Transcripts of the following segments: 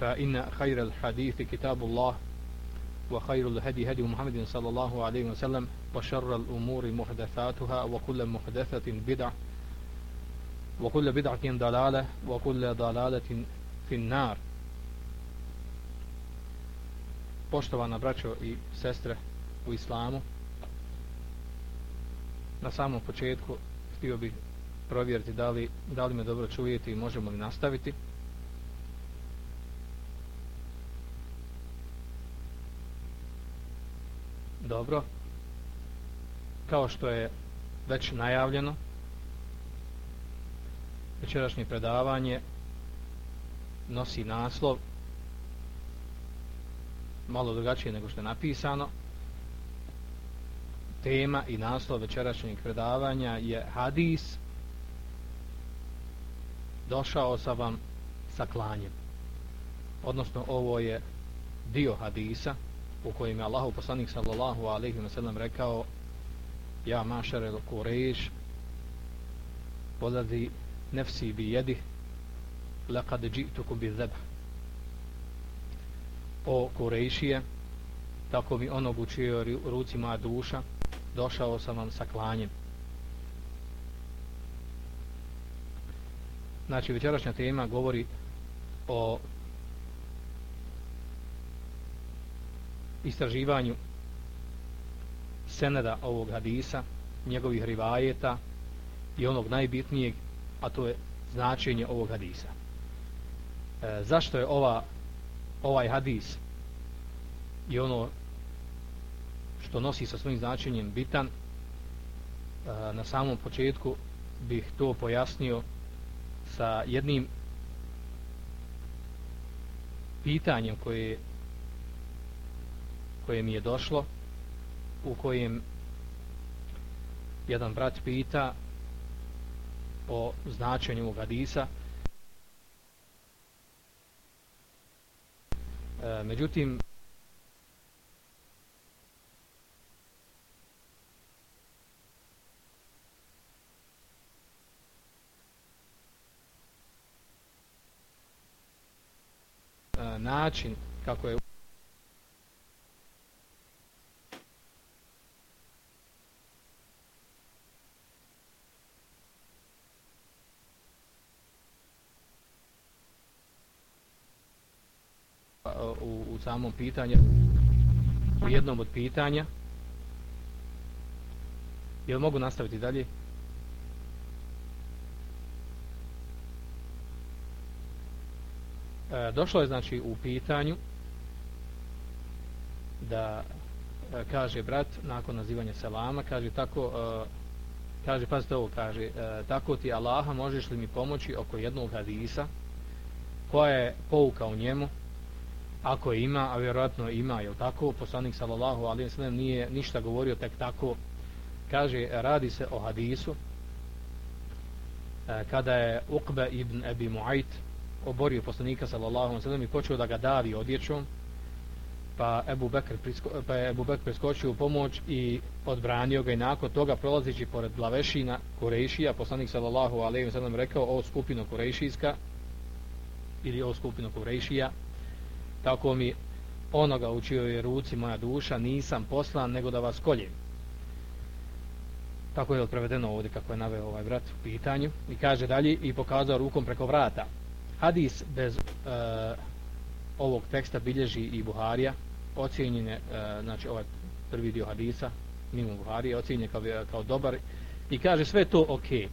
فإن خير الحديث كتاب الله وخير الهدي هدي محمد صلى الله عليه وسلم وشر الأمور محدثاتها وكل محدثة بدعة وكل بدعة ضلالة وكل ضلالة في النار Poštovana braćo i sestre u islamu, na samom početku htio bih provjeriti da li, da li me dobro čujete i možemo li nastaviti. Dobro. Kao što je već najavljeno, večerašnje predavanje nosi naslov malo drugačije nego što je napisano. Tema i naslov večerašnjeg predavanja je hadis došao sa vam sa klanjem. Odnosno ovo je dio hadisa u kojem je Allahu poslanik sallallahu alejhi ve sellem rekao ja mašar el kurejš podadi nefsi bi jedi laqad ji'tukum bi dhabh o kurejšije tako mi onog u čijoj ruci moja duša došao sam vam sa klanjem. Znači večerašnja tema govori o istraživanju seneda ovog hadisa, njegovih rivajeta i onog najbitnijeg, a to je značenje ovog hadisa. E, zašto je ova, ovaj hadis i ono što nosi sa svojim značenjem bitan, e, na samom početku bih to pojasnio sa jednim pitanjem koje koje mi je došlo u kojem jedan brat pita o značenju ovog hadisa. E, međutim e, način kako je Pa, e, u, u samom pitanju u jednom od pitanja jel mogu nastaviti dalje? E, došlo je znači u pitanju da e, kaže brat nakon nazivanja selama kaže tako e, kaže pazite ovo kaže e, tako ti Allaha možeš li mi pomoći oko jednog hadisa koja je pouka u njemu ako je ima, a vjerojatno ima, je tako? Poslanik sallallahu alejhi ve sellem nije ništa govorio tek tako. Kaže, radi se o hadisu e, kada je Uqba ibn Abi Muajt oborio poslanika sallallahu alejhi ve sellem i počeo da ga davi odjećom, pa Ebu Bekr, pa je Ebu Bekr preskočio u pomoć i odbranio ga i nakon toga prolazeći pored glavešina Kurejšija, poslanik sallallahu alejhi ve sellem rekao o skupino Kurejšijska ili o skupino Kurejšija, tako mi onoga u čijoj ruci moja duša nisam poslan nego da vas koljem. Tako je prevedeno ovdje kako je naveo ovaj brat u pitanju. I kaže dalje i pokazao rukom preko vrata. Hadis bez e, ovog teksta bilježi i Buharija. Ocijenjen je e, znači ovaj prvi dio hadisa mimo Buharije ocijenjen kao, e, kao dobar. I kaže sve to okej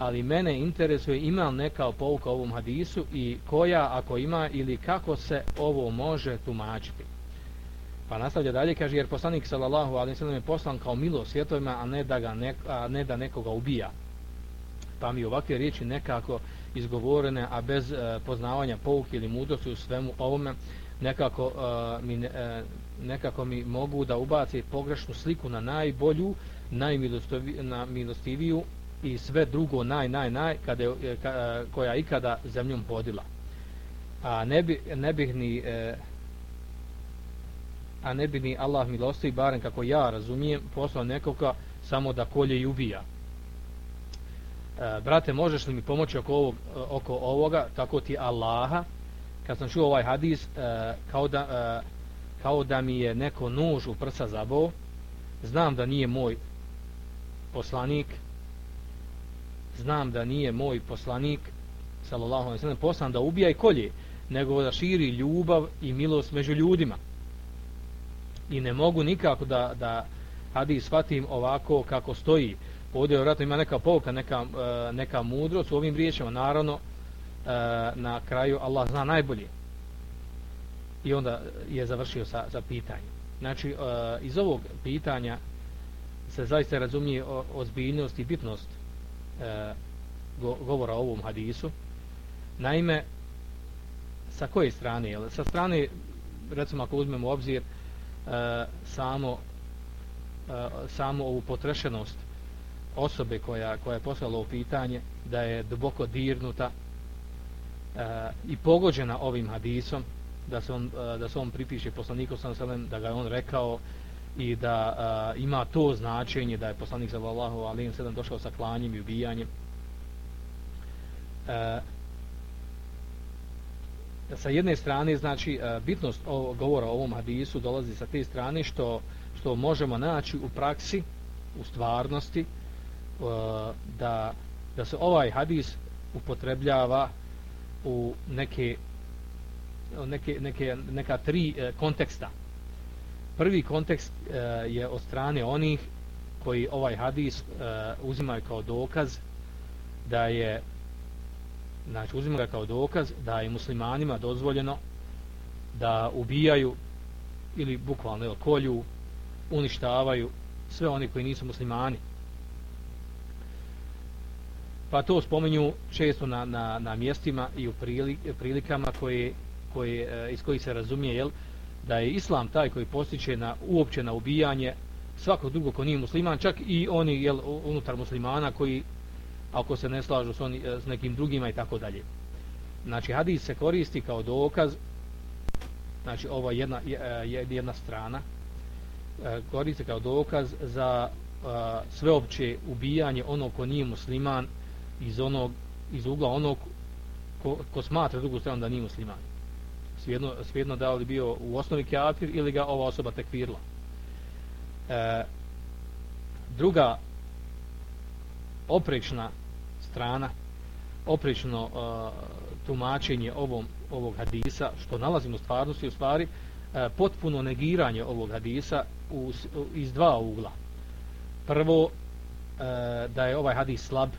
ali mene interesuje ima li neka pouka ovom hadisu i koja ako ima ili kako se ovo može tumačiti. Pa nastavlja dalje, kaže, jer poslanik sallallahu alaihi sallam je poslan kao milo svjetovima, a ne da, ga nek, a ne da nekoga ubija. Pa mi ovakve riječi nekako izgovorene, a bez e, poznavanja pouke ili mudrosti u svemu ovome, nekako, e, mi, e, nekako mi mogu da ubaci pogrešnu sliku na najbolju, najmilostiviju i sve drugo naj, naj, naj, kada, je, e, ka, e, koja ikada zemljom podila. A ne, bi, ne bih ni... E, a ne bi ni Allah milosti, barem kako ja razumijem, poslao nekoga samo da kolje i ubija. E, brate, možeš li mi pomoći oko, ovog, e, oko ovoga, tako ti Allaha, kad sam čuo ovaj hadis, e, kao, da, e, kao da mi je neko nož u prsa zabao, znam da nije moj poslanik, znam da nije moj poslanik, sallallahu alejhi ve sellem poslan da ubija i kolje, nego da širi ljubav i milost među ljudima. I ne mogu nikako da, da hadis shvatim ovako kako stoji. Ovdje vjerojatno ima neka pouka, neka, e, neka mudrost u ovim riječima. Naravno, e, na kraju Allah zna najbolje. I onda je završio sa, sa pitanjem. Znači, e, iz ovog pitanja se zaista razumije ozbiljnost i bitnost E, govora o ovom hadisu. Naime, sa koje strane? Sa strane, recimo ako uzmemo u obzir, e, samo e, samo ovu potrešenost osobe koja, koja je poslala ovo pitanje da je duboko dirnuta e, i pogođena ovim hadisom da se on, e, da se on pripiše poslaniku sam da ga je on rekao i da a, ima to značenje da je poslanik sallallahu alejhi ve sellem došao sa klanjem i ubijanjem. E, sa jedne strane znači bitnost ovog govora o ovom hadisu dolazi sa te strane što što možemo naći u praksi u stvarnosti da, da se ovaj hadis upotrebljava u neke, neke, neke neka tri e, konteksta prvi kontekst e, je od strane onih koji ovaj hadis e, uzimaju kao dokaz da je znači uzimaju ga kao dokaz da je muslimanima dozvoljeno da ubijaju ili bukvalno kolju uništavaju sve oni koji nisu muslimani. Pa to spomenju često na, na, na mjestima i u prilikama koje, koje, e, iz kojih se razumije jel, da je islam taj koji postiče na, uopće na ubijanje svakog drugog ko nije musliman, čak i oni jel, unutar muslimana koji ako se ne slažu s, oni, e, s nekim drugima i tako dalje. Znači hadis se koristi kao dokaz znači ovo je jedna, e, jedna strana e, koristi kao dokaz za sveopće ubijanje onog ko nije musliman iz onog iz ugla onog ko, ko smatra drugu stranu da nije musliman. Svijedno, svijedno da li bio u osnovi kafir ili ga ova osoba tekvirla. E, druga oprečna strana, oprečno e, tumačenje ovom, ovog hadisa, što nalazimo u stvarnosti, u stvari, e, potpuno negiranje ovog hadisa u, iz dva ugla. Prvo, e, da je ovaj hadis slab,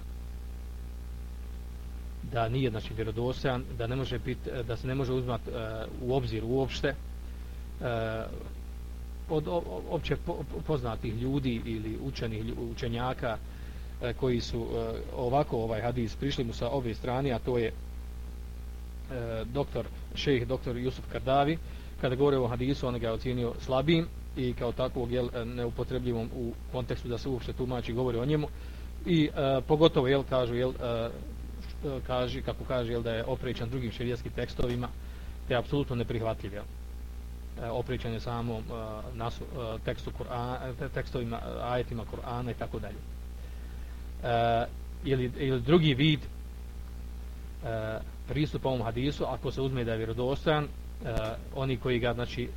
da nije znači vjerodostojan, da ne može biti e, da se ne može uzmati e, u obzir uopšte e, od opće poznatih ljudi ili učenih učenjaka e, koji su e, ovako ovaj hadis prišli mu sa ove strane, a to je e, doktor šejh doktor Jusuf Kardavi. Kada govori o hadisu on ga je ocjenio slabim i kao takvog jel, e, neupotrebljivom u kontekstu da se uopšte tumači govori o njemu. I e, pogotovo jel kažu jel e, E, kaže kako kaže jel da je oprećan drugim šerijskim tekstovima te apsolutno neprihvatljiv jel. E, oprećan je samo e, nasu, e, tekstu Kur'ana e, tekstovima e, ajetima Kur'ana i tako dalje. E, ili, ili drugi vid e, pristupa ovom hadisu ako se uzme da je vjerodostan, e, oni koji ga znači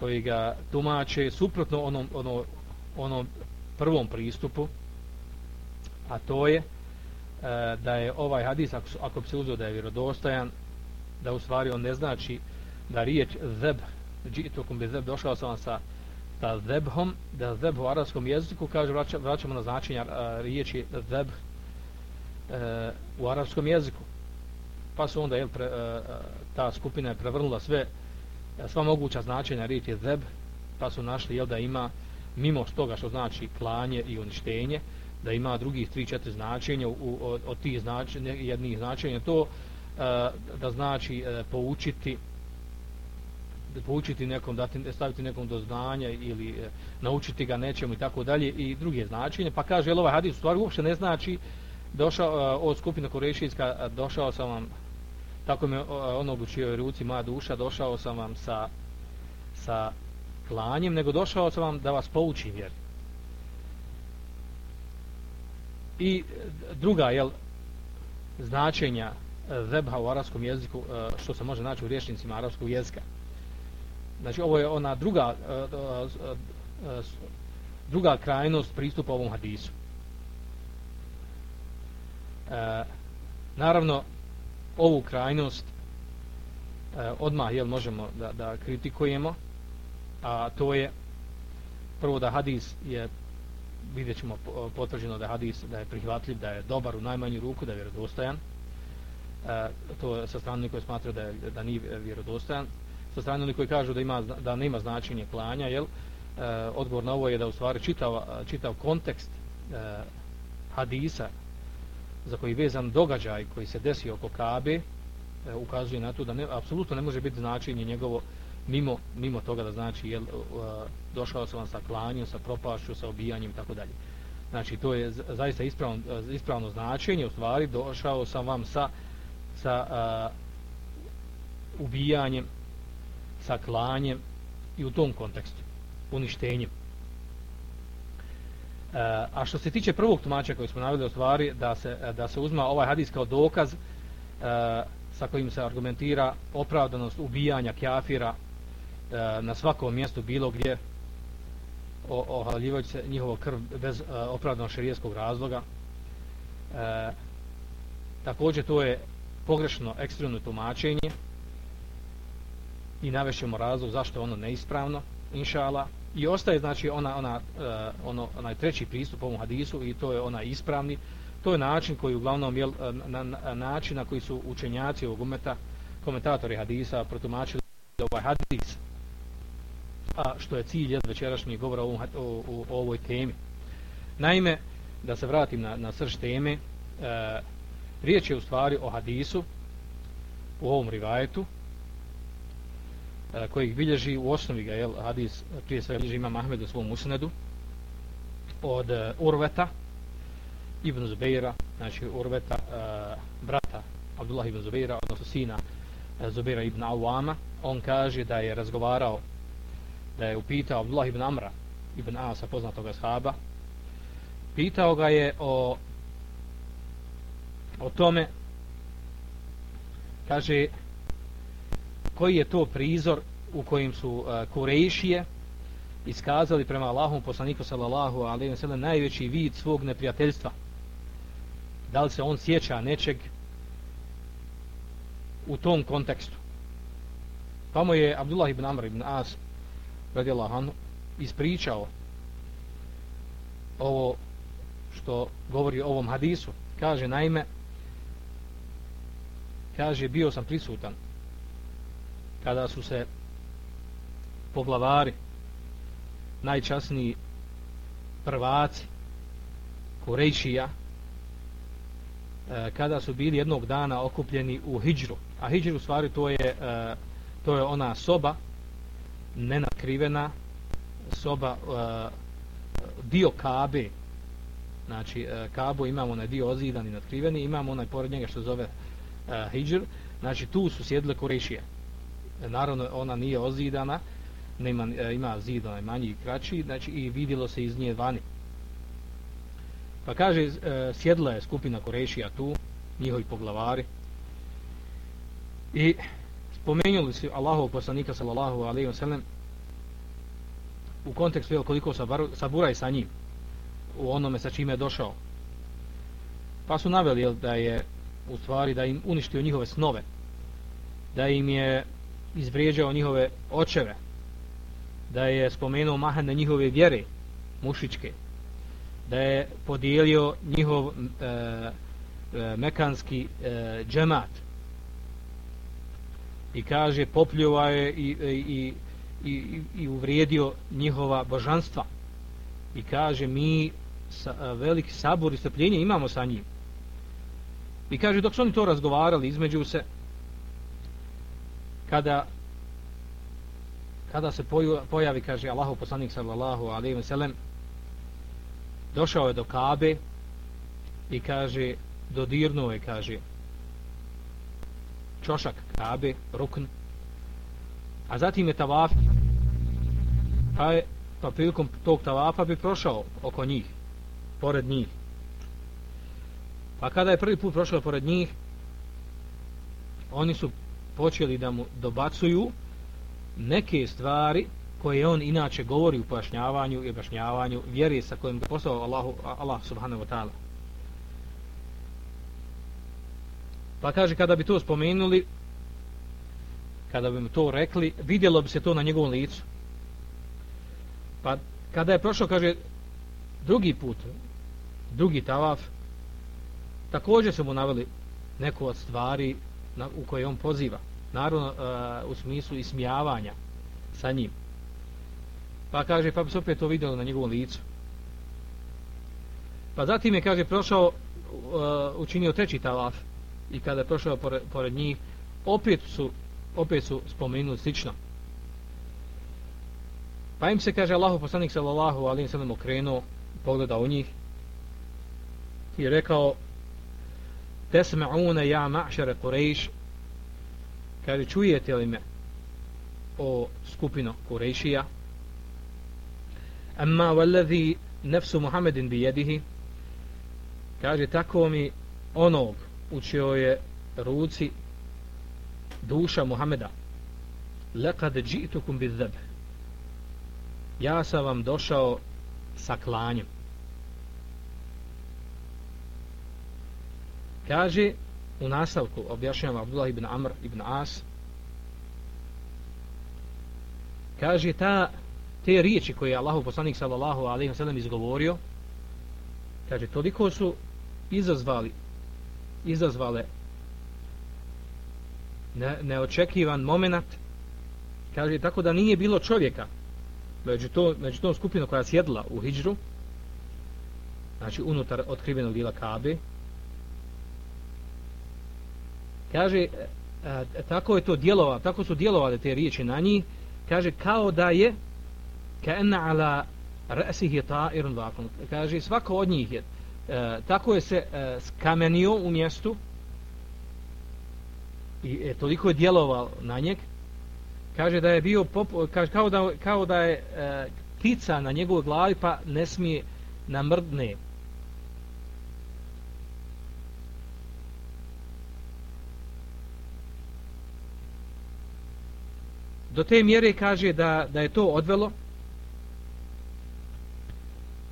koji ga tumače suprotno onom, ono, onom prvom pristupu a to je e, da je ovaj hadis ako, ako bi se uzeo da je vjerodostojan da u stvari on ne znači da riječ zeb džitokom bi zeb došao sam sa sa zebhom da zeb u arabskom jeziku kaže vraća, vraćamo na značenja e, riječi zeb e, u arabskom jeziku. Pa su onda jel, pre, e, e, ta skupina je prevrnula sve sva moguća značenja riječi zeb, pa su našli jel, da ima mimo toga što znači klanje i uništenje, da ima drugih tri, četiri značenja u, od, od tih značenja, jednih značenja, to e, da znači e, poučiti poučiti nekom, dati, staviti nekom do znanja ili e, naučiti ga nečemu i tako dalje i druge značenje. Pa kaže, jel ovaj hadis u stvari uopšte ne znači došao e, od skupina Korešijska, došao sam vam tako me uh, ono obučio ruci moja duša, došao sam vam sa sa klanjem, nego došao sam vam da vas poučim vjeri. I e, druga, jel, značenja e, zebha u arapskom jeziku, e, što se može naći u rječnicima arapskog jezika. Znači, ovo je ona druga, druga krajnost pristupa ovom hadisu. Naravno, ovu krajnost odmah, jel, možemo da, da kritikujemo, a to je prvo da hadis je vidjet ćemo potvrđeno da je hadis da je prihvatljiv, da je dobar u najmanju ruku, da je vjerodostojan. E, to je sa strane koji smatraju da, je, da nije vjerodostojan. Sa strane oni koji kažu da, ima, da nema značenje klanja, jel? E, odgovor na ovo je da u stvari čitav, čitav kontekst e, hadisa za koji je vezan događaj koji se desio oko Kabe e, ukazuje na to da ne, apsolutno ne može biti značenje njegovo mimo, mimo toga da znači jel, došao sam vam sa klanjem, sa propašću, sa obijanjem i tako dalje. Znači to je zaista ispravno, ispravno značenje, u stvari došao sam vam sa, sa a, ubijanjem, sa klanjem i u tom kontekstu, uništenjem. Uh, a što se tiče prvog tumača koji smo navili u stvari, da se, da se uzma ovaj hadis kao dokaz uh, sa kojim se argumentira opravdanost ubijanja kjafira E, na svakom mjestu bilo gdje ohaljivajući se njihovo krv bez e, opravdanog šerijeskog razloga. E, također to je pogrešno ekstremno tumačenje i navešemo razlog zašto je ono neispravno, inšala. I ostaje znači ona, ona, e, ono, onaj treći pristup ovom hadisu i to je ona ispravni. To je način koji uglavnom je na, na, način na koji su učenjaci ovog umeta, komentatori hadisa protumačili ovaj hadis a što je cilj večerašnjeg govora o, o, o, o ovoj temi. Naime, da se vratim na, na srž teme, e, riječ je u stvari o hadisu u ovom rivajetu, e, kojih bilježi u osnovi ga, jel, hadis prije sve bilježi ima Mahmed u svom usnedu, od e, Urveta, Ibn Zubeira, znači Urveta, e, brata Abdullah ibn Zubeira, odnosno sina e, Zubeira ibn Awama, on kaže da je razgovarao da je upitao Abdullah ibn Amra ibn Asa, poznatog ashaba, pitao ga je o o tome kaže koji je to prizor u kojim su e, uh, Kurejšije iskazali prema Allahom poslaniku sallallahu alaihi wa sallam najveći vid svog neprijateljstva? Da li se on sjeća nečeg u tom kontekstu? Pa mu je Abdullah ibn Amr ibn As radi anhu ispričao ovo što govori o ovom hadisu. Kaže naime kaže bio sam prisutan kada su se poglavari najčasniji prvaci Kurejšija e, kada su bili jednog dana okupljeni u Hidžru. A Hidžru u stvari to je e, to je ona soba nenakrivena soba e, dio kabe. Znači uh, kabu imamo onaj dio ozidan i natkriveni imamo onaj pored njega što zove e, uh, hijđr znači tu su sjedile korešije naravno ona nije ozidana nema, ima zid onaj manji i kraći znači i vidjelo se iz nje vani. Pa kaže sjedla je skupina korešija tu njihovi poglavari. I spomenuli su Allahov poslanika sallallahu alejhi ve sellem u kontekstu je koliko saburaj sa njim u onome sa čime je došao. Pa su naveli jel, da je u stvari da im uništio njihove snove, da im je izvrijeđao njihove očeve, da je spomenuo mahan na njihove vjere mušičke, da je podijelio njihov e, e, mekanski e, džemat, i kaže popljuvao je i, i, i, i uvrijedio njihova božanstva i kaže mi sa, veliki sabor i strpljenje imamo sa njim. I kaže, dok su oni to razgovarali između se, kada kada se pojavi, kaže Allahu poslanik sallallahu alejhi ve sellem došao je do Kabe i kaže dodirnuo je kaže čošak Kabe rukn. A zatim je tavaf. Pa je pa prilikom tog tavafa bi prošao oko njih pored njih. Pa kada je prvi put prošao pored njih oni su počeli da mu dobacuju neke stvari koje on inače govori u pojašnjavanju i objašnjavanju vjeri sa kojim je poslao Allahu, Allah subhanahu wa ta'ala. Pa kaže, kada bi to spomenuli, kada bi mu to rekli, vidjelo bi se to na njegovom licu. Pa kada je prošao, kaže, drugi put, drugi tavaf, također su mu naveli neku od stvari na, u koje on poziva naravno e, u smislu ismijavanja sa njim. Pa kaže, pa bi se opet to vidjelo na njegovom licu. Pa zatim je, kaže, prošao, e, učinio treći tavaf, i kada je prošao pored, pored njih, opet su, opet su spomenuli slično. Pa im se, kaže, Allahu poslanik sallallahu alim sallam okrenuo, pogledao u njih i rekao, "Tesma'una ja ma'šare Quraysh kaže čujete li me o skupino Kurejšija? Amma wallazi nafsu Muhammedin bi yadihi kaže tako mi onog učio je ruci duša Muhameda laqad ji'tukum bizab ja sam vam došao sa klanjem. Kaže u nastavku objašnjava Abdullah ibn Amr ibn As kaže ta te riječi koje je Allahu poslanik sallallahu alejhi ve sellem izgovorio kaže toliko su izazvali izazvale ne, neočekivan moment kaže tako da nije bilo čovjeka. Među, to, među tom skupinom koja sjedla u hijđru znači unutar otkrivenog dijela Kabe kaže a, tako je to djelovalo tako su djelovale te riječi na njih kaže kao da je ka enna ala rasihi ta'irun vakun kaže svako od njih je e, tako je se e, skamenio u mjestu i e, toliko je djelovao na njeg. Kaže da je bio pop, kaže kao da kao da je e, ptica na njegovoj glavi pa ne smije namrdne do te mjere kaže da, da je to odvelo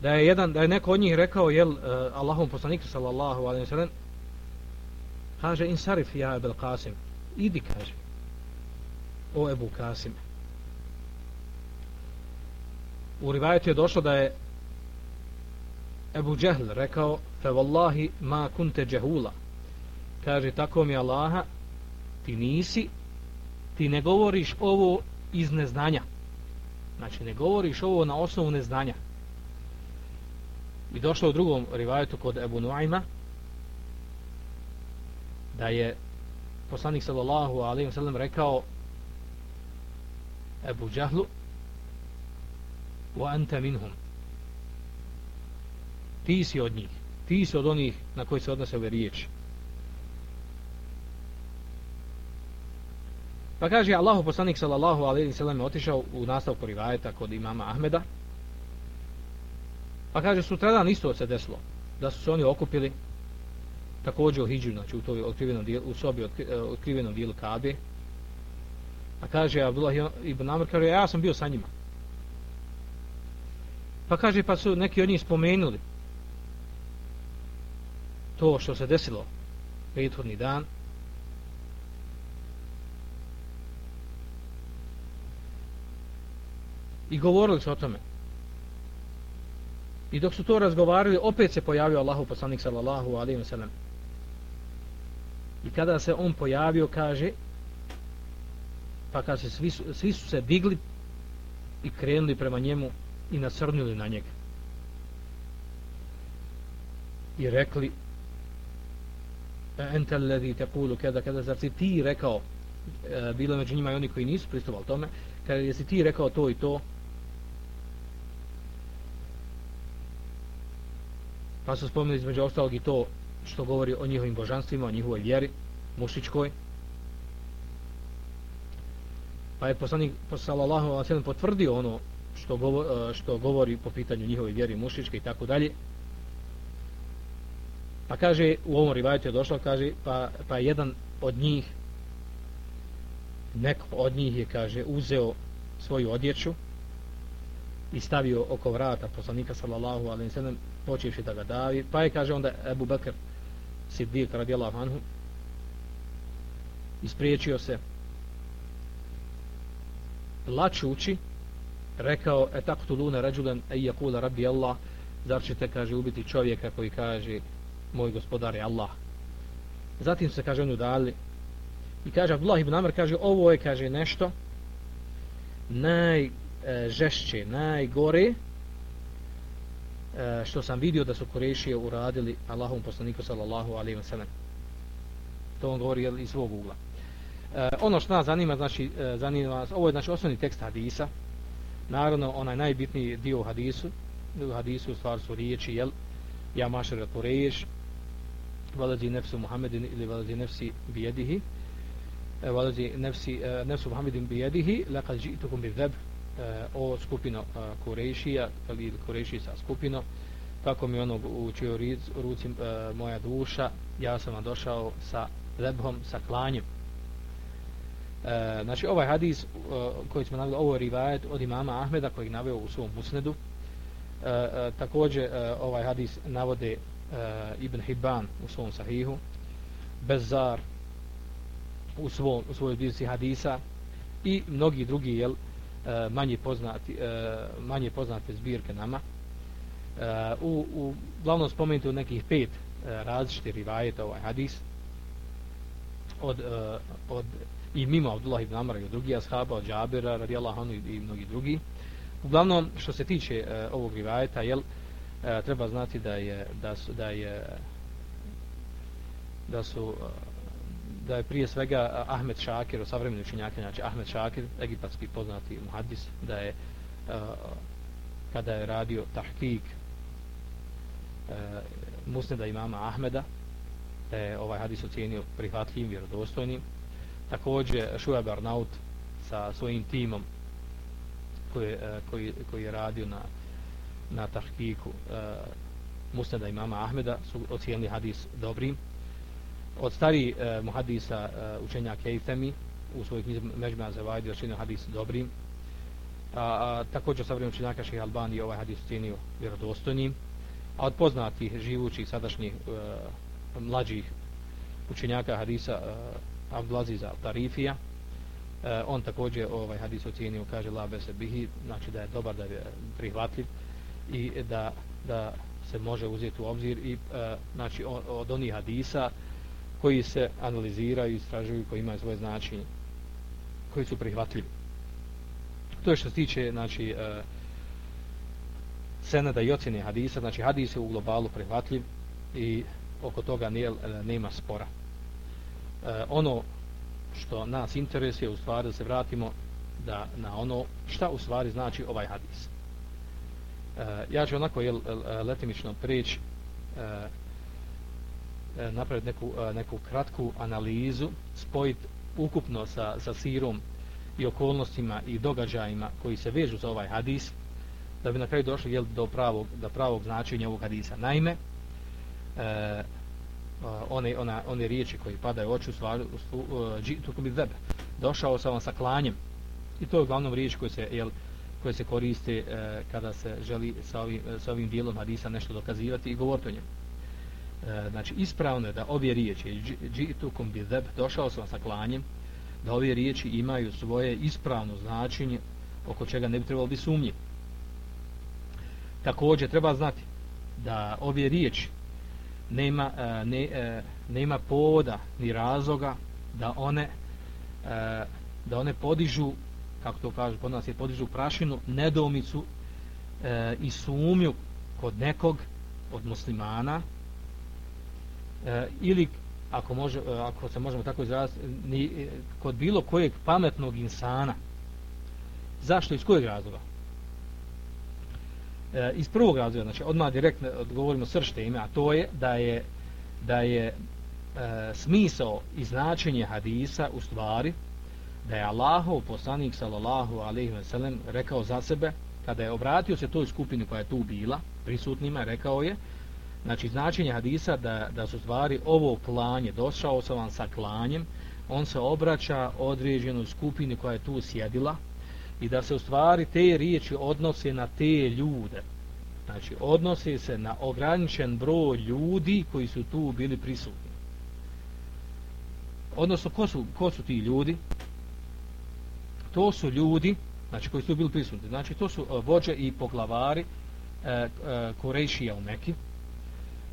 da je jedan da je neko od njih rekao jel eh, uh, Allahov poslanik sallallahu alejhi ve sellem kaže insarif ja Abul Qasim idi kaže o Ebu Kasim u rivajetu je došlo da je Ebu Džehl rekao fe wallahi ma kunte džehula kaže tako mi Allaha ti nisi ti ne govoriš ovo iz neznanja. Znači, ne govoriš ovo na osnovu neznanja. I došlo u drugom rivajetu kod Ebu Nuajma da je poslanik sallallahu alaihi wa sallam rekao Ebu Džahlu wa anta minhum ti si od njih ti si od onih na koji se odnose ove riječi Pa kaže Allahu poslanik sallallahu alejhi ve sellem otišao u nastavku rivajeta kod imama Ahmeda. Pa kaže sutradan isto se desilo da su se oni okupili također u hidžu, znači u toj otkrivenom dijelu, u sobi e, otkrivenom dijelu Kabe. A kaže Abdullah ibn Amr, kaže, ja sam bio sa njima. Pa kaže, pa su neki od njih spomenuli to što se desilo prethodni dan, i govorili su o tome. I dok su to razgovarali, opet se pojavio Allahu poslanik sallallahu alaihi wa sallam. I kada se on pojavio, kaže, pa kada se svi, svi su se digli i krenuli prema njemu i nasrnuli na njega. i rekli e ente ledi te kulu kada kada zar si ti rekao e, bilo među njima i oni koji nisu pristupali tome kada jesi ti rekao to i to pa su spomenuli između ostalog i to što govori o njihovim božanstvima, o njihovoj vjeri mušičkoj. Pa je poslanik sallallahu alejhi ve sellem potvrdio ono što govori, e, što govori po pitanju njihove vjeri mušičke i tako dalje. Pa kaže u ovom rivajetu je došlo kaže pa pa jedan od njih neko od njih je kaže uzeo svoju odjeću i stavio oko vrata poslanika sallallahu alejhi ve sellem počevši da ga davi pa je kaže onda Ebu Bekr Siddiq radijallahu anhu ispriječio se lačući rekao etaktuluna rajulan ay yaqula rabbi Allah zar ćete kaže ubiti čovjeka koji kaže moj gospodar je Allah zatim se kaže onu dali i kaže Abdullah ibn Amr kaže ovo je kaže nešto najžešće najgore Eh, što sam vidio da su Kurešije uradili Allahom poslaniku sallallahu alaihi wa sallam. To on govori iz svog ugla. E, ono što nas zanima, znači, e, zanima nas, ovo je znači osnovni tekst hadisa. Naravno, onaj najbitniji dio u hadisu, u hadisu u stvar su riječi, jel, ja mašar ga kureješ, valazi nefsu Muhammedin ili valazi nefsi bijedihi, e, valazi nefsi, e, nefsu Muhammedin bijedihi, lakad žitukum bi zeb, e, o skupino e, Kurešija ili kurejšiji sa skupino, tako mi onog u čijoj ruci e, moja duša, ja sam vam došao sa lebhom sa klanjem. E, znači ovaj hadis e, koji smo naveli, ovo je rivajet od imama Ahmeda koji naveo u svom musnedu. e, e, također e, ovaj hadis navode e, Ibn Hibban u svom sahihu, Bezar u, svom, u svojoj biznici hadisa i mnogi drugi jel, E, manje, poznati, e, manje poznate zbirke nama. E, u, u glavnom spomenuti u nekih pet e, različitih rivajeta ovaj hadis od, e, od i mimo Abdullah ibn Amra i drugi ashaba, od Džabira, radijallahu anhu i, i mnogi drugi. Uglavnom, što se tiče e, ovog rivajeta, jel, e, treba znati da je, da su, da je, da su, e, da je prije svega Ahmed Šakir, savremeni učenjak, znači Ahmed Šakir, egipatski poznati muhaddis, da je, kada je radio tahkik e, musneda imama Ahmeda, da je ovaj hadis ocijenio prihvatljivim, vjerodostojnim, također Šuab Arnaut sa svojim timom koji, e, koji, koji je radio na, na tahkiku e, Musneda imama Ahmeda su ocijenili hadis dobrim. Od stari e, eh, muhadisa eh, e, učenja Kejtemi u svojih knjizi Međma Zavajdi ocijenio hadis dobrim. A, a također sa vremenom učenjaka Ših Albani ovaj hadis ocenio vjerodostojnim. A od poznatih živućih sadašnjih e, mlađih učenjaka hadisa e, Abdulaziz al-Tarifija. E, on također ovaj hadis ocenio kaže la bese bihi, znači da je dobar, da je prihvatljiv i da, da se može uzeti u obzir i e, znači od onih hadisa koji se analiziraju istražuju, koji imaju svoje značenje, koji su prihvatljivi. To je što se tiče, znači, e, senada i ocjene hadisa, znači hadis je u globalu prihvatljiv i oko toga nije, e, nema spora e, ono što nas interesuje u stvari da se vratimo da na ono šta u stvari znači ovaj hadis. E, ja ću onako jel, e, letimično preći e, E, napraviti neku, e, neku kratku analizu, spojiti ukupno sa, sa sirom i okolnostima i događajima koji se vežu za ovaj hadis, da bi na kraju došli jel, do pravog, do pravog značenja ovog hadisa. Naime, e, e one, ona, one riječi koji padaju u oči u stvari, tu bi zeb, došao sam sa klanjem. I to je uglavnom riječ koje se, jel, koje se koriste e, kada se želi sa ovim, sa ovim dijelom hadisa nešto dokazivati i govoriti o njemu. E, znači, ispravno je da ove riječi, džitukum bi zeb, došao sam sa klanjem, da ove riječi imaju svoje ispravno značenje oko čega ne bi trebalo biti sumnje. Također, treba znati da ove riječi nema, e, ne, e, nema povoda ni razloga da one e, da one podižu kako to kažu kod nas je podižu prašinu nedomicu i sumnju kod nekog od muslimana e, ili ako, može, eh, ako se možemo tako izraziti, ni, eh, kod bilo kojeg pametnog insana. Zašto? Iz kojeg razloga? E, iz prvog razloga, znači odmah direktno odgovorimo srž teme, a to je da je, da je e, smisao i značenje hadisa u stvari da je Allahov poslanik sallallahu alejhi ve sellem rekao za sebe kada je obratio se toj skupini koja je tu bila prisutnima rekao je znači značenje hadisa da, da su stvari ovo klanje došao sa vam sa klanjem on se obraća određenoj skupini koja je tu sjedila i da se u stvari te riječi odnose na te ljude. Znači odnose se na ograničen broj ljudi koji su tu bili prisutni. Odnosno ko su, ko su ti ljudi? To su ljudi znači koji su bili prisutni. Znači to su eh, vođe i poglavari eh, eh, e, e, Korejšija u Mekiju,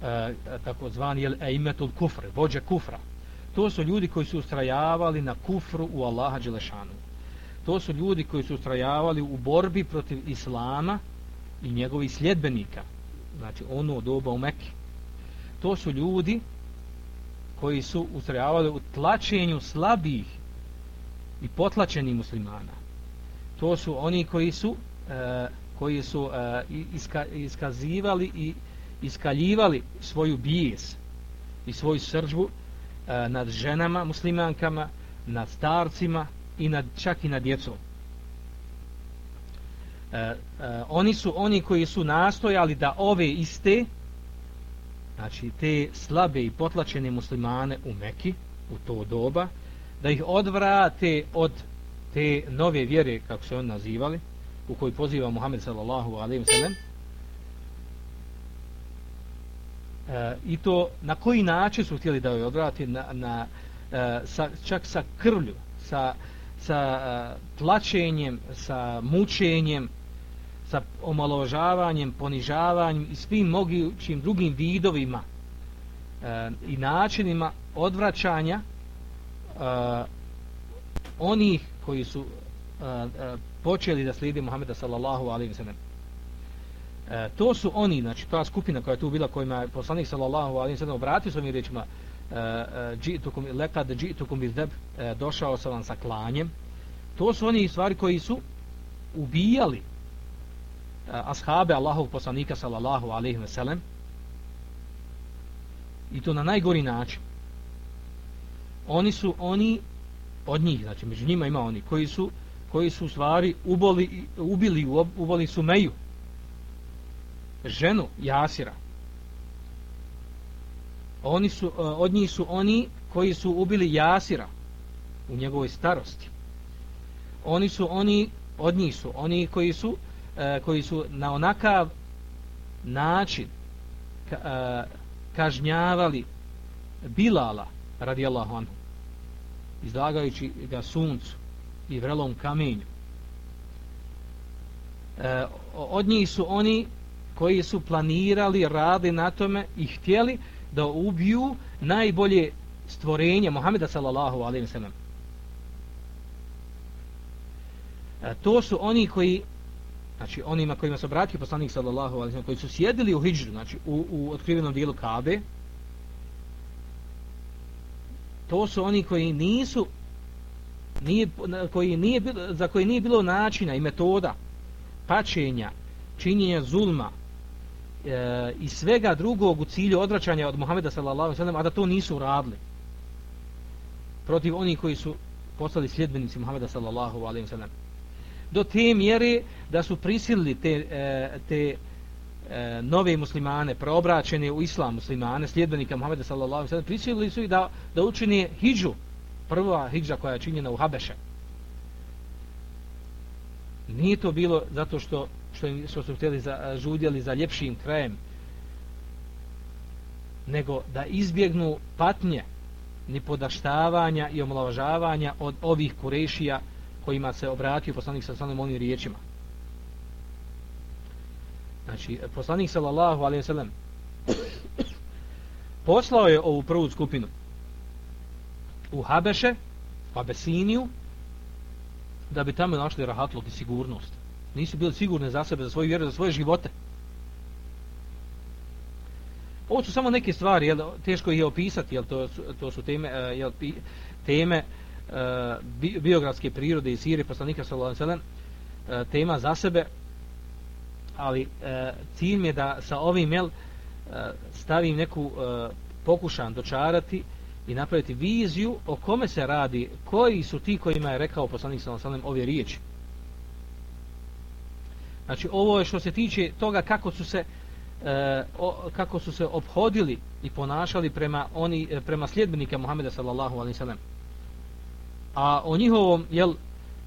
E, uh, tako jel eimetul kufr vođe kufra. To su ljudi koji su ustrajavali na kufru u Allaha Đelešanu. To su ljudi koji su ustrajavali u borbi protiv Islama i njegovih sljedbenika znači ono doba u Meki to su ljudi koji su ustrajavali u tlačenju slabih i potlačenih muslimana. To su oni koji su e, koji su e, iska, iskazivali i iskaljivali svoju bijes i svoju sržbu e, nad ženama muslimankama, nad starcima i nad, čak i nad djecom. E, e, oni su oni koji su nastojali da ove iste znači te slabe i potlačene muslimane u Meki u to doba da ih odvrate od te nove vjere, kako se on nazivali, u kojoj poziva Muhammed sallallahu alaihi wa sallam. E, I to na koji način su htjeli da joj odvrati, na, na, e, sa, čak sa krvlju, sa, sa e, tlačenjem, sa mučenjem, sa omaložavanjem, ponižavanjem i svim mogućim drugim vidovima e, i načinima odvraćanja e, onih koji su e, e počeli da slijedi Muhameda sallallahu alaihi wa sallam. E, to su oni, znači ta skupina koja je tu bila, kojima je poslanik sallallahu alaihi ve sallam obratio svojim riječima e, e, džitukum lekad džitukum izdeb e, došao sa vam sa klanjem. To su oni stvari koji su ubijali ashabe Allahov poslanika sallallahu alaihi ve sellem i to na najgori način. Oni su oni od njih, znači među njima ima oni koji su koji su stvari uboli, ubili, uboli su Meju, ženu Jasira. Oni su, e, od njih su oni koji su ubili Jasira u njegovoj starosti. Oni su oni, od njih su oni koji su, e, koji su na onakav način e, kažnjavali Bilala, radijallahu anhu izlagajući ga suncu i vrelom kamenju e, od njih su oni koji su planirali rade na tome i htjeli da ubiju najbolje stvorenje Muhameda sallallahu alejhi ve sellem to su oni koji znači onima kojima se obratio poslanik sallallahu alejhi ve sellem koji su sjedili u hidžru znači u, u otkrivenom dijelu Kabe to su oni koji nisu nije, koji nije bilo, za koji nije bilo načina i metoda pačenja, činjenja zulma e, i svega drugog u cilju odvraćanja od Muhameda sallallahu alejhi a da to nisu radili. protiv onih koji su postali sljedbenici Muhameda sallallahu alejhi ve do te mjere da su prisilili te, e, te e, nove muslimane, preobraćene u islam muslimane, sljedbenika Muhammeda sallallahu alaihi sallam, prisilili su ih da, da učini hijđu, prva hijđa koja je činjena u Habeše. Nije to bilo zato što, što, im, što su htjeli za, eh, žudjeli za ljepšim krajem, nego da izbjegnu patnje ni podaštavanja i omalovažavanja od ovih kurešija kojima se obratio poslanik sa samim onim riječima. Znači, poslanik sallallahu alaihi sallam poslao je ovu prvu skupinu u Habeše, u Abesiniju, da bi tamo našli rahatlog i sigurnost. Nisu bili sigurni za sebe, za svoju vjeru, za svoje živote. ovo su samo neke stvari, jel, teško ih je opisati, jel, to, su, to su teme, e, jel, pi, teme e, bi, biografske prirode i sire poslanika sallallahu alejhi e, tema za sebe, ali cilj mi je da sa ovim jel, stavim neku uh, pokušan dočarati i napraviti viziju o kome se radi, koji su ti kojima je rekao poslanik sallallahu alejhi ove riječi. Znači ovo je što se tiče toga kako su se e, o, kako su se obhodili i ponašali prema oni e, prema sljedbenika Muhameda sallallahu alejhi ve sellem. A o njihovom jel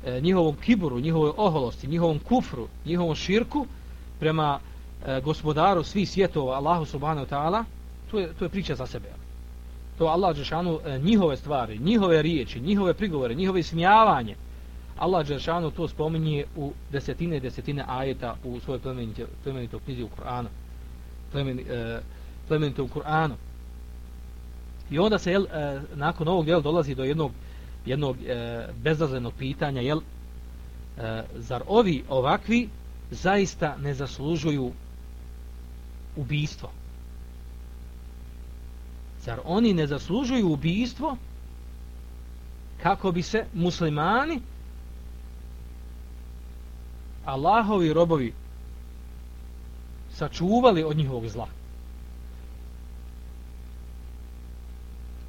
e, njihovom kiburu, njihovoj oholosti, njihovom kufru, njihovom širku prema e, gospodaru svih svjetova Allahu subhanahu wa ta'ala, to je to je priča za sebe. To Allah džeshanu e, njihove stvari, njihove riječi, njihove prigovore, njihove smijavanje. Allah Đeršanu to spominje u desetine i desetine ajeta u svojoj plemenitoj knjizi u Kur'anu plemen, e, plemenitom Kur'anu. I onda se jel, e, nakon ovog jel, dolazi do jednog, jednog e, bezazlenog pitanja, jel, e, zar ovi ovakvi zaista ne zaslužuju ubistvo? Zar oni ne zaslužuju ubistvo kako bi se muslimani Allahovi robovi sačuvali od njihovog zla.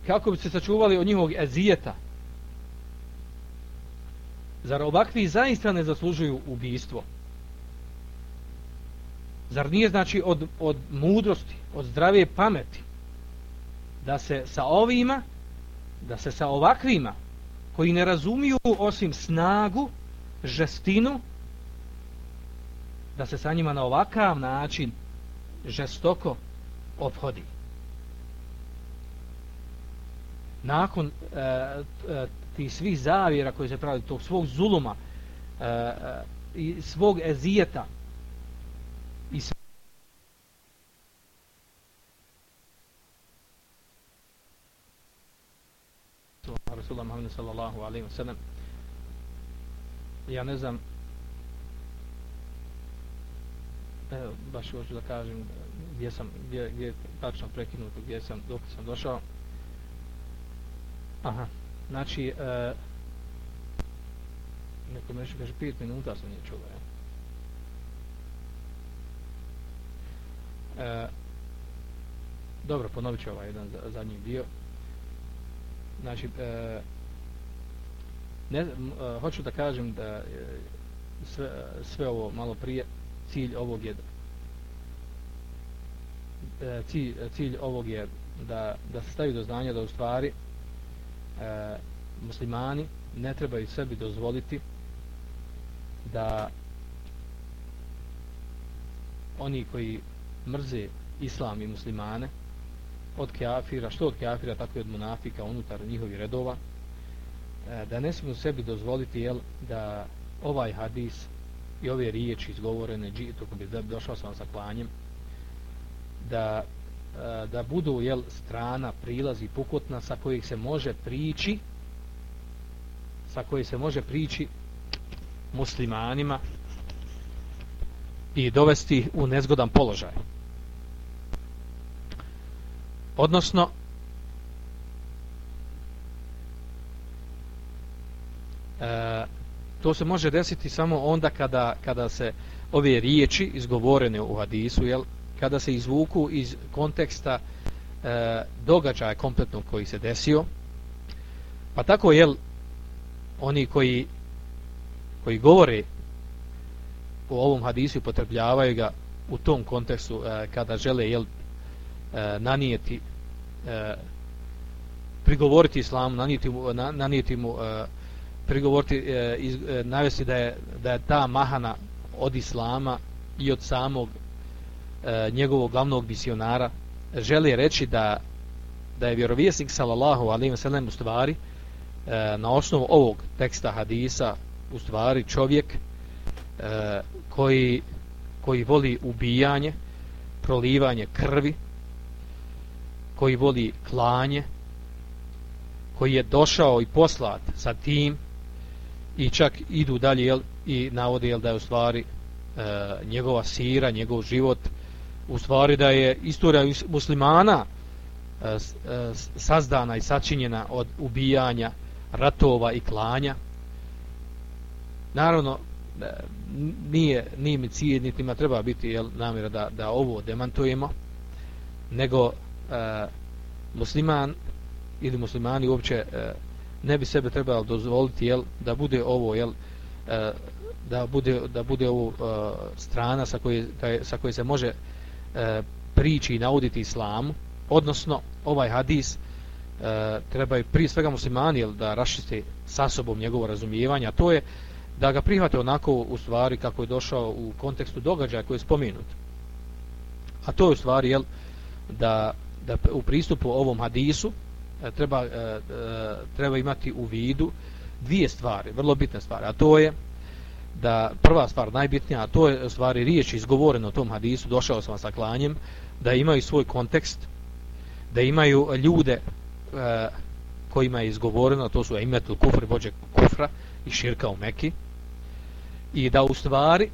Kako bi se sačuvali od njihovog ezijeta? Zar ovakvi zaista ne zaslužuju ubijstvo? Zar nije znači od, od mudrosti, od zdrave pameti da se sa ovima, da se sa ovakvima koji ne razumiju osim snagu, žestinu, da se sa njima na ovakav način žestoko obhodi. Nakon e, e, svih zavjera koji se pravi, tog svog zuluma e, e, i svog ezijeta i svog Rasulullah Muhammed sallallahu alaihi wa sallam ja ne znam evo, baš hoću da kažem gdje sam, gdje, gdje tačno prekinuto, gdje sam, dok sam došao. Aha, znači, e, neko me kaže, 5 minuta sam nije čuo, ja. E, dobro, ponovit ću ovaj jedan zadnji dio. Znači, e, ne, e, hoću da kažem da e, sve, sve ovo malo prije, cilj ovog je e, cilj, cilj ovog je da, da se stavi do znanja da u stvari e, muslimani ne trebaju sebi dozvoliti da oni koji mrze islam i muslimane od kafira, što od kafira, tako i od munafika unutar njihovih redova, e, da ne smiju sebi dozvoliti jel, da ovaj hadis i ove riječi izgovorene džito bi došao sam sa klanjem da e, da budu jel strana prilazi pukotna sa kojih se može prići sa kojih se može prići muslimanima i dovesti u nezgodan položaj. Odnosno e, to se može desiti samo onda kada, kada se ove riječi izgovorene u hadisu, jel, kada se izvuku iz konteksta e, događaja kompletnog koji se desio. Pa tako, jel, oni koji, koji govore u ovom hadisu i potrebljavaju ga u tom kontekstu e, kada žele, jel, e, nanijeti e, prigovoriti islamu, nanijeti mu, na, nanijeti mu e, prigovoriti e, iz, e, navesti da je da je ta mahana od islama i od samog e, njegovog glavnog misionara želi reći da da je vjerovjesnik sallallahu alejhi ve sellem u stvari e, na osnovu ovog teksta hadisa u stvari čovjek e, koji koji voli ubijanje prolivanje krvi koji voli klanje koji je došao i poslat sa tim i čak idu dalje jel, i navode jel, da je u stvari e, njegova sira, njegov život u stvari da je istorija muslimana e, e, sazdana i sačinjena od ubijanja ratova i klanja. Naravno e, nije, nije mi cijed niti ima treba biti jel, namjera da, da ovo demantujemo nego e, musliman ili muslimani uopće e, ne bi sebe trebalo dozvoliti jel, da bude ovo jel, e, da bude da bude ovo e, strana sa koje sa koje se može e, priči i nauditi islamu odnosno ovaj hadis e, trebaju prije svega muslimani jel, da rašiste sa sobom njegovo razumijevanje a to je da ga prihvate onako u stvari kako je došao u kontekstu događaja koji je spomenut. A to je u stvari jel, da, da u pristupu ovom hadisu E, treba, e, e, treba imati u vidu dvije stvari, vrlo bitne stvari a to je da prva stvar najbitnija, a to je stvari riječ izgovoreno o tom hadisu, došao sam sa klanjem, da imaju svoj kontekst, da imaju ljude e, kojima je izgovoreno, to su imetul kufr, vođe kufra i širka u Meki, i da u stvari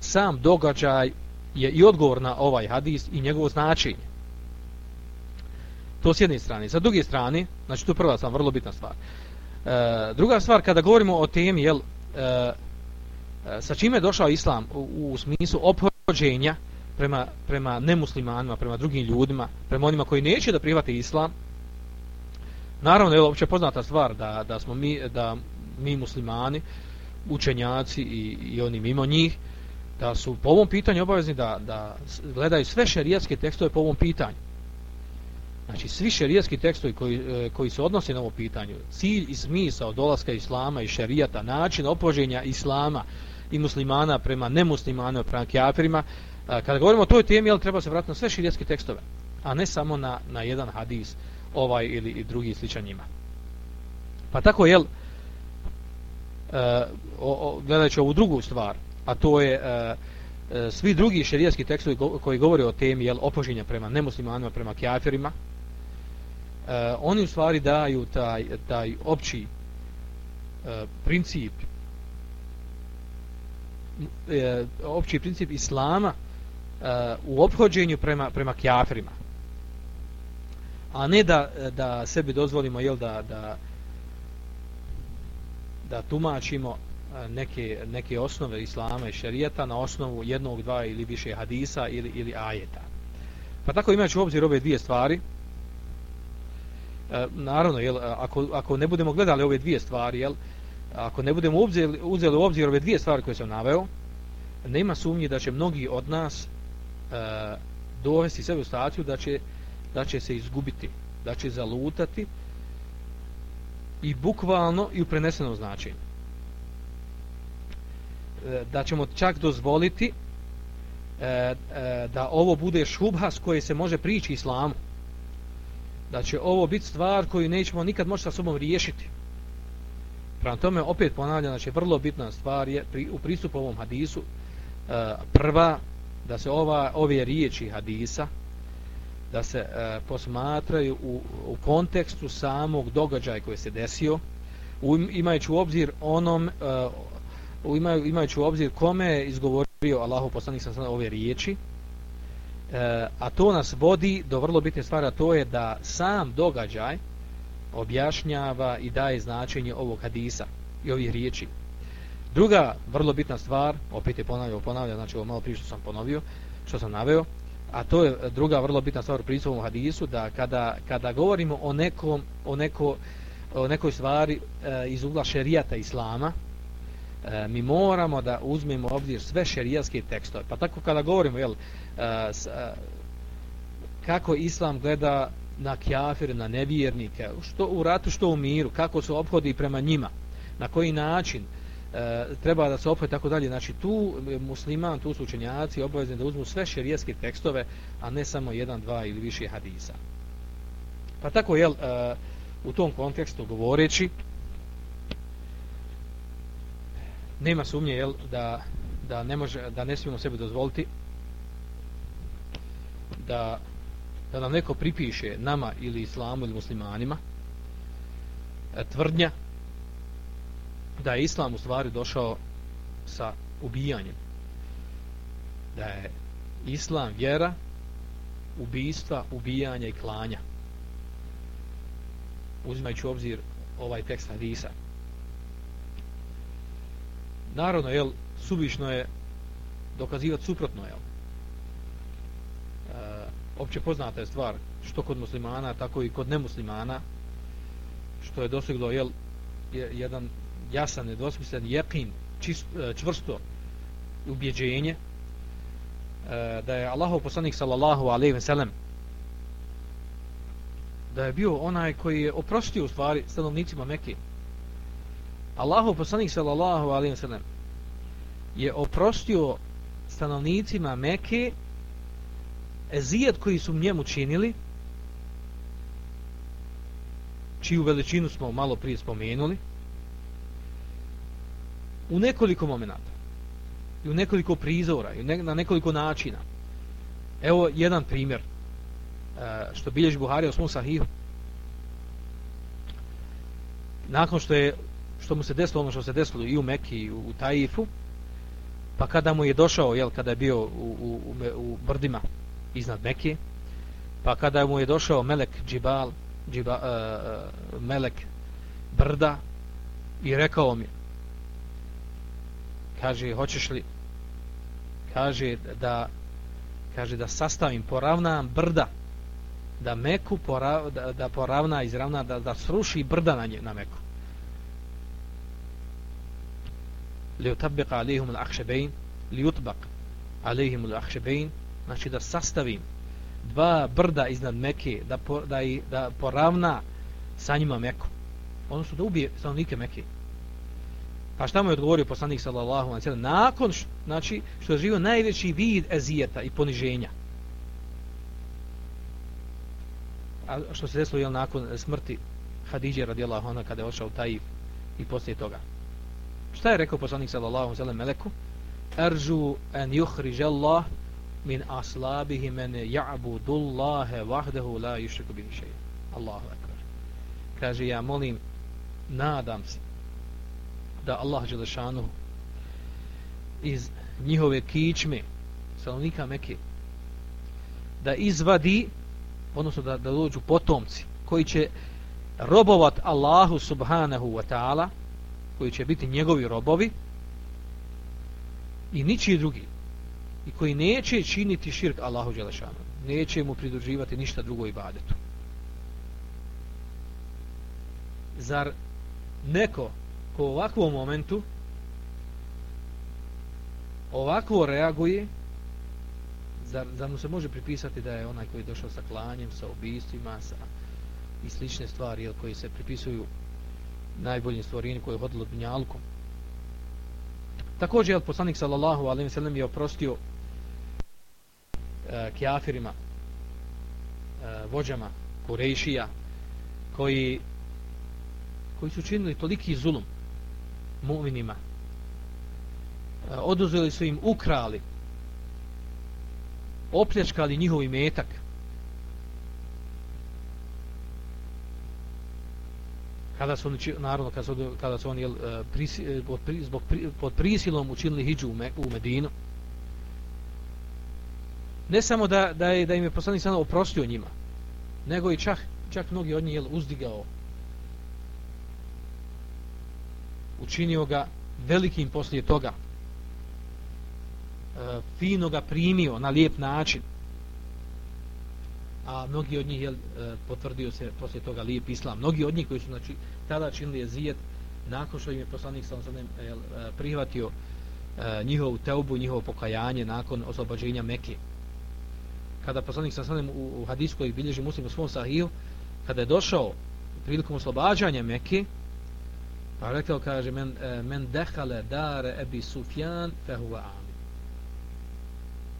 sam događaj je i odgovor na ovaj hadis i njegovo značenje. To s jedne strane. Sa druge strane, znači to je prva stvar, vrlo bitna stvar. E, druga stvar, kada govorimo o temi, jel, e, E, sa čime je došao islam u, u smislu ophođenja prema, prema nemuslimanima, prema drugim ljudima, prema onima koji neće da prihvate islam. Naravno je uopće poznata stvar da, da smo mi, da mi muslimani, učenjaci i, i oni mimo njih, da su po ovom pitanju obavezni da, da gledaju sve šerijatske tekstove po ovom pitanju. Znači, svi šerijatski tekstovi koji, e, koji se odnose na ovo pitanje, cilj i smisao dolaska islama i šerijata, način opoženja islama, i muslimana prema nemuslimanima, prema kjafirima. E, kada govorimo o toj temi, jel, treba se vratiti na sve širijetske tekstove, a ne samo na, na jedan hadis, ovaj ili i drugi sličan njima. Pa tako, jel, uh, o, o, gledajući ovu drugu stvar, a to je svi drugi širijetski tekstovi koji govore o temi, jel, opoženja prema nemuslimanima, prema kjafirima, uh, oni u stvari daju taj, taj opći uh, princip e, opći princip islama e, u obhođenju prema, prema kjafirima. A ne da, da sebi dozvolimo jel, da, da, da tumačimo neke, neke osnove islama i šarijeta na osnovu jednog, dva ili više hadisa ili, ili ajeta. Pa tako imajući u obzir ove dvije stvari, E, naravno, jel, e, ako, ako ne budemo gledali ove dvije stvari, jel, ako ne budemo uzeli, uzeli u obzir ove dvije stvari koje sam naveo, nema sumnje da će mnogi od nas e, dovesti sebe u staciju da će, da će se izgubiti, da će zalutati i bukvalno i u prenesenom značenju. E, da ćemo čak dozvoliti e, e, da ovo bude šubha s koje se može prići islamu. Da će ovo biti stvar koju nećemo nikad moći sa sobom riješiti. Prema tome, opet ponavljam, znači, vrlo bitna stvar je pri, u pristupu ovom hadisu, e, prva, da se ova, ove riječi hadisa, da se e, posmatraju u, u kontekstu samog događaja koji se desio, u, imajući u obzir onom, e, u, imaju, imajući u obzir kome je izgovorio Allahu poslanik sam ove riječi, e, a to nas vodi do vrlo bitne stvari, a to je da sam događaj, objašnjava i daje značenje ovog hadisa i ovih riječi. Druga vrlo bitna stvar, opet je ponavljao, ponavljao, znači ovo malo prije što sam ponovio, što sam naveo, a to je druga vrlo bitna stvar u prisovom hadisu, da kada, kada govorimo o, nekom, o, neko, o nekoj stvari e, iz ugla šerijata islama, e, mi moramo da uzmemo obzir sve šerijatske tekstove. Pa tako kada govorimo, jel, kako islam gleda na kjafir, na nevjernike, što u ratu, što u miru, kako se obhodi prema njima, na koji način e, treba da se ophodi tako dalje. Znači tu e, musliman, tu su učenjaci obavezni da uzmu sve šerijeske tekstove, a ne samo jedan, dva ili više hadisa. Pa tako, jel, e, u tom kontekstu govoreći, nema sumnje, jel, da, da, ne može, da ne smijemo sebi dozvoliti da da nam neko pripiše nama ili islamu ili muslimanima e, tvrdnja da je islam u stvari došao sa ubijanjem da je islam vjera ubijstva, ubijanja i klanja. Uzimajući u obzir ovaj tekst hadisa. Naravno, jel, suvišno je dokazivati suprotno, jel? Opće poznata je stvar, što kod muslimana, tako i kod nemuslimana, što je doseglo, jel, jedan jasan, nedosmislen, jekin, čist, e, čvrsto ubjeđenje, e, da je Allahov poslanik, sallallahu alaihi ve sellem, da je bio onaj koji je oprostio u stvari stanovnicima Mekke. Allahov poslanik sallallahu alejhi ve sellem je oprostio stanovnicima Mekke ezijet koji su njemu činili čiju veličinu smo malo prije spomenuli u nekoliko momenata i u nekoliko prizora i na nekoliko načina. Evo jedan primjer e, što bilježi Buhari o svom sahihu. Nakon što je što mu se desilo ono što se desilo i u Mekki i u Taifu pa kada mu je došao jel kada je bio u, u, u, u brdima iznad Mekije. pa kada mu je došao Melek Džibal Džiba, uh, Melek brda i rekao mi kaže hoćeš li kaže da kaže da sastavim poravnam brda da Meku porav, da, da poravna, izravna, da, da sruši brda na, nje, na Meku. Li utabbiq alihum al-akhshabain, li utbaq znači da sastavim dva brda iznad Meke, da, po, da, i, da poravna sa njima Meku. Odnosno da ubije stanovnike Meke. Pa šta mu je odgovorio poslanik sallallahu alaihi wa sallam? Nakon š, znači, što je živio najveći vid ezijeta i poniženja. a što se desilo je nakon smrti Hadidje radijallahu anha kada je ošao u Taif i poslije toga. Šta je rekao poslanik sallallahu alejhi ve sellem meleku? Arju an yukhrij Allah min aslabihi man ya'budu Allahe wahdahu la yushriku bin shay'a. Allahu akbar. Kaže ja molim nadam se da Allah Đelešanu iz njihove kičme stanovnika Mekke da izvadi odnosno da, da dođu potomci koji će robovat Allahu subhanahu wa ta'ala koji će biti njegovi robovi i ničiji drugi i koji neće činiti širk Allahu Đelešanu neće mu pridruživati ništa drugo ibadetu zar neko ko u ovakvom momentu ovakvo reaguje zar, zar mu se može pripisati da je onaj koji je došao sa klanjem, sa ubistvima, sa i slične stvari jel, koji se pripisuju najboljim stvorini koje je hodilo dunjalkom. Također, jel, poslanik sallallahu alaihi sallam je oprostio e, kjafirima, e, vođama Kurejšija, koji, koji su činili toliki zulum mu'minima, e, oduzeli su im, ukrali, opljačkali njihov imetak. Kada su oni, naravno, kada su, kada su oni jel, prisi, pod, zbog, pod prisilom učinili hijđu u Medinu, ne samo da, da, je, da im je poslanik sada oprostio njima, nego i čak, čak mnogi od njih je uzdigao, učinio ga velikim poslije toga, E, fino ga primio na lijep način. A mnogi od njih je e, potvrdio se poslije toga lijep islam. Mnogi od njih koji su znači, tada činili jezijet nakon što im je poslanik sam sam e, prihvatio e, njihovu teubu, njihovo pokajanje nakon oslobođenja Mekke kada poslanik sa sanem u, u hadisku koji bilježi muslim u svom sahiju kada je došao prilikom oslobađanja Mekke pa rekao kaže men, e, men dehale dare ebi sufjan fehuva am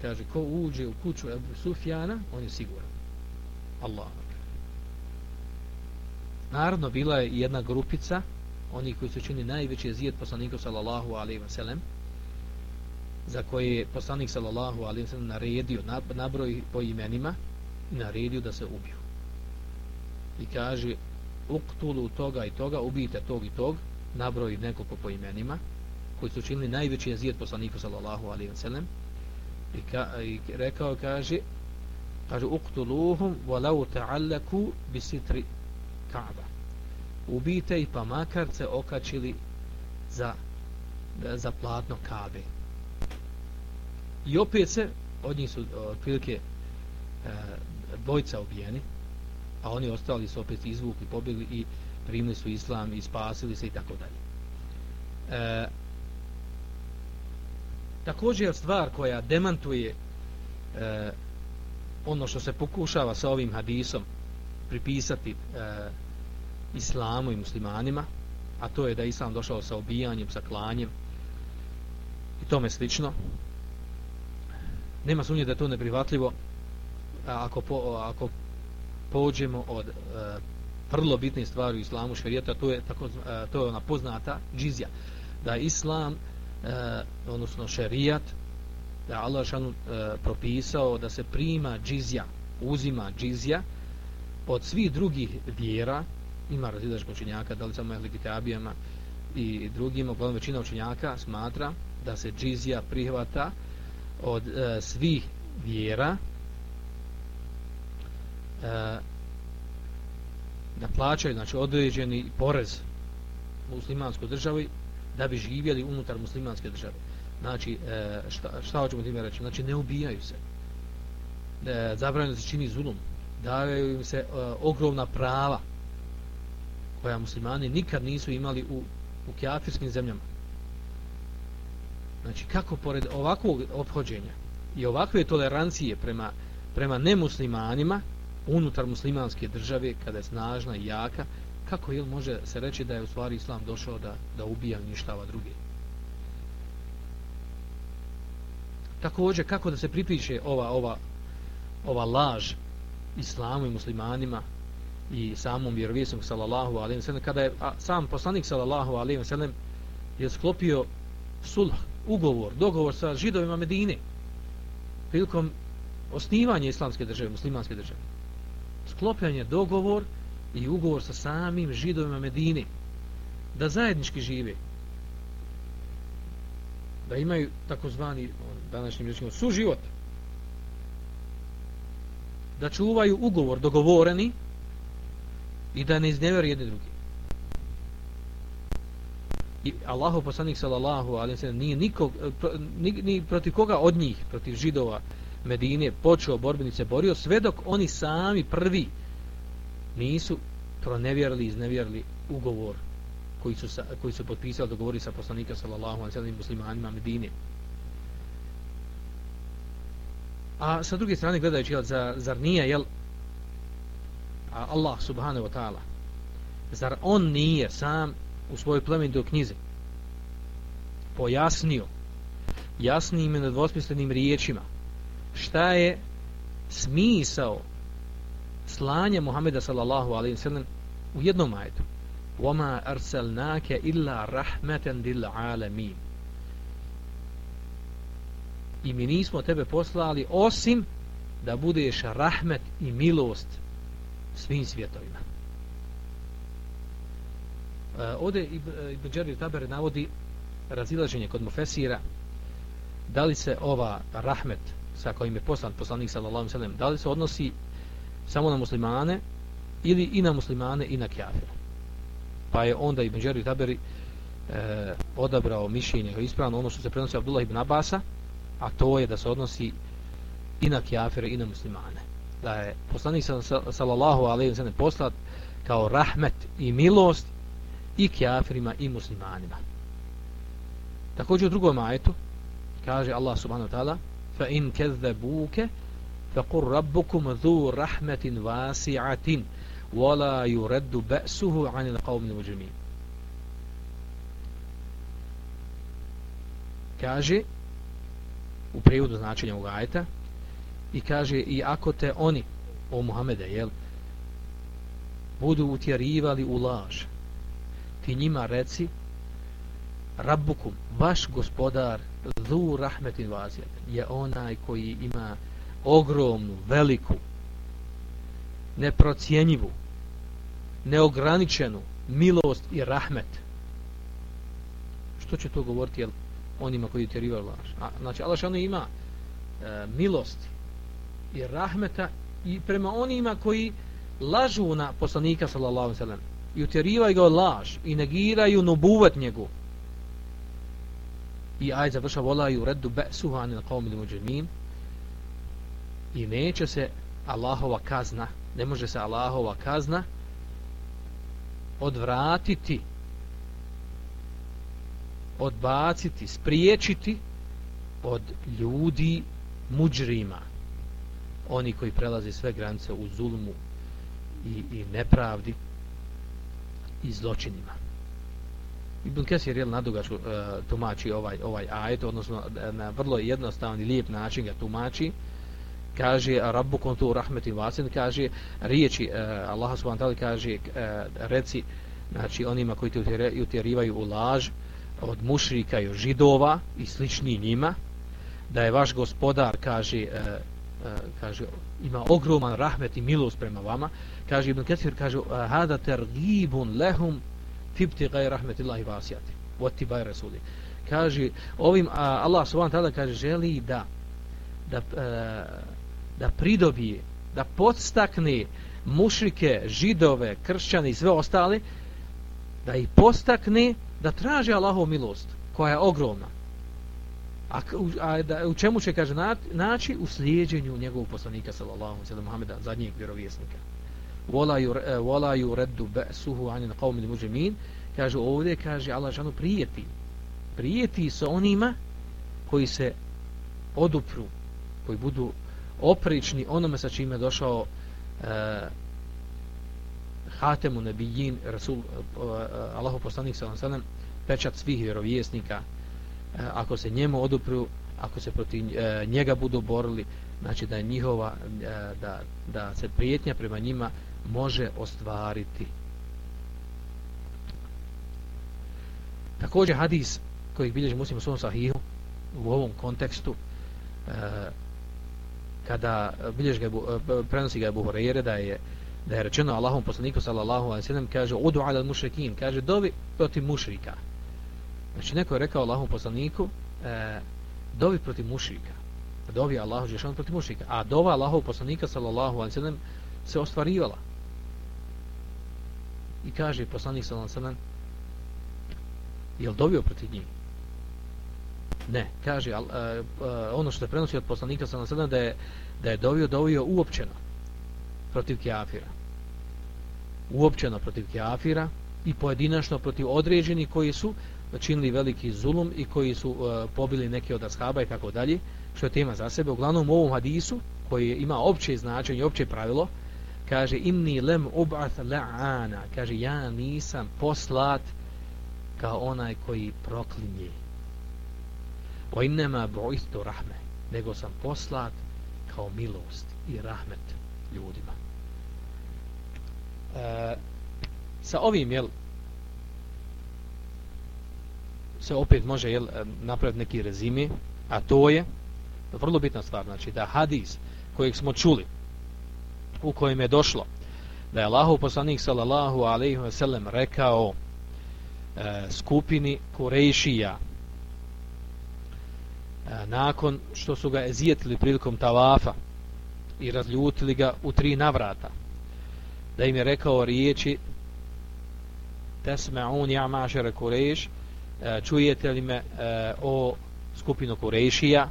kaže ko uđe u kuću ebi Sufjana on je siguran. Allah. Naravno bila je jedna grupica oni koji su čini najveći zijet poslanika sallallahu alaihi wa sallam za koje je poslanik sallallahu alejhi ve naredio nabroj po imenima naredio da se ubiju. I kaže uktulu toga i toga ubijte tog i tog nabroj nekoliko po imenima koji su činili najveći jezijet poslaniku sallallahu alejhi ve sellem i, ka, i rekao kaže kaže uktuluhum walau ta'allaku bi sitri Kaaba ubijte ih pa makar se okačili za za platno Kaabe i opet se od njih su otprilike e, dvojca ubijeni a oni ostali su opet izvukli, pobjegli i primili su islam i spasili se i tako dalje. E, također stvar koja demantuje e, ono što se pokušava sa ovim hadisom pripisati e, islamu i muslimanima, a to je da je islam došao sa obijanjem, sa klanjem i tome slično. Nema sumnje da je to neprihvatljivo ako, po, ako pođemo od e, vrlo bitne stvari u islamu šarijeta, to je, tako, e, to je ona poznata džizija. Da je islam, e, odnosno šarijat, da je Allah šanu e, propisao da se prima džizija, uzima džizija od svih drugih vjera, ima razilažka učenjaka, da li samo ehli kitabijama i drugima, uglavnom većina učenjaka smatra da se džizija prihvata od e, svih vjera, e, da plaćaju znači određeni porez muslimanskoj državi da bi živjeli unutar muslimanske države. Znači, e, šta, šta hoćemo time reći? Znači, ne ubijaju se. E, zabranjeno se čini zulum. Daju im se e, ogromna prava koja muslimani nikad nisu imali u, u kjafirskim zemljama. Znači, kako pored ovakvog obhođenja i ovakve tolerancije prema, prema nemuslimanima, unutar muslimanske države kada je snažna i jaka kako je može se reći da je u stvari islam došao da, da ubija ništava druge? Također kako da se pripiše ova, ova, ova laž islamu i muslimanima i samom vjerovijesnom sallallahu alaihi wa kada je a, sam poslanik sallallahu alaihi wa je sklopio sulh, ugovor, dogovor sa židovima Medine prilikom osnivanja islamske države, muslimanske države. Sklopljan je dogovor i ugovor sa samim židovima Medine da zajednički žive. Da imaju takozvani današnjim rečima suživot. Da čuvaju ugovor dogovoreni i da ne izneveri jedni drugi i Allahu poslanik sallallahu alejhi ve sellem nije nikog ni, ni protiv koga od njih protiv židova Medine počeo borbenice borio sve dok oni sami prvi nisu pronevjerili i iznevjerili ugovor koji su, sa, koji su potpisali dogovori sa poslanika sallallahu alaihi sellem muslimanima Medine. A sa druge strane gledajući, jel, za, zar nije, jel, a Allah subhanahu wa ta'ala, zar on nije sam u svojoj plemenitoj knjizi pojasnio jasnim i nedvosmislenim riječima šta je smisao slanja Muhameda sallallahu alaihi wa sallam u jednom ajetu وَمَا أَرْسَلْنَاكَ إِلَّا رَحْمَةً لِلْعَالَمِينَ I mi nismo tebe poslali osim da budeš rahmet i milost svim svjetovima. Ode ovdje Ibn eh, Đerir Taber navodi razilaženje kod Mufesira. Da li se ova rahmet sa kojim je poslan poslanik sallallahu alejhi ve sellem da li se odnosi samo na muslimane ili i na muslimane i na kafire pa je onda ibn Đerir Taberi e, odabrao mišljenje kao ispravno ono što se prenosi Abdullah ibn Abasa a to je da se odnosi i na kafire i na muslimane. Da je poslanik sallallahu alejhi ve sellem poslat kao rahmet i milost i kjafirima i muslimanima. Također u drugom ajetu kaže Allah subhanahu wa ta'ala fa in kazzabuke fa كَذَّبُوكَ rabbukum dhu rahmetin رَحْمَةٍ وَاسِعَةٍ وَلَا يُرَدُّ ba'suhu 'anil الْقَوْمِ الْمُجْرِمِينَ kaže u prijevodu značenja ovog ajeta i kaže i ako te oni o Muhammede jel, budu utjerivali u laž ti njima reci Rabbukum, vaš gospodar, zu rahmetin vazijat, je onaj koji ima ogromnu, veliku, neprocijenjivu, neograničenu milost i rahmet. Što će to govoriti jel, onima koji utjerivaju laž? A, znači, Allah što ima e, milosti i rahmeta i prema onima koji lažu na poslanika sallallahu alejhi ve sellem i utjerivaju ga laž i negiraju nubuvet njegu. I aj završa vola i uredu be'suhu anil qawmi mujrimin i neće se Allahova kazna ne može se Allahova kazna odvratiti odbaciti spriječiti od ljudi muđrima. Oni koji prelaze sve granice u zulmu i, i nepravdi i zločinima. Ibn Kesir je nadugačko uh, tumači ovaj ovaj ajet odnosno e, na vrlo jednostavan i lijep način ga tumači. Kaže rabbukum tu rahmetin vasin, kaže riječi e, uh, Allah subhanahu ta'ala kaže uh, reci znači onima koji te utjerivaju u laž od mušrika i židova i slični njima da je vaš gospodar kaže uh, Eh, kaže ima ogroman rahmet i milost prema vama. Kaže Ibn Kathir kaže eh, hada tergibun lehum fibti gaj rahmetillahi vasijati voti baj rasuli. Kaže ovim a, Allah subhanahu ta'ala kaže želi da da, a, da pridobije da podstakne mušrike, židove, kršćane i sve ostale da ih postakne da traže Allahov milost koja je ogromna a, a da, u čemu će kaže naći? U slijedjenju njegovog poslanika sallallahu alejhi ve sellem Muhameda zadnjeg vjerovjesnika. Wala yuraddu eh, ba'suhu 'anil qawmi al-mujrimin kaže ovdje kaže Allah žanu prijeti. Prijeti sa onima koji se odupru koji budu oprični onome sa čime je došao uh, Hatemu Nebijin Rasul uh, Allahu poslanik sallallahu alejhi ve pečat svih vjerovjesnika. E, ako se njemu odupru ako se protiv e, njega budu borili znači da je njihova e, da, da se prijetnja prema njima može ostvariti. Također hadis koji bilježi muslim u svom sahihu u ovom kontekstu kada bilježi ga, prenosi ga Ebu Horeire da je da je rečeno Allahom poslaniku sallallahu alaihi sallam kaže udu ala mušrikin kaže dovi protiv mušrika znači neko je rekao Allahom poslaniku e, dovi protiv mušrika dovi Allahu žešan protiv mušrika a dova Allahov poslanika sallallahu alaihi sallam se ostvarivala I kaže poslanik sallallahu alaihi sallam, je li dovio protiv njih? Ne, kaže al, e, e, ono što se prenosi od poslanika sallallahu alaihi sallam, da je da je dovio, dovio uopćeno protiv kafira. Uopćeno protiv kafira i pojedinačno protiv određeni koji su činili veliki zulum i koji su uh, pobili neke od ashaba i tako dalje, što je tema za sebe. Uglavnom u ovom hadisu, koji ima opće značenje, opće pravilo, kaže inni lem ub'ath la'ana. Kaže ja nisam poslat kao onaj koji proklinje. Po innema bu'ithtu rahme. Nego sam poslat kao milost i rahmet ljudima. E, sa ovim jel se opet može jel napraviti neki rezime a to je vrlo bitna stvar znači da hadis kojeg smo čuli u kojem je došlo da je Allahu poslanik sallallahu alejhi ve sellem rekao e, skupini Kurejšija e, nakon što su ga ezijetili prilikom tavafa i razljutili ga u tri navrata da im je rekao riječi tesme'un ja mašere Kurejš E, čujete li me e, o skupinu Kurejšija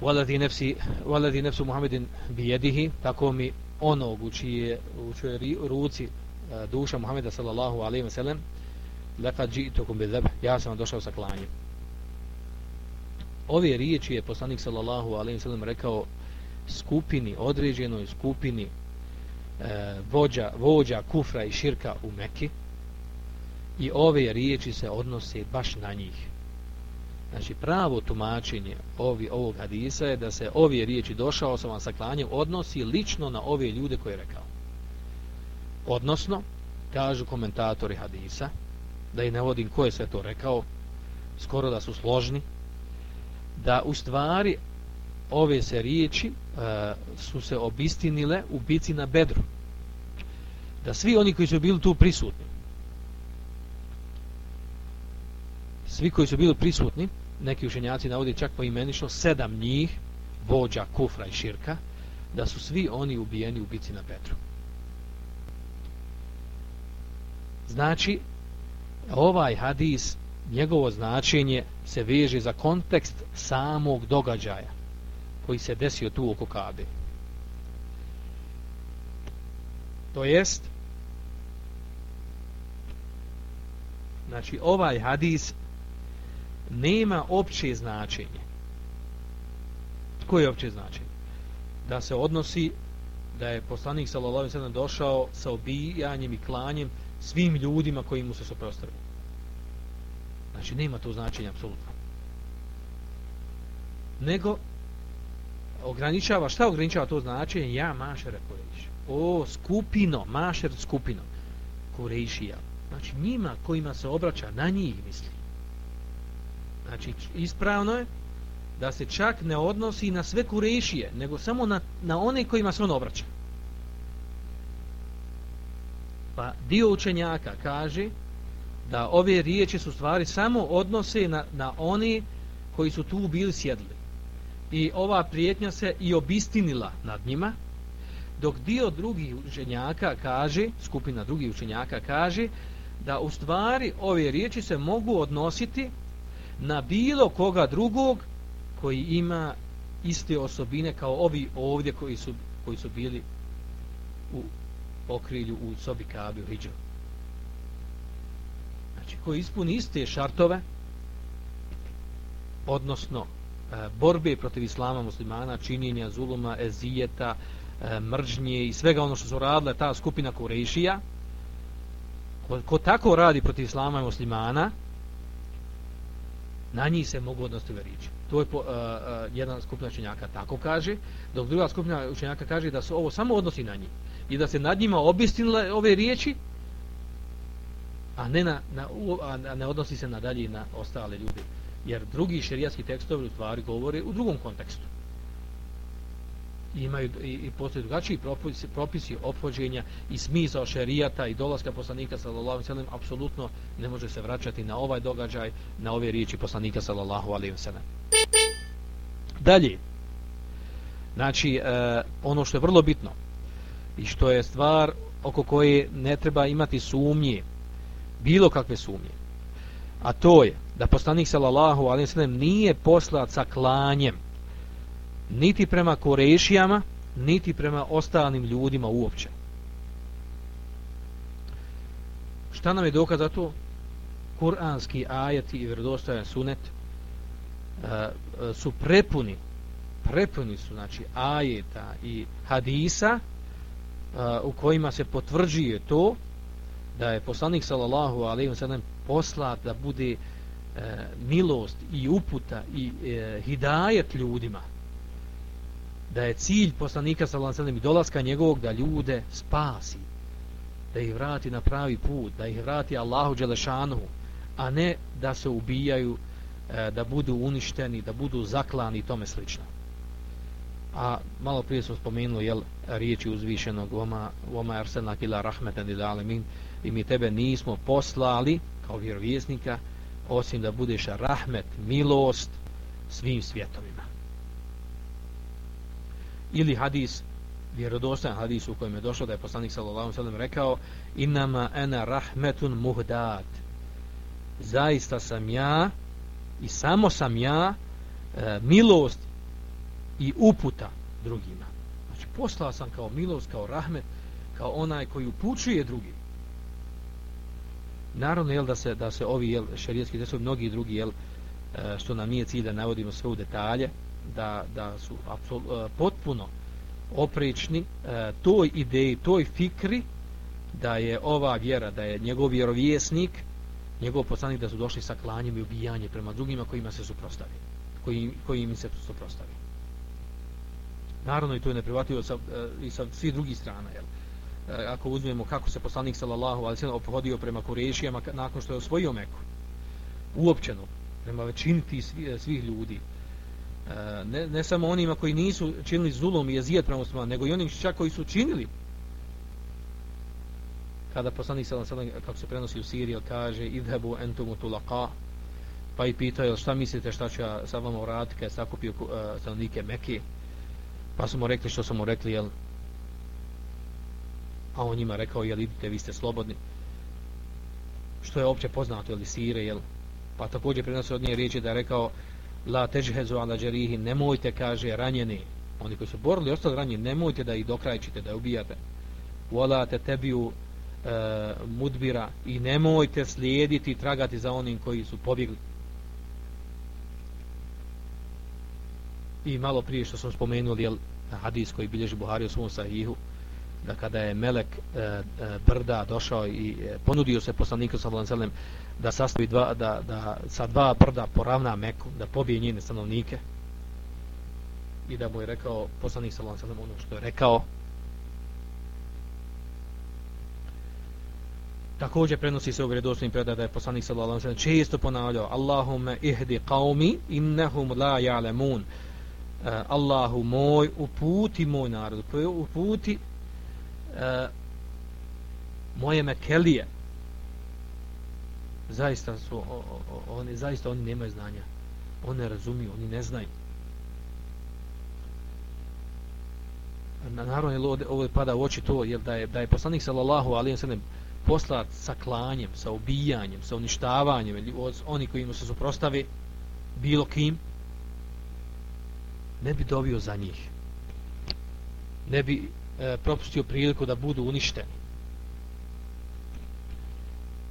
Waladi nafsi waladi nefsu Muhammedin bi yadihi tako mi onog u čije u čije ruci e, duša Muhammeda sallallahu alejhi ve sellem laqad ji'tukum bi dhabh ja sam došao sa klanjem. Ove riječi je poslanik sallallahu alejhi ve sellem rekao skupini određenoj skupini e, vođa vođa kufra i širka u Mekki i ove riječi se odnose baš na njih Znači pravo tumačenje ovi, ovog hadisa je da se ove riječi došao sa vam saklanjem odnosi lično na ove ljude koje je rekao. Odnosno, kažu komentatori hadisa, da i ne vodim ko je sve to rekao, skoro da su složni, da u stvari ove se riječi e, su se obistinile u bici na bedru. Da svi oni koji su bili tu prisutni, svi koji su bili prisutni, neki učenjaci navodi čak po imenično, sedam njih, vođa kufra i širka, da su svi oni ubijeni u bici na Petru. Znači, ovaj hadis, njegovo značenje se veže za kontekst samog događaja koji se desio tu oko Kabe. To jest, znači ovaj hadis nema opće značenje. Koje je opće značenje? Da se odnosi da je poslanik sallallahu alejhi ve sellem došao sa obijanjem i klanjem svim ljudima koji mu se suprotstavljaju. Znači nema to značenja apsolutno. Nego ograničava, šta ograničava to značenje? Ja mašer Kurejš. O, skupino, mašer skupino. Kurejšija. Znači njima kojima se obraća, na njih misli. Znači ispravno je da se čak ne odnosi na sve kurešije, nego samo na, na one kojima se on obraća. Pa dio učenjaka kaže da ove riječi su stvari samo odnose na, na oni koji su tu bili sjedli. I ova prijetnja se i obistinila nad njima, dok dio drugih učenjaka kaže, skupina drugih učenjaka kaže, da u stvari ove riječi se mogu odnositi na bilo koga drugog koji ima iste osobine kao ovi ovdje koji su, koji su bili u okrilju u sobi Kabe u Hidžu. Znači, koji ispuni iste šartove, odnosno e, borbe protiv islama muslimana, činjenja zuluma, ezijeta, e, mržnje i svega ono što su radile ta skupina Kurešija, ko, ko tako radi protiv islama muslimana, na njih se mogu odnositi riječi. To je po, uh, uh, jedna skupina učenjaka tako kaže, dok druga skupina učenjaka kaže da se ovo samo odnosi na njih i da se nad njima obistinile ove riječi, a ne, na, na, a ne odnosi se nadalje na ostale ljude. Jer drugi šerijatski tekstovi u stvari govore u drugom kontekstu. I imaju i, i postoje drugačiji propisi, propisi ophođenja i smisao šerijata i dolaska poslanika sallallahu alejhi ve sellem apsolutno ne može se vraćati na ovaj događaj, na ove riječi poslanika sallallahu alejhi ve sellem. Dalje. Znači, e, ono što je vrlo bitno, i što je stvar oko koje ne treba imati sumnje, bilo kakve sumnje. A to je da poslanik sallallahu alejhi ve sellem nije poslat sa klanjem niti prema Korešijama, niti prema ostalim ljudima uopće. Šta nam je dokaz za to? Kur'anski ajeti i vjerodostojan sunet uh, su prepuni prepuni su znači ajeta i hadisa e, u kojima se potvrđuje to da je poslanik sallallahu alejhi ve sellem poslat da bude e, milost i uputa i e, hidajet ljudima da je cilj poslanika sallallahu alejhi i dolaska njegovog da ljude spasi da ih vrati na pravi put da ih vrati Allahu dželešanu a ne da se ubijaju e, da budu uništeni da budu zaklani i tome slično. A malo prije smo spomenuli jel, riječi uzvišenog voma, voma arsena kila rahmetan ila alemin i mi tebe nismo poslali kao vjerovjesnika osim da budeš rahmet, milost svim svjetovima ili hadis vjerodostan hadis u kojem je došlo da je poslanik sallallahu sallam rekao inama ena rahmetun muhdat zaista sam ja i samo sam ja e, milost i uputa drugima. Znači, poslao sam kao milost, kao rahmet, kao onaj koji upućuje drugi. Naravno, jel, da se, da se ovi jel, šarijetski testovi, mnogi drugi, jel, e, što nam nije cilj da navodimo sve u detalje, da, da su apsol, e, potpuno oprečni e, toj ideji, toj fikri, da je ova vjera, da je njegov vjerovjesnik, njegov poslanik da su došli sa klanjem i ubijanjem prema drugima kojima se suprostavi, koji, koji im se suprostavi. Naravno i to je neprihvatljivo sa, e, i sa svih drugih strana. Jel? E, ako uzmemo kako se poslanik sallallahu alejhi ve sellem ophodio prema Kurešijama nakon što je osvojio Meku. Uopćeno prema većini tih svih, e, svih ljudi. E, ne, ne samo onima koji nisu činili zulum i jezijet prema muslimanima, nego i onim čak koji su činili. Kada poslanik sallallahu alejhi ve kako se prenosi u Siriji kaže idhabu entumu tulaqa pa i pitao šta mislite šta će sa vama uraditi kad sakupio uh, stanovnike Mekke Pa su mu rekli što su mu rekli, jel? A on njima rekao, jel idite, vi ste slobodni. Što je opće poznato, jel, sire, jel? Pa također prenosi od nje riječi da je rekao, la težhezu ala džerihi, nemojte, kaže, ranjeni. Oni koji su borili, ostali ranjeni, nemojte da ih dokrajčite, da ubijate. Wala te tebiju e, mudbira i nemojte slijediti i tragati za onim koji su pobjegli. I malo prije što smo spomenuli jel, hadis koji bilježi Buhari u svom sahihu, da kada je Melek e, e, brda došao i e, ponudio se poslaniku sa Lancelem da sastavi dva, da, da sa dva brda poravna Meku, da pobije njene stanovnike i da mu je rekao poslanik sa Lancelem ono što je rekao Također prenosi se u vredosnim predaj da je poslanik sallallahu alejhi ve sellem često ponavljao Allahumma ihdi qaumi innahum la ya'lamun. Uh, Allahu moj uputi moj narod, uputi e, moje mekelije. Zaista su o, o, oni zaista oni nemaju znanja. Oni ne razumiju, oni ne znaju. na Naravno, ovo, ovo pada u oči to, jer da je, da je poslanik sallallahu alejhi ve sellem poslat sa klanjem, sa ubijanjem, sa uništavanjem, oni koji mu se suprotstave bilo kim, ne bi dobio za njih. Ne bi e, propustio priliku da budu uništeni.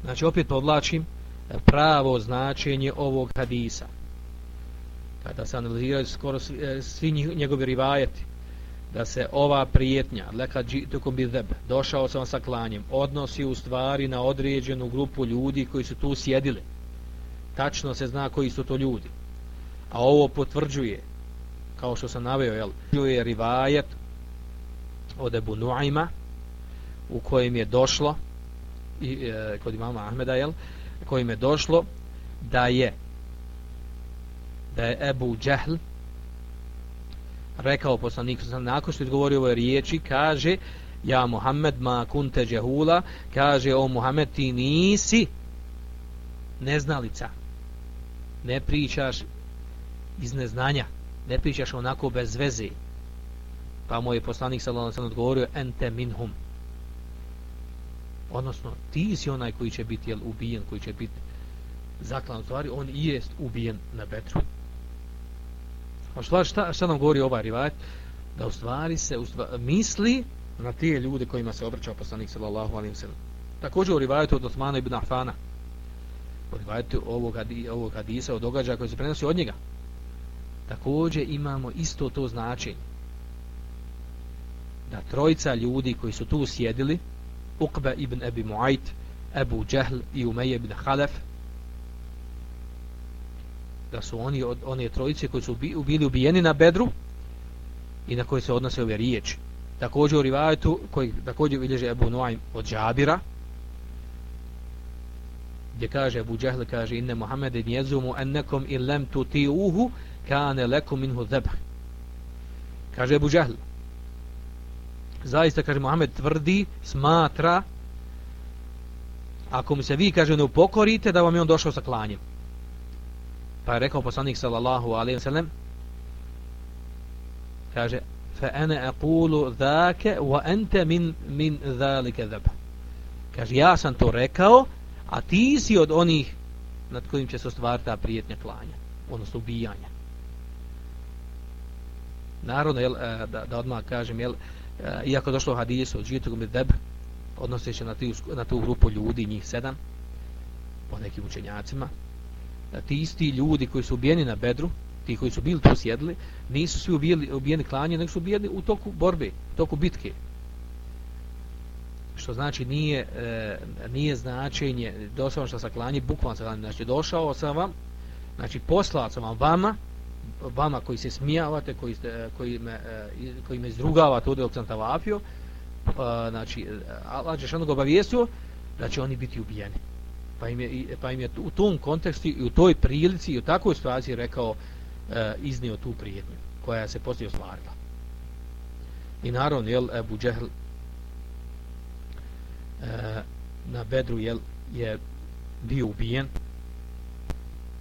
Znači, opet podlačim e, pravo značenje ovog hadisa. Kada se analiziraju skoro svi, e, svi njegovi rivajeti, da se ova prijetnja leka džitukum bidheb došao sam sa klanjem odnosi u stvari na određenu grupu ljudi koji su tu sjedili tačno se zna koji su to ljudi a ovo potvrđuje kao što sam naveo jel, je rivajet od Ebu Nuajma u kojem je došlo i, e, kod imama Ahmeda jel, kojim je došlo da je da je Ebu Džehl rekao poslanik nakon što je govorio ove riječi kaže ja Muhammed ma kunte džehula kaže o Muhammed ti nisi neznalica. Ne pričaš iz neznanja ne pričaš onako bez veze pa mu je poslanik sallallahu alejhi ve odgovorio ente minhum odnosno ti si onaj koji će biti jel, ubijen koji će biti zaklan stvari on i jest ubijen na betru A šta, šta, šta nam govori ovaj rivajet? Da u stvari se u stvari, misli na te ljude kojima se obraćao poslanik sallallahu alejhi ve sellem. Također u rivajetu od Osmana ibn Affana U rivajetu ovog, ovog hadisa od događaja koji se prenosi od njega. Također imamo isto to značenje. Da trojica ljudi koji su tu sjedili, Uqba ibn Abi Muajt Abu Jahl i Umeje ibn Khalaf, da su oni od one trojice koji su bili ubijeni na Bedru i na koje se odnose ove riječi. Također u rivajetu koji također bilježe Ebu Nuaym od Džabira gdje kaže Ebu Džahl kaže inne Muhammede jezumu ennekom in lem tuti uhu kane lekum minhu zebh kaže Ebu Džahl zaista kaže Muhammed tvrdi smatra ako mu se vi kaže ne upokorite da vam je on došao sa klanjem. Pa je rekao poslanik sallallahu alaihi wa sallam kaže fa ana aqulu dhaka wa anta min min zalika dhab. Kaže ja sam to rekao a ti si od onih nad kojim će se ostvariti ta prijetnja klanja odnosno ubijanja. Naravno jel, e, da, da odmah kažem jel, Eh, iako došlo u hadisu od žitog medeb, deb se na, tu, na tu grupu ljudi njih sedam po nekim učenjacima eh, ti isti ljudi koji su ubijeni na bedru, ti koji su bili tu sjedli, nisu svi ubijeni, ubijeni klanje, nego su ubijeni u toku borbe, u toku bitke. Što znači nije, e, nije značenje, došao sam sa klanje, bukvalno sa klanje, znači došao sam vam, znači poslao sam vam vama, vama koji se smijavate, koji, ste, eh, koji, me, eh, koji me izrugavate u dok sam tavafio, eh, znači, Allah će obavijestio da će oni biti ubijeni. Pa im je, pa im je u tom kontekstu i u toj prilici i u takvoj situaciji rekao e, iznio tu prijetnju koja se poslije ostvarila. I naravno jel Ebu Džehl e, na Bedru jel, je bio ubijen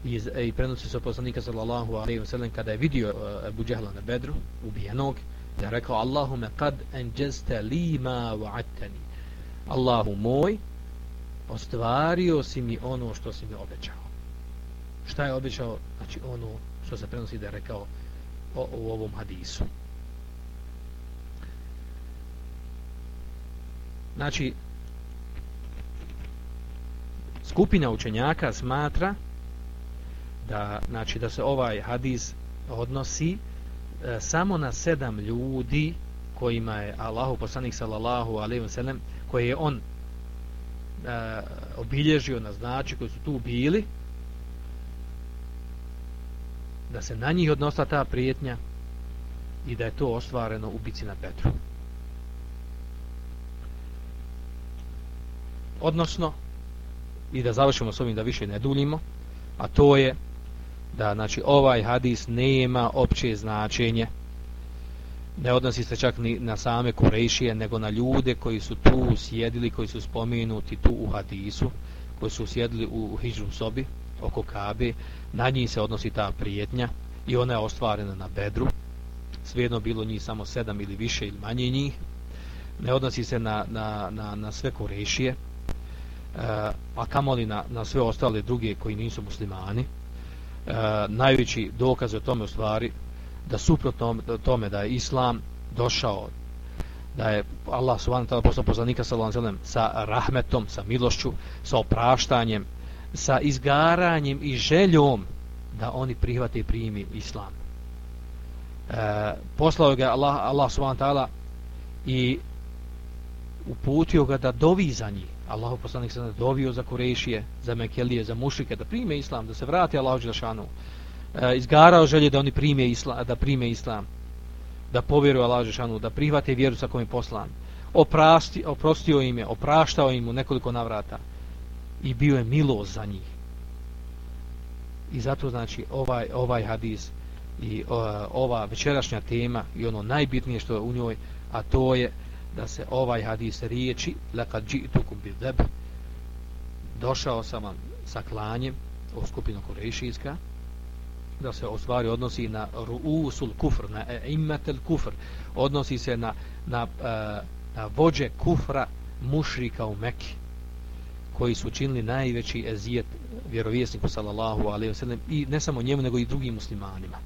iz, i prenosi se poslanika sallallahu alaihi wa sallam kada je vidio uh, Ebu Džehla na Bedru ubijenog da je rekao Allahume kad enđeste lima wa'attani Allahu moj ostvario si mi ono što si mi obećao. Šta je obećao? Znači ono što se prenosi da je rekao o, u ovom hadisu. Znači skupina učenjaka smatra da znači da se ovaj hadis odnosi e, samo na sedam ljudi kojima je Allahu poslanik sallallahu alejhi ve sellem koji je on e, obilježio na znači koji su tu bili da se na njih odnosa ta prijetnja i da je to ostvareno u bici na Petru. Odnosno, i da završimo s ovim da više ne duljimo, a to je da znači ovaj hadis nema opće značenje. Ne odnosi se čak ni na same Kurejšije nego na ljude koji su tu sjedili koji su spomenuti tu u hadisu koji su sjedili u hijđu sobi oko Kabe. Na njih se odnosi ta prijetnja i ona je ostvarena na Bedru. Svejedno bilo njih samo sedam ili više ili manje njih. Ne odnosi se na, na, na, na sve Kurejšije e, a kamoli na, na sve ostale druge koji nisu muslimani e, najveći dokaz o tome u stvari da suprotno tome da je islam došao da je Allah subhanahu wa ta'ala poslao poslanika sallallahu alejhi sa rahmetom, sa milošću, sa opraštanjem, sa izgaranjem i željom da oni prihvate i primi islam. E, poslao ga Allah, Allah subhanahu wa ta'ala i uputio ga da dovi za njih. Allahu poslanik se dovio za Kurešije, za Mekelije, za mušike, da prime islam, da se vrati Allahu Đelšanu. E, izgarao želje da oni prime islam, da prime islam, da povjeruju Allahu Đelšanu, da prihvate vjeru sa kojim poslan. Oprasti, oprostio im je, opraštao im u nekoliko navrata i bio je milo za njih. I zato znači ovaj ovaj hadis i o, ova večerašnja tema i ono najbitnije što je u njoj, a to je da se ovaj hadis riječi lakad ji'tukum bidhab došao sam vam sa klanjem o skupinu korejšijska da se o stvari odnosi na ruusul kufr na imetel kufr odnosi se na na, e, na vođe kufra mušrika u Mekki koji su činili najveći ezijet vjerovjesniku sallallahu alejhi ve sellem i ne samo njemu nego i drugim muslimanima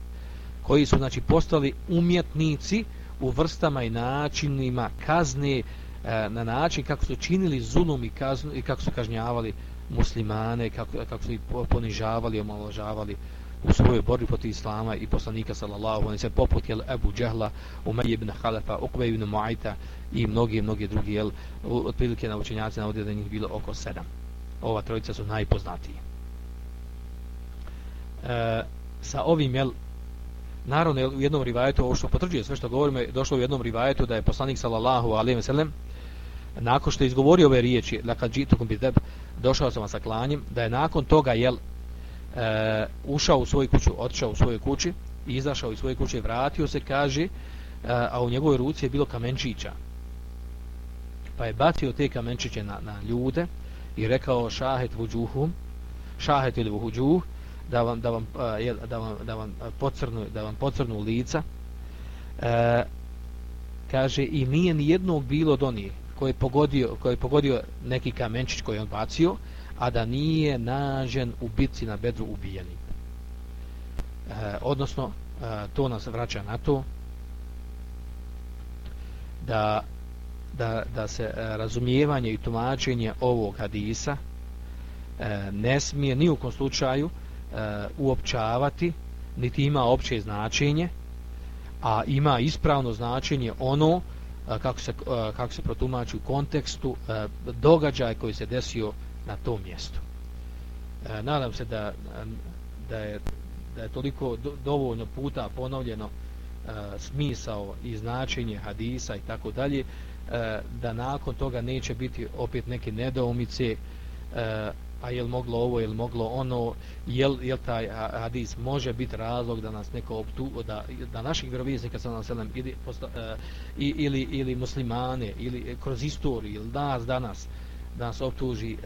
koji su znači postali umjetnici u vrstama i načinima kazne e, na način kako su činili zulum i, kaznu, i kako su kažnjavali muslimane, kako, kako su ih ponižavali, omaložavali u svojoj borbi protiv islama i poslanika sallallahu alejhi ve sellem poput jel Abu Džehla, Umej ibn Halefa, Ukbe ibn Muajta i mnogi mnogi drugi jel otprilike na učenjaci navode da njih bilo oko sedam. Ova trojica su najpoznatiji. E, sa ovim jel Naravno, u jednom rivajetu, ovo što potvrđuje sve što govorimo, je došlo u jednom rivajetu da je poslanik sallallahu alaihi ve sellem nakon što je izgovorio ove riječi, la kad jitu kum bidab, došao sam sa klanjem, da je nakon toga jel e, ušao u svoju kuću, otišao u svoju kući i izašao iz svoje kuće, vratio se, kaže, e, a u njegovoj ruci je bilo kamenčića. Pa je bacio te kamenčiće na, na ljude i rekao šahet vuđuhum, šahet ili vuđuh, da vam da vam da vam da vam pocrnu da vam pocrnu lica. E, kaže i nije ni jednog bilo do nje koji je pogodio koji je pogodio neki kamenčić koji on bacio a da nije nađen u bitci na bedru ubijeni. E, odnosno e, to nas vraća na to da da, da se e, razumijevanje i tumačenje ovog hadisa e, ne smije ni u kom slučaju e, Eh, uopćavati, niti ima opće značenje, a ima ispravno značenje ono eh, kako, se, eh, kako se protumači u kontekstu događaja koji se desio na tom mjestu. Nadam se da, da, je, da je toliko dovoljno puta ponovljeno smisao i značenje hadisa i tako dalje, da nakon toga neće biti opet neke nedoumice a jel moglo ovo, jel moglo ono, jel, jel taj hadis može biti razlog da nas neko optu, da, da naših vjerovijesnika sa naselem ili, posta, uh, ili, ili muslimane, ili e, kroz istoriju, ili nas danas, da nas optuži uh,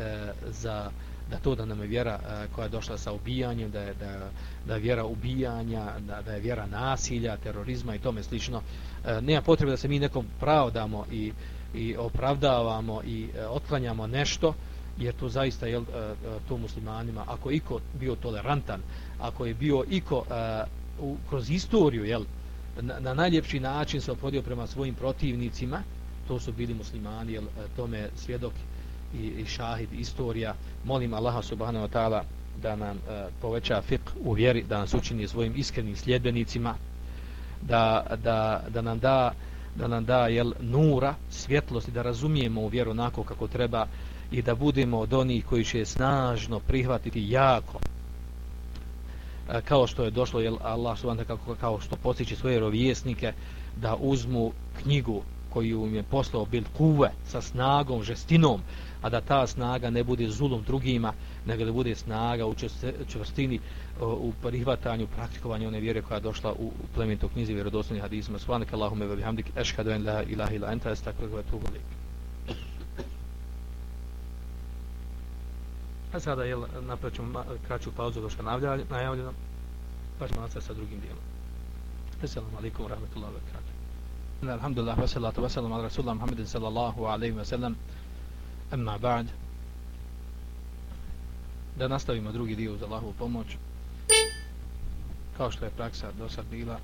za, da to da nam je vjera uh, koja je došla sa ubijanjem, da je, da, da je vjera ubijanja, da, da je vjera nasilja, terorizma i tome slično. Uh, nema potrebe da se mi nekom pravdamo i, i opravdavamo i uh, otklanjamo nešto, jer to zaista je e, e, to muslimanima, ako iko bio tolerantan, ako je bio iko uh, u, kroz istoriju, jel, na, na najljepši način se opodio prema svojim protivnicima, to su bili muslimani, jel, tome svjedok i, i šahid istorija. Molim Allaha subhanahu wa ta'ala da nam uh, poveća fiqh u vjeri, da nas učini svojim iskrenim sljedbenicima, da, da, da nam da da nam da jel, nura, svjetlosti, da razumijemo u vjeru onako kako treba i da budemo od onih koji će snažno prihvatiti jako kao što je došlo jel, Allah subhanahu kako, kao što posjeći svoje rovjesnike da uzmu knjigu koju im je poslao bil kuve sa snagom, žestinom, a da ta snaga ne bude zulom drugima, nego da bude snaga u čvrstini, u prihvatanju, praktikovanju one vjere koja je došla u plemenitog knjizi vjerodostojnih hadisma. Subhanak Allahume ve bihamdik, ešhadu en la ilaha illa anta astaghfiruka wa atubu ilaik. A sada je napraćemo kraću pauzu do što najavljeno, pa ćemo nastaviti sa drugim dijelom. Assalamu alaikum wa rahmatullahi wa barakatuh. Alhamdulillah, wa salatu wa salam ala rasulullah Muhammedin sallallahu alaihi wa sallam. Amma ba'd. Da nastavimo drugi dio za Allahovu pomoć. Kao što je praksa do sad bila.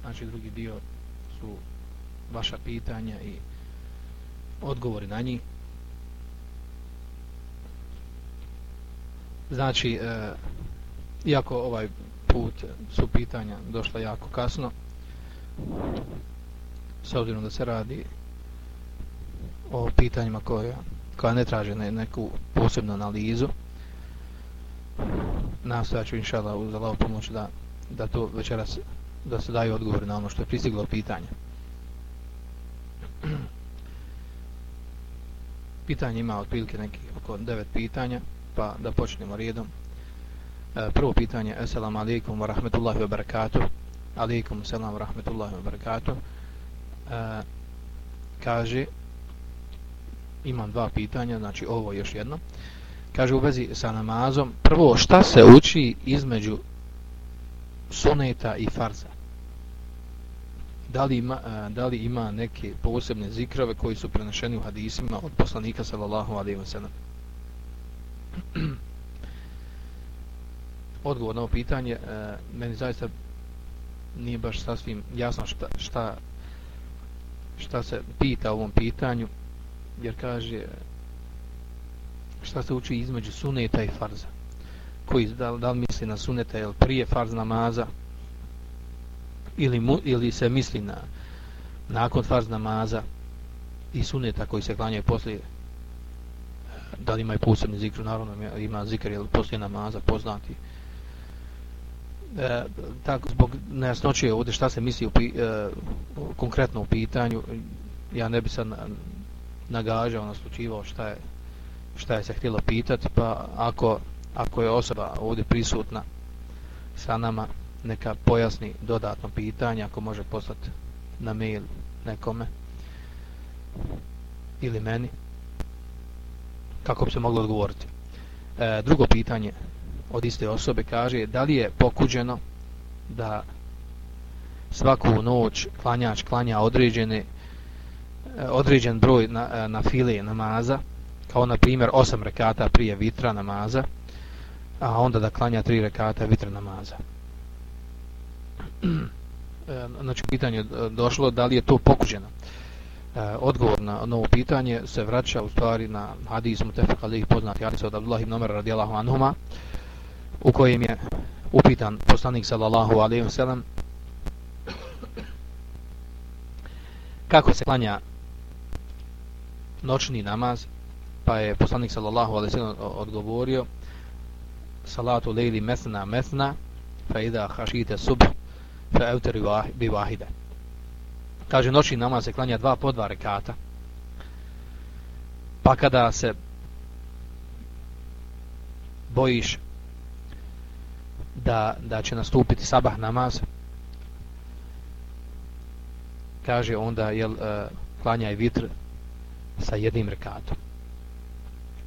Znači drugi dio su vaša pitanja i odgovori na njih. Znači, e, iako ovaj put su pitanja došla jako kasno, s obzirom da se radi o pitanjima koja, koja ne traže ne, neku posebnu analizu, nastojaću inšala uz Allah pomoć da, da to večeras da se daju odgovor na ono što je pristiglo pitanje. Pitanje ima otprilike nekih oko devet pitanja pa da počnemo redom. E, prvo pitanje, assalamu alaikum wa rahmetullahi wa barakatuh. Alaikum assalam wa rahmetullahi wa barakatuh. E, kaže, imam dva pitanja, znači ovo još jedno. Kaže u vezi sa namazom, prvo šta se uči između suneta i farza? Da li, ima, e, da li ima neke posebne zikrove koji su prenešeni u hadisima od poslanika sallallahu alaihi wa sallam? odgovor na ovo pitanje e, meni zaista nije baš sasvim jasno šta, šta, šta se pita u ovom pitanju jer kaže šta se uči između suneta i farza. Koji da, da li misli na suneta ili prije farz namaza ili, mu, ili se misli na nakon farz namaza i suneta koji se klanjaju poslije da li imaju posebni zikr, naravno ima zikr jer poslije namaza poznati. E, tako, zbog nejasnoće ovdje šta se misli u, e, konkretno u pitanju, ja ne bi sad nagažao, naslučivao šta je, šta je se htjelo pitati, pa ako, ako je osoba ovdje prisutna sa nama, neka pojasni dodatno pitanje, ako može poslati na mail nekome ili meni kako bi se moglo odgovoriti. E, drugo pitanje od iste osobe kaže da li je pokuđeno da svaku noć klanjač klanja određene e, određen broj na, e, na file namaza kao na primjer 8 rekata prije vitra namaza a onda da klanja 3 rekata vitra namaza e, znači pitanje došlo da li je to pokuđeno E, odgovor na novo pitanje se vraća u stvari na hadis mutefak ali poznati hadis od Abdullah ibn Omer radijallahu anhuma u kojem je upitan poslanik sallallahu alaihi wa sallam kako se klanja noćni namaz pa je poslanik sallallahu alaihi wa sallam odgovorio salatu lejli mesna mesna fa idha hašite subh fa evteri bi vahide kaže noći namaz se klanja dva po dva rekata. Pa kada se bojiš da, da će nastupiti sabah namaz kaže onda jel, e, klanjaj vitr sa jednim rekatom.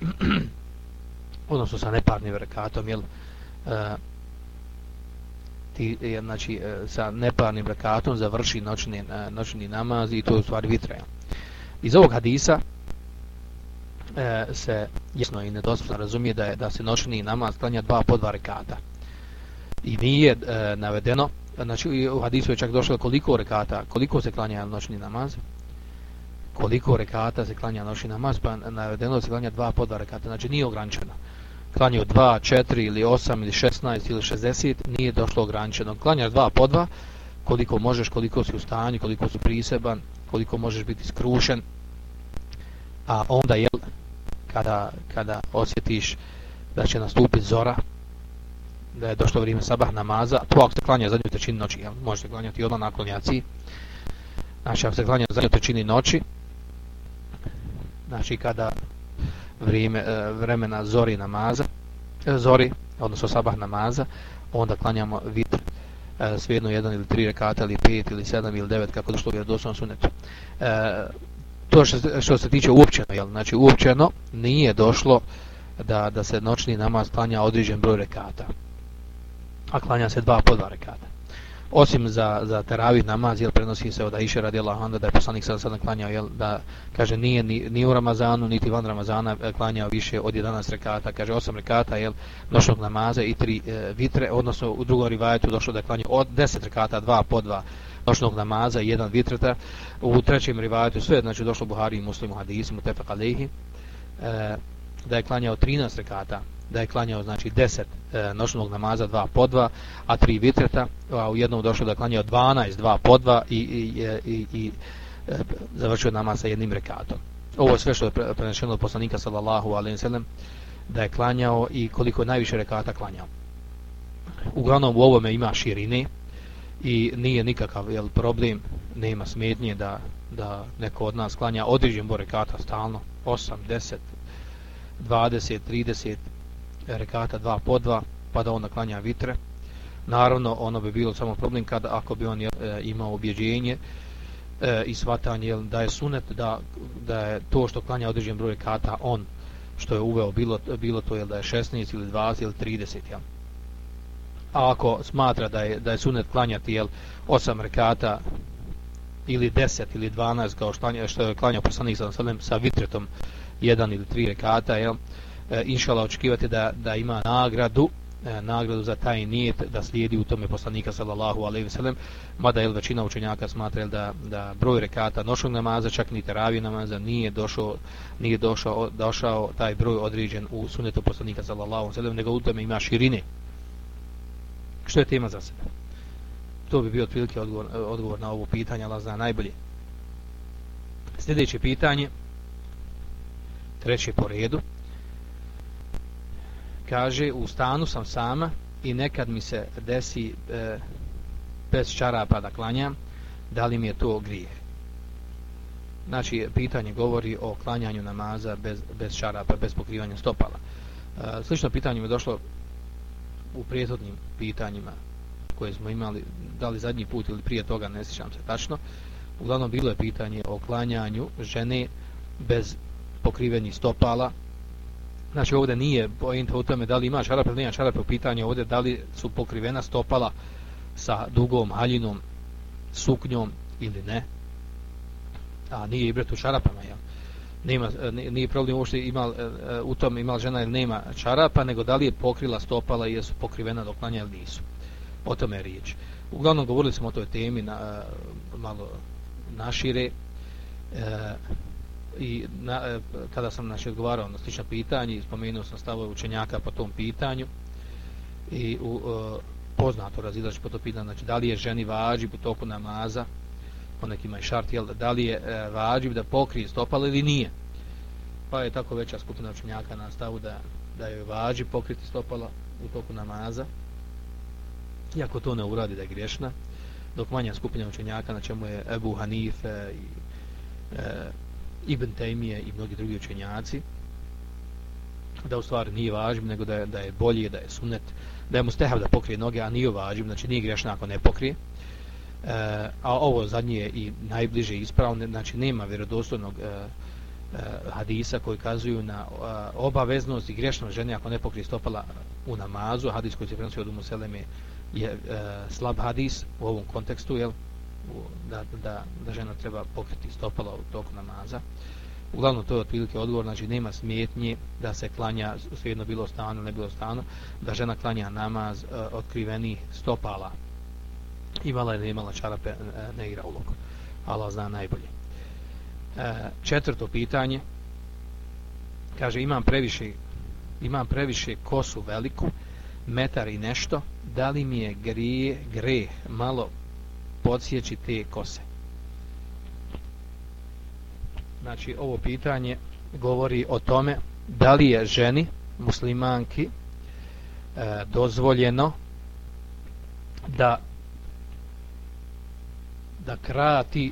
Odnosno sa neparnim rekatom, jel, e, ti, e, znači, e, sa neparnim rekatom završi noćni, e, noćni namaz i to je u stvari vitra. Iz ovog hadisa e, se jasno i nedostupno razumije da je da se noćni namaz klanja dva po dva rekata. I nije e, navedeno, znači u hadisu je čak došlo koliko rekata, koliko se klanja noćni namaz, koliko rekata se klanja noćni namaz, pa navedeno se klanja dva po dva rekata, znači nije ograničeno klanjao 2, 4 ili 8 ili šestnaest ili šestdeset, nije došlo ograničeno. Klanjaš 2 po 2, koliko možeš, koliko si u stanju, koliko si priseban, koliko možeš biti skrušen, a onda je kada, kada osjetiš da će nastupiti zora, da je došlo vrijeme sabah namaza, to ako se klanja zadnju trećinu noći, jel? možete klanjati odmah nakon jaci, znači ako se klanja zadnju trećinu noći, znači kada vrijeme, e, vremena zori namaza, e, zori, odnosno sabah namaza, onda klanjamo vitr, e, svejedno jedan ili tri rekata, ili pet, ili sedam, ili devet, kako došlo je doslovno sunetu to što, što se tiče uopćeno, jel? znači uopćeno nije došlo da, da se noćni namaz klanja određen broj rekata. A klanja se dva po dva rekata. Osim za, za teravih namaz, jel, prenosi se od Aisha radijallahu anha da je poslanik sada sada klanjao, jel, da kaže nije ni, ni u Ramazanu, niti van Ramazana e, klanjao više od 11 rekata, kaže 8 rekata, jel, noćnog namaza i tri e, vitre, odnosno u drugom rivajetu došlo da je klanjao od 10 rekata, dva po dva noćnog namaza i jedan vitreta. U trećem rivajetu sve znači došlo Buhari i Muslimu hadisu tefek alejhi e, da je klanjao 13 rekata, da je klanjao znači 10 e, noćnog namaza 2 po 2, a 3 vitreta, a u jednom došlo da je klanjao 12 2 po 2 i, i, i, i e, završio namaz sa jednim rekatom. Ovo je sve što je prenešeno od poslanika sallallahu alejhi ve sellem da je klanjao i koliko je najviše rekata klanjao. Uglavnom u ovome ima širine, i nije nikakav jel, problem, nema smetnje da, da neko od nas klanja određen broj rekata stalno, 8, 10, 20, 30 rekata, dva po dva, pa da on naklanja vitre. Naravno, ono bi bilo samo problem kada ako bi on e, imao objeđenje e, i svatanje da je sunet, da, da je to što klanja određen broj rekata, on što je uveo, bilo, bilo to je da je 16 ili 20 ili 30, jel a ako smatra da je, da je sunet klanjati jel, osam rekata ili 10 ili 12 kao što, što je klanjao poslanik sa, sa vitretom jedan ili tri rekata jel, e, inšala očekivati da, da ima nagradu e, nagradu za taj nijet da slijedi u tome poslanika sallallahu alejhi ve sellem mada je većina učenjaka smatra da da broj rekata noćnog namaza čak ni teravije namaza nije došao nije došao došao taj broj određen u sunnetu poslanika sallallahu alejhi ve sellem nego u tome ima širine što je tema za sebe. To bi bio otprilike odgovor, odgovor na ovo pitanje, ali zna najbolje. Sljedeće pitanje, treće po redu, kaže, u stanu sam sama i nekad mi se desi e, bez čarapa da klanjam, da li mi je to grijeh? Znači, pitanje govori o klanjanju namaza bez, bez čarapa, bez pokrivanja stopala. E, slično pitanje mi je došlo u prijetodnim pitanjima koje smo imali, da li zadnji put ili prije toga, ne sjećam se tačno. Uglavnom bilo je pitanje o klanjanju žene bez pokrivenih stopala. Znači ovdje nije pojenta u tome da li ima šarape ili nema šarape u pitanju ovdje da li su pokrivena stopala sa dugom haljinom, suknjom ili ne. A nije i u šarapama, jel? nema e, nije problem uopšte ima e, e, u tom ima žena ili nema čarapa nego da li je pokrila stopala i jesu pokrivena dok klanja ili nisu o tome je riječ uglavnom govorili smo o toj temi na, malo našire e, i na, e, kada sam znači, odgovarao na slično pitanje spomenuo sam stavove učenjaka po tom pitanju i u, e, poznato razilači po to pitanje znači da li je ženi vađib u toku namaza po nekima i šart, jel, da li je e, vađib da pokrije stopalo ili nije. Pa je tako veća skupina učenjaka na stavu da, da je vađib pokriti stopala u toku namaza. Iako to ne uradi da je grešna, dok manja skupina učenjaka na čemu je Ebu Hanife i e, Ibn Taymije i mnogi drugi učenjaci, da u stvari nije važim, nego da je, da je bolje, da je sunet, da je mu stehav da pokrije noge, a nije važim, znači nije grešna ako ne pokrije. E, a ovo zadnje je i najbliže ispravne, znači nema vjerodostojnog e, e, hadisa koji kazuju na e, obaveznost i grešnost žene ako ne pokrije stopala u namazu, hadis koji se prenosi od Umu Seleme je e, slab hadis u ovom kontekstu, jel? Da, da, da žena treba pokriti stopala u toku namaza. Uglavnom to je otprilike odgovor, znači nema smjetnje da se klanja, svejedno bilo stanu, ne bilo stanu, da žena klanja namaz e, otkriveni stopala. Imala je imala čarape, e, ne igra ulogu. Allah zna najbolje. E, četvrto pitanje, kaže imam previše, imam previše kosu veliku, metar i nešto, da li mi je grije, gre malo podsjeći te kose? Znači, ovo pitanje govori o tome da li je ženi, muslimanki, e, dozvoljeno da da krati e,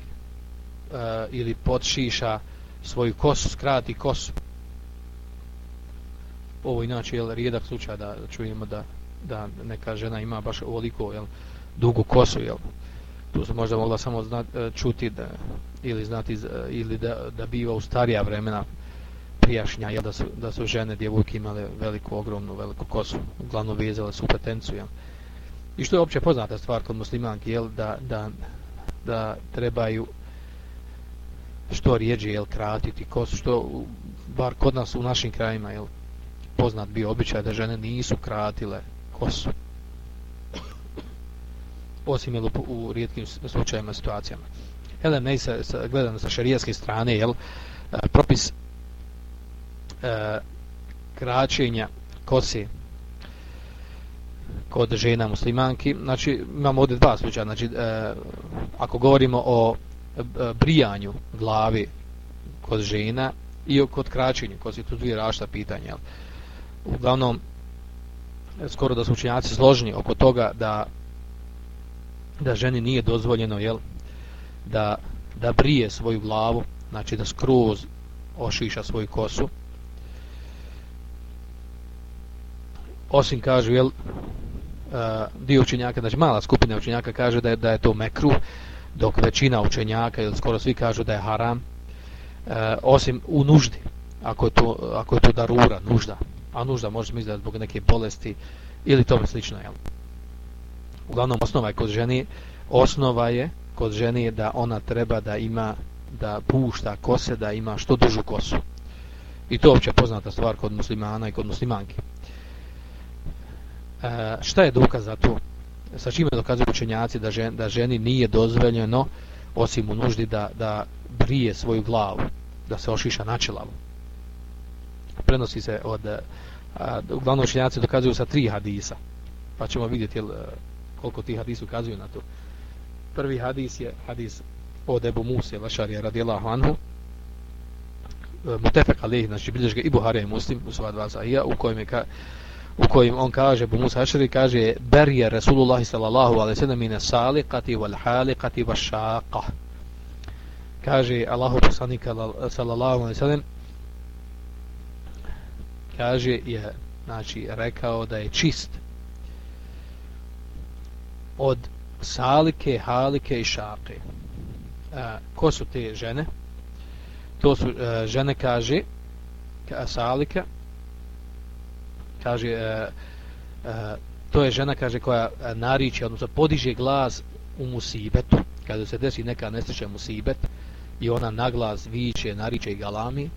ili podšiša svoju kosu, skrati kosu. Ovo inače je rijedak slučaj da čujemo da, da neka žena ima baš ovoliko jel, dugu kosu. Jel. Tu se možda mogla samo zna, e, čuti da, ili znati e, ili da, da biva u starija vremena prijašnja jel, da, su, da su žene, djevojke imale veliku, ogromnu, veliku kosu. Uglavnom vezale su petencu. Jel. I što je opće poznata stvar kod muslimanki, jel, da, da, da trebaju što rijeđe jel, kratiti kosu, što bar kod nas u našim krajima jel, poznat bio običaj da žene nisu kratile kosu osim jel, u, rijetkim slučajima situacijama. Hele, sa, se gledano sa šarijaske strane, jel, e, propis e, kraćenja kose kod žena muslimanki, znači imamo ovdje dva slučaja, znači e, ako govorimo o e, brijanju glavi kod žena i kod kraćenja, kod se tu dvije rašta pitanja, jel? uglavnom skoro da su učenjaci složni oko toga da da ženi nije dozvoljeno jel, da, da brije svoju glavu, znači da skroz ošiša svoju kosu. Osim kažu, jel, uh, dio učenjaka, znači mala skupina učenjaka kaže da je, da je to mekru, dok većina učenjaka, ili skoro svi kažu da je haram, uh, osim u nuždi, ako je, to, ako je to darura, nužda, a nužda može misliti zbog neke bolesti ili tome slično, jel. Uglavnom, osnova je kod ženi, osnova je kod ženi da ona treba da ima, da pušta kose, da ima što dužu kosu. I to je opće poznata stvar kod muslimana i kod muslimanke. E, šta je dokaz za to? Sa čime dokazuju učenjaci da, žen, da ženi nije dozvoljeno osim u nuždi da, da brije svoju glavu, da se ošiša načelavu. Prenosi se od a, uglavnom učenjaci dokazuju sa tri hadisa. Pa ćemo vidjeti jel, koliko ti hadis ukazuju na to. Prvi hadis je hadis od Ebu Musa Lašarija radijelahu anhu, e, Mutefek alih, znači bilješ ga i Buharija i Muslim u sva dva sahija u kojem je ka, u kojim on kaže, Abu Musa Ašari kaže, berje Rasulullah sallallahu alaihi sallam mine saliqati wal haliqati wa šaqa Kaže Allahu poslanik sallallahu alaihi sallam, kaže je, znači, rekao da je čist od salike, halike i šake. E, ko su te žene? To su e, žene, kaže, ka, salika, kaže, e, e, to je žena, kaže, koja e, nariče, odnosno podiže glas u musibetu, kada se desi neka nesreća musibet, i ona naglas viče, nariče i galami,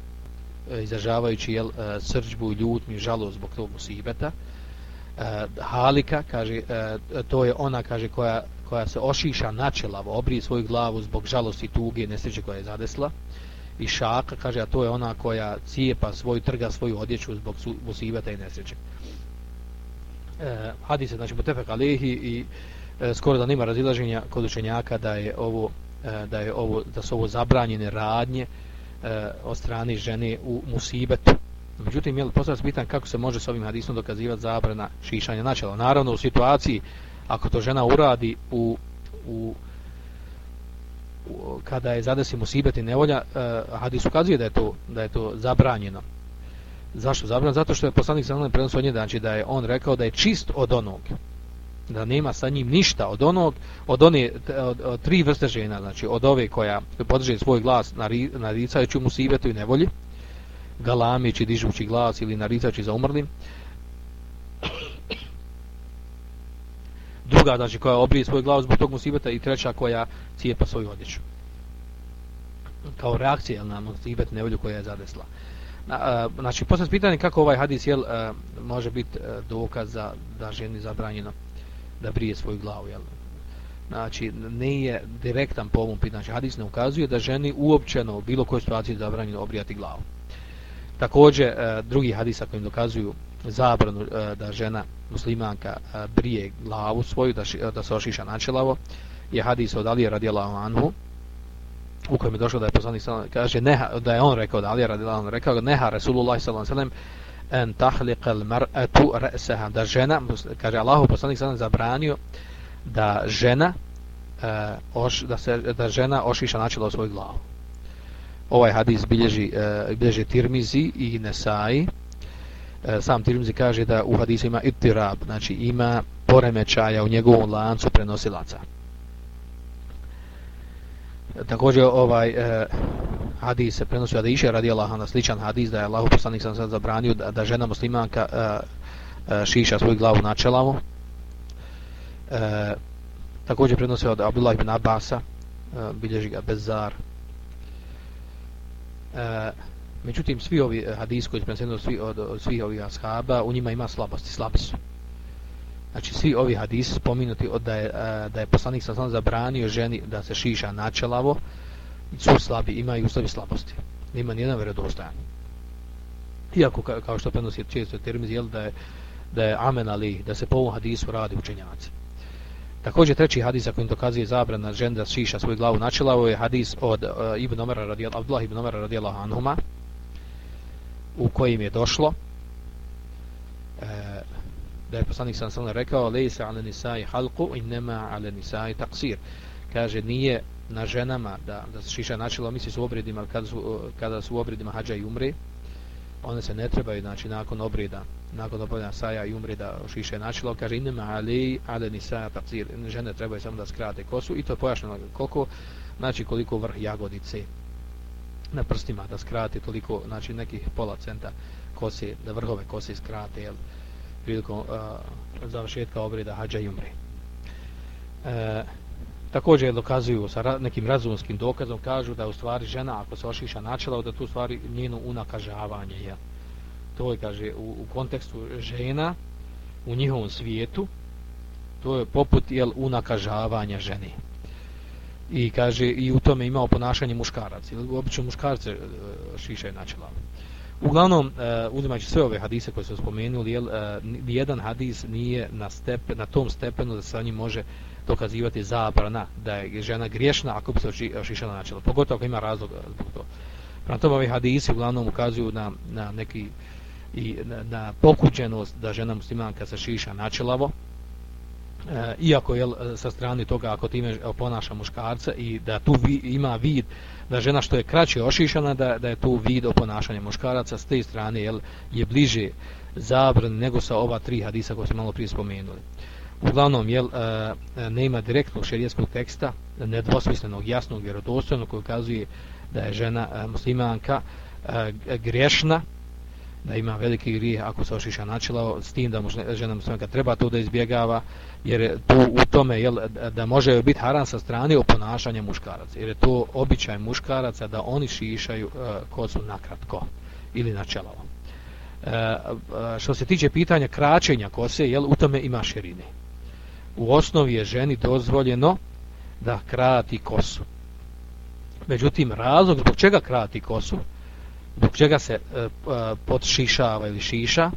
e, izražavajući jel, e, srđbu, ljutnju, žalost zbog tog musibeta. Uh, halika, kaže, uh, to je ona, kaže, koja, koja se ošiša načelavo, obrije svoju glavu zbog žalosti, tuge, nesreće koja je zadesla. I šaka, kaže, a to je ona koja cijepa svoju, trga svoju odjeću zbog musibata i nesreće. Eh, uh, hadise, znači, potefek alehi i skoro da nema razilaženja kod učenjaka da je ovo, da je ovo, da su ovo zabranjene radnje od strane žene u musibetu. Međutim, je li postavlja se pitan kako se može s ovim hadisom dokazivati zabrana šišanja načela. Naravno, u situaciji, ako to žena uradi u, u, u kada je zadesi musibet i nevolja, eh, hadis ukazuje da je to, da je to zabranjeno. Zašto zabranjeno? Zato što je poslanik sa mnom prenosio od nje, znači da je on rekao da je čist od onog. da nema sa njim ništa od onog od one od, od tri vrste žena znači od ove koja podiže svoj glas na naricajući mu musibetu i nevolji galamići dižući glas ili naricači za umrlim druga znači koja obrije svoju glavu zbog tog musibeta i treća koja cijepa svoju odjeću kao reakcija na musibet nevolju koja je zadesla Na, znači, poslije pitanje kako ovaj hadis jel, može biti dokaz za, da ženi zabranjeno da brije svoju glavu. Jel? Znači, ne je direktan po ovom pitanju. Znači, hadis ne ukazuje da ženi uopćeno u bilo kojoj situaciji zabranjeno obrijati glavu. Također, e, drugi hadisa kojim dokazuju zabranu e, da žena muslimanka e, brije glavu svoju, da, ši, da se ošiša načelavo, je hadis od Alije radijalahu anhu, u kojem je došlo da je poslanik sallam kaže neha, da je on rekao da Ali radijallahu anhu rekao neha Rasulullah sallallahu alejhi ve sellem en tahliqa al-mar'atu ra'saha da žena kaže Allahu poslanik sallallahu zabranio da žena e, oš, da se da žena ošiša načelo svoj glavu. Ovaj hadis bilježi uh, bilježi Tirmizi i Nesai. Uh, sam Tirmizi kaže da u hadisu ima ittirab, znači ima poremećaja u njegovom lancu prenosilaca. Također ovaj eh, hadis se prenosi od Iše radi Allah na sličan hadis da je Allah poslanik sam sad zabranio da, da žena muslimanka eh, šiša svoju glavu na čelavu. Eh, također prenosi od Abdullah ibn Abasa eh, bilježi ga Bezar eh, međutim svi ovi eh, hadis koji je od, svi, od, od svih ovih ashaba u njima ima slabosti, slabi su Znači svi ovi hadisi spominuti od da je, eh, da je poslanik sa zabranio ženi da se šiša načelavo su slabi, imaju slabi slabosti. Nima nijedan vjerodostojan. Iako kao što prenosi često termiz, jel, da je, da je amen ali, da se po ovom hadisu radi učenjaci. Također treći hadis kojim dokazuje zabrana žena da šiša svoju glavu načelavo je hadis od uh, Ibn Omara radijal, Abdullah Ibn Omara radijallahu anhuma u kojim je došlo uh, da je poslanik sam sam rekao lejse ale nisai halku i nema ale nisai taksir kaže nije na ženama da, da se šiša načelo misli su u obredima kada su, kada su u obredima hađa i umre one se ne trebaju znači nakon obreda nakon obavljanja saja i umri da šiše načelo kaže nema ale ni saja taksir žene trebaju samo da skrate kosu i to je pojašnjeno koliko znači koliko vrh jagodice na prstima da skrate toliko znači nekih pola centa kose da vrhove kose skrate jel, prilikom uh, završetka obreda hađa i umri. E, također dokazuju sa ra nekim razumskim dokazom, kažu da u stvari žena ako se ošiša načela, da tu stvari njeno unakažavanje je. To je, kaže, u, u kontekstu žena, u njihovom svijetu, to je poput jel, unakažavanja žene. I kaže, i u tome imao ponašanje muškarac. Obično muškarce uh, načela. Uglavnom, uh, uzimajući sve ove hadise koje su spomenuli, jel, e, uh, jedan hadis nije na, step, na tom stepenu da se sa njim može dokazivati zabrana da je žena griješna ako bi se ošišala načela. Pogotovo ako ima razlog zbog to. Prema tome, ovi hadisi uglavnom ukazuju na, na neki i na, na pokuđenost da žena muslimanka se šiša načelavo, E, iako je sa strane toga ako time ponaša muškarca i da tu vi, ima vid da žena što je kraće ošišana da, da je tu vid o ponašanju muškaraca. S te strane jel, je bliže zabran nego sa ova tri hadisa koje smo malo prije spomenuli. Uglavnom jel, e, e nema direktnog šerijetskog teksta nedvosmislenog, jasnog, vjerodostojnog koji ukazuje da je žena e, muslimanka e, grešna da ima veliki grijeh ako se ošiša načela s tim da možda žena muslimanka treba to da izbjegava jer je u tome jel, da može biti haram sa strane o muškaraca jer je to običaj muškaraca da oni šišaju e, kosu nakratko ili na e, e, što se tiče pitanja kraćenja kose, jel, u tome ima širine. U osnovi je ženi dozvoljeno da krati kosu. Međutim, razlog zbog čega krati kosu, zbog čega se e, e, podšišava ili šiša,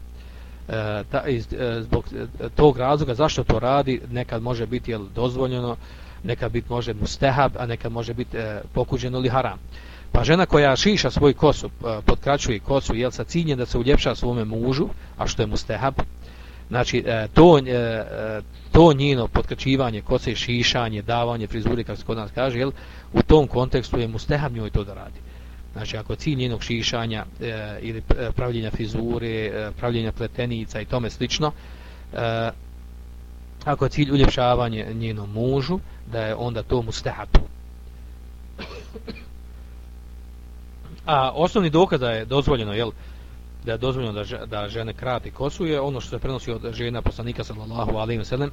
E, ta, iz, e, zbog e, tog razloga zašto to radi nekad može biti jel, dozvoljeno nekad bit može mustehab a nekad može biti e, pokuđeno ili haram. Pa žena koja šiša svoj kosu e, potkraćuje kosu jel, sa ciljem da se uljepša svome mužu a što je mustehab znači e, to, e, e to njino potkraćivanje kose šišanje davanje frizuri kako se kod nas kaže jel, u tom kontekstu je mustehab njoj to da radi. Znači, ako cilj njenog šišanja e, ili e, pravljenja frizure, e, pravljenja pletenica i tome slično, e, ako je cilj uljepšavanje njenom mužu, da je onda to mustahab. A osnovni dokaz da je dozvoljeno, jel, da je dozvoljeno da, da žene krati kosu je ono što se prenosi od žena poslanika sallallahu alaihi ve sellem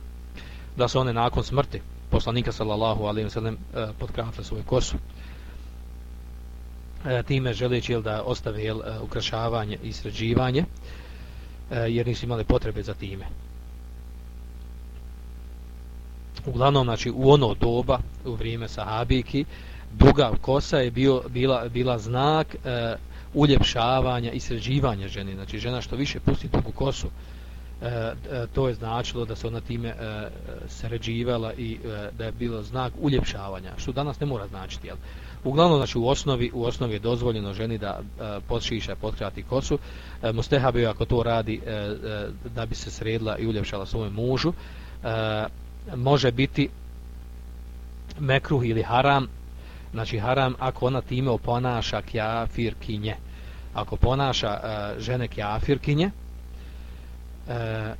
da su one nakon smrti poslanika sallallahu alaihi ve sellem potkratile svoju kosu. E, time želeći jel, da ostave jel, e, ukrašavanje i sređivanje e, jer nisu imali potrebe za time. Uglavnom, znači, u ono doba, u vrijeme sahabiki, duga kosa je bio, bila, bila znak e, uljepšavanja i sređivanja žene. Znači, žena što više pusti dugu kosu, E, e, to je značilo da se ona time e, sređivala i e, da je bilo znak uljepšavanja, što danas ne mora značiti. Jel? Uglavnom, znači, u osnovi, u osnovi je dozvoljeno ženi da e, podšiša, potkrati kosu. E, Musteha bio ako to radi e, e, da bi se sredila i uljepšala svojom mužu. E, može biti mekruh ili haram znači haram ako ona time oponaša kjafirkinje ako ponaša e, žene kjafirkinje e,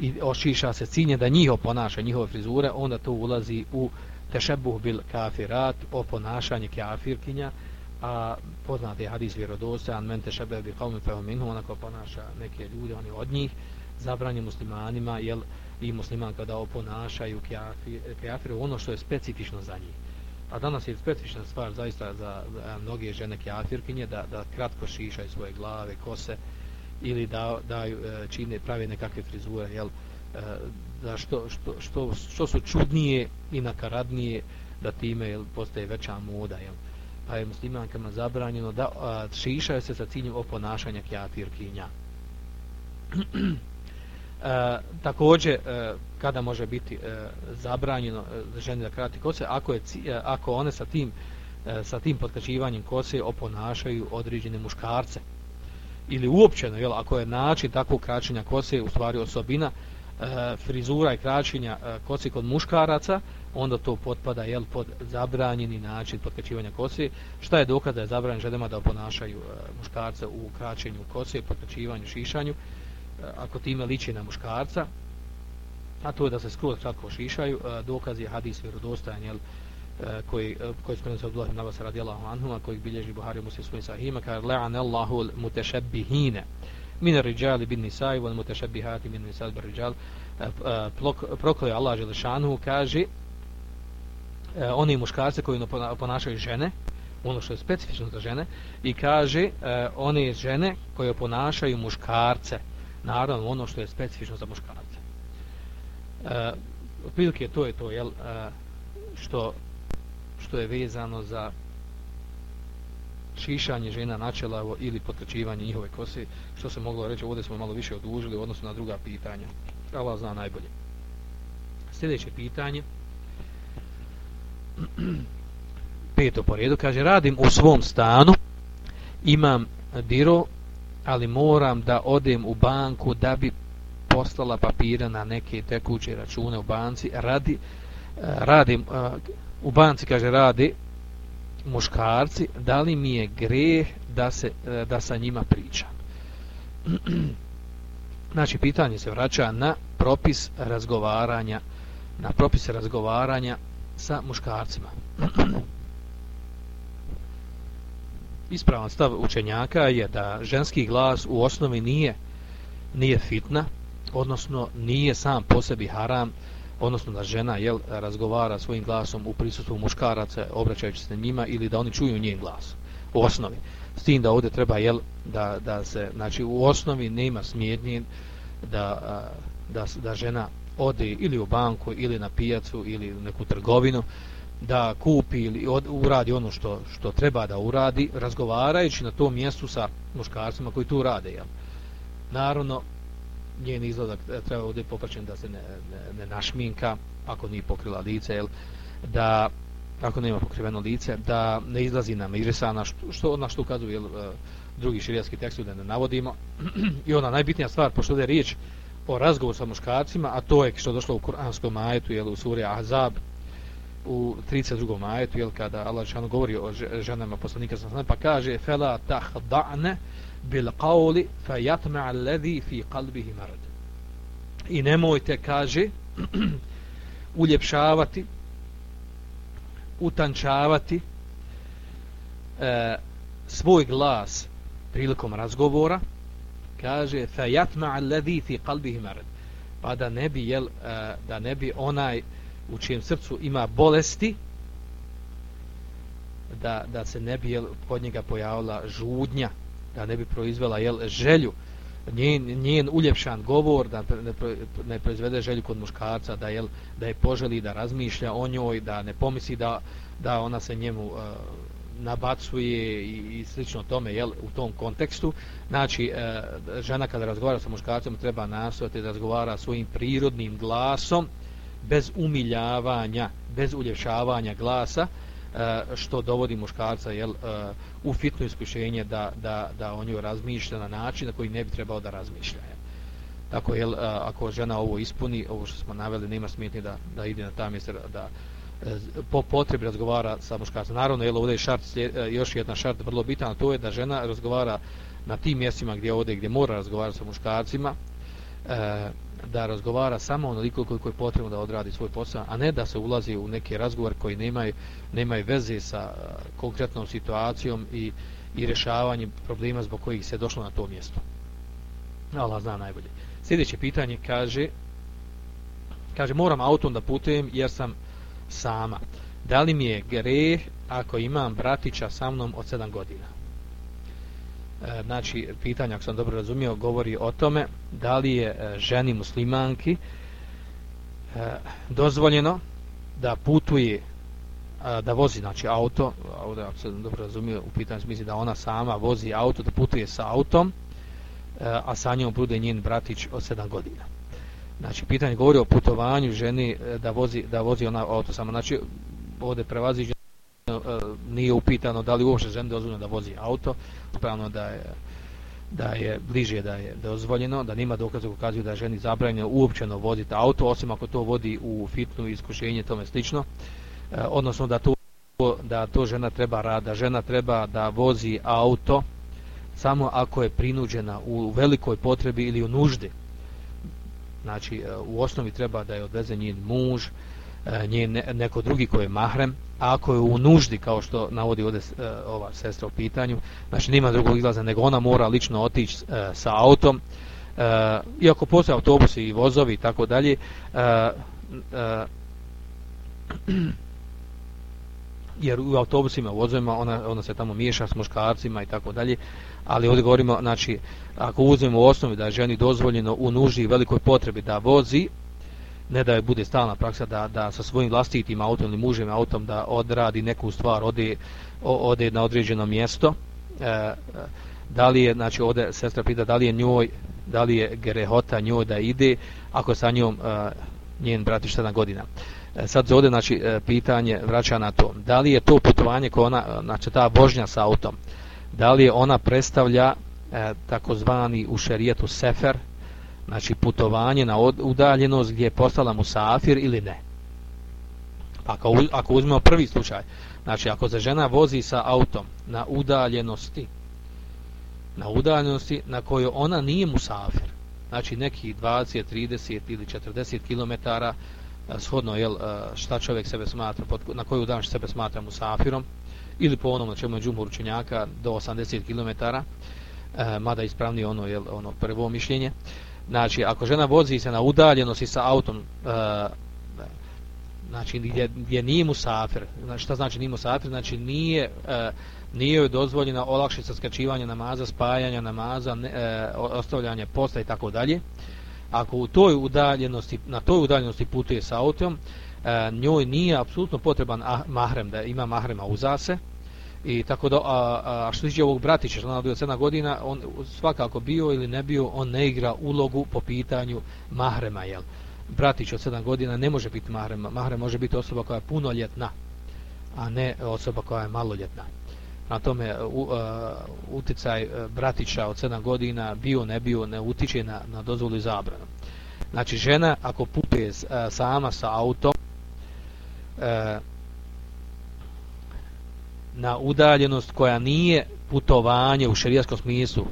i ošiša se cinje da njih oponaša njihove frizure onda to ulazi u tešebuh bil kafirat o ponašanje kafirkinja, a poznat je hadis vjerodostojan men tešebuh bil kavmi fehominhu onako ponaša neke ljude oni od njih zabranje muslimanima jel i musliman kada oponašaju kafir, ono što je specifično za njih. A danas je specifična stvar zaista za, mnoge žene kafirkinje da, da kratko šišaju svoje glave, kose ili da, da e, čine, prave nekakve frizure, jel, e, da što, što, što, što su čudnije i nakaradnije da time jel, postaje veća moda. Jel. Pa je muslimankama zabranjeno da a, šišaju se sa ciljem oponašanja kjafirkinja. E, također e, kada može biti e, zabranjeno e, ženi da krati kose ako je e, ako one sa tim e, sa tim potkačivanjem kose oponašaju određene muškarce ili uopćeno jel ako je način takvog kraćenja kose u stvari osobina e, frizura i kraćenja e, kose kod muškaraca onda to potpada jel pod zabranjeni način potkraćivanja kose. Šta je dokaz da je zabranjeno ženama da oponašaju e, muškarce u kraćenju kose potkraćivanju, šišanju? E, ako time liči na muškarca, a to je da se skroz kratko šišaju, e, dokaz je hadis vjerodostajan, jel, Eh, koji, eh, koji smo se Abdullah ibn Abbas radijallahu anhuma, koji bilježi Buhari muslim svojim sahima, kar la'an Allahu mutešebihine, min rijali bin nisai, wal mutešebihati min nisai bin rijal eh, prokloje Allah Želešanu, kaže, oni muškarce koji ponašaju žene, ono što je specifično za žene, i kaže, one žene koje ponašaju muškarce, naravno ono što je specifično za muškarce. E, otprilike to je to, jel, što, što je vezano za šišanje žena načelavo ili potkačivanje njihove kose, što se moglo reći, ovdje smo malo više odužili u odnosu na druga pitanja. Allah zna najbolje. Sljedeće pitanje, peto po redu, kaže, radim u svom stanu, imam biro ali moram da odem u banku da bi poslala papira na neke tekuće račune u banci radi eh, radim eh, u banci kaže radi muškarci da li mi je greh da se e, da sa njima pričam? Znači pitanje se vraća na propis razgovaranja na propis razgovaranja sa muškarcima. Ispravan stav učenjaka je da ženski glas u osnovi nije nije fitna, odnosno nije sam po sebi haram, odnosno da žena jel, razgovara svojim glasom u prisutstvu muškaraca obraćajući se njima ili da oni čuju njen glas u osnovi. S tim da ovdje treba jel, da, da se, znači u osnovi nema smjednje da, da, da žena ode ili u banku ili na pijacu ili neku trgovinu da kupi ili od, uradi ono što, što treba da uradi, razgovarajući na tom mjestu sa muškarcima koji tu rade. Jel? Naravno, njen izlazak e, treba ovdje popraćen da se ne, ne, ne našminka, ako nije pokrila lice, jel? da ako nema pokriveno lice, da ne izlazi na mirisana, što, što, na što ukazuju jel, e, drugi širijatski tekst da ne navodimo. I ona najbitnija stvar, pošto je riječ o razgovoru sa muškarcima, a to je što je došlo u kuranskom majetu, jel, u suri Ahzab, u 32. ajetu jel kada Allah dželle govori o ženama poslanika pa kaže fala tahdane, bil qawli fa yatma alladhi fi qalbihi marad. I nemojte kaže uljepšavati utančavati e, svoj glas prilikom razgovora kaže fa yatma alladhi fi qalbihi marad. Pa da ne bi jel, e, da ne bi onaj u čijem srcu ima bolesti da, da se ne bi jel, kod njega pojavila žudnja da ne bi proizvela jel, želju. Njen, njen uljepšan govor da ne, ne proizvede želju kod muškarca da, jel, da je poželi da razmišlja o njoj da ne pomisli da, da ona se njemu uh, nabacuje i, i slično tome jel, u tom kontekstu. Znači uh, žena kada razgovara sa muškarcem treba nastojati da razgovara svojim prirodnim glasom bez umiljavanja bez uljepšavanja glasa uh, E, što dovodi muškarca jel, e, u fitno iskušenje da, da, da on joj razmišlja na način na koji ne bi trebao da razmišlja. Tako jel, e, ako žena ovo ispuni, ovo što smo naveli, nema smetnje da, da ide na ta mjesta, da po potrebi razgovara sa muškarcem. Naravno, jel, ovdje je šart, još jedna šart vrlo bitan, to je da žena razgovara na tim mjestima gdje ovdje, gdje mora razgovarati sa muškarcima, e, da razgovara samo onoliko koliko je potrebno da odradi svoj posao, a ne da se ulazi u neki razgovor koji nemaju, nemaju veze sa konkretnom situacijom i, i rješavanjem problema zbog kojih se došlo na to mjesto. Allah zna najbolje. Sljedeće pitanje kaže kaže moram autom da putujem jer sam sama. Da li mi je greh ako imam bratića sa mnom od 7 godina? E, znači, pitanje, ako sam dobro razumio, govori o tome da li je e, ženi muslimanki e, dozvoljeno da putuje e, da vozi znači auto ovdje ako sam dobro razumio u pitanju smisli da ona sama vozi auto da putuje sa autom a sa njom bude njen bratić od 7 godina. Znači pitanje govori o putovanju ženi da vozi da vozi ona auto sama. Znači ovdje prevazi nije upitano da li uopšte ženi dozvoljeno da vozi auto ispravno da je da je bliže da je dozvoljeno, da nema dokaza koji ukazuju da je ženi zabranjeno uopćeno voziti auto, osim ako to vodi u fitnu iskušenje, tome slično. E, odnosno da to, da to žena treba rada, žena treba da vozi auto samo ako je prinuđena u velikoj potrebi ili u nuždi. Znači, e, u osnovi treba da je odveze njen muž, e, njen neko drugi koji je mahrem, ako je u nuždi, kao što navodi ovdje e, ova sestra u pitanju, znači nima drugog izlaza, nego ona mora lično otići e, sa autom, e, iako postoje autobusi i vozovi i tako dalje, e, e, jer u autobusima, u vozovima, ona, ona se tamo miješa s muškarcima i tako dalje, ali ovdje govorimo, znači, ako uzmemo u osnovi da je ženi dozvoljeno u nuži i velikoj potrebi da vozi, ne da je bude stalna praksa da, da sa svojim vlastitim autom ili mužem autom da odradi neku stvar, ode, ode na određeno mjesto. E, e, da li je, znači ovdje sestra pita, da li je njoj, da li je grehota njoj da ide, ako sa njom e, njen bratiš 7 godina. E, sad ovdje, znači, e, pitanje vraća na to. Da li je to putovanje koja ona, e, znači ta božnja sa autom, da li je ona predstavlja e, takozvani u šerijetu sefer, znači putovanje na udaljenost gdje je postala musafir ili ne. Pa ako, ako uzmemo prvi slučaj, znači ako se žena vozi sa autom na udaljenosti, na udaljenosti na kojoj ona nije musafir, znači neki 20, 30 ili 40 km e, shodno jel, e, šta čovjek sebe smatra, na koju dan sebe smatra musafirom, ili po onom na čemu je džumur učenjaka do 80 km, e, mada ispravni ono, jel, ono prvo mišljenje, Znači, ako žena vozi se na udaljenosti sa autom, uh, znači, gdje, gdje nije musafir, znači, šta znači nije musafir? Znači, nije, uh, nije joj dozvoljena olakšica skačivanja namaza, spajanja namaza, ne, uh, ostavljanje posta i tako dalje. Ako u toj udaljenosti, na toj udaljenosti putuje sa autom, uh, njoj nije apsolutno potreban mahrem, da ima mahrema uzase, I tako da, a, a što tiče ovog bratića, što je 7 godina, on svakako bio ili ne bio, on ne igra ulogu po pitanju mahrema, jel? Bratić od 7 godina ne može biti mahrem, mahrem može biti osoba koja je punoljetna, a ne osoba koja je maloljetna. Na tome e, u, a, uticaj e, bratića od 7 godina bio, ne bio, ne utiče na, na dozvolu i zabranu. Znači, žena ako putuje sama sa autom, a, na udaljenost koja nije putovanje u šerijaskom smislu,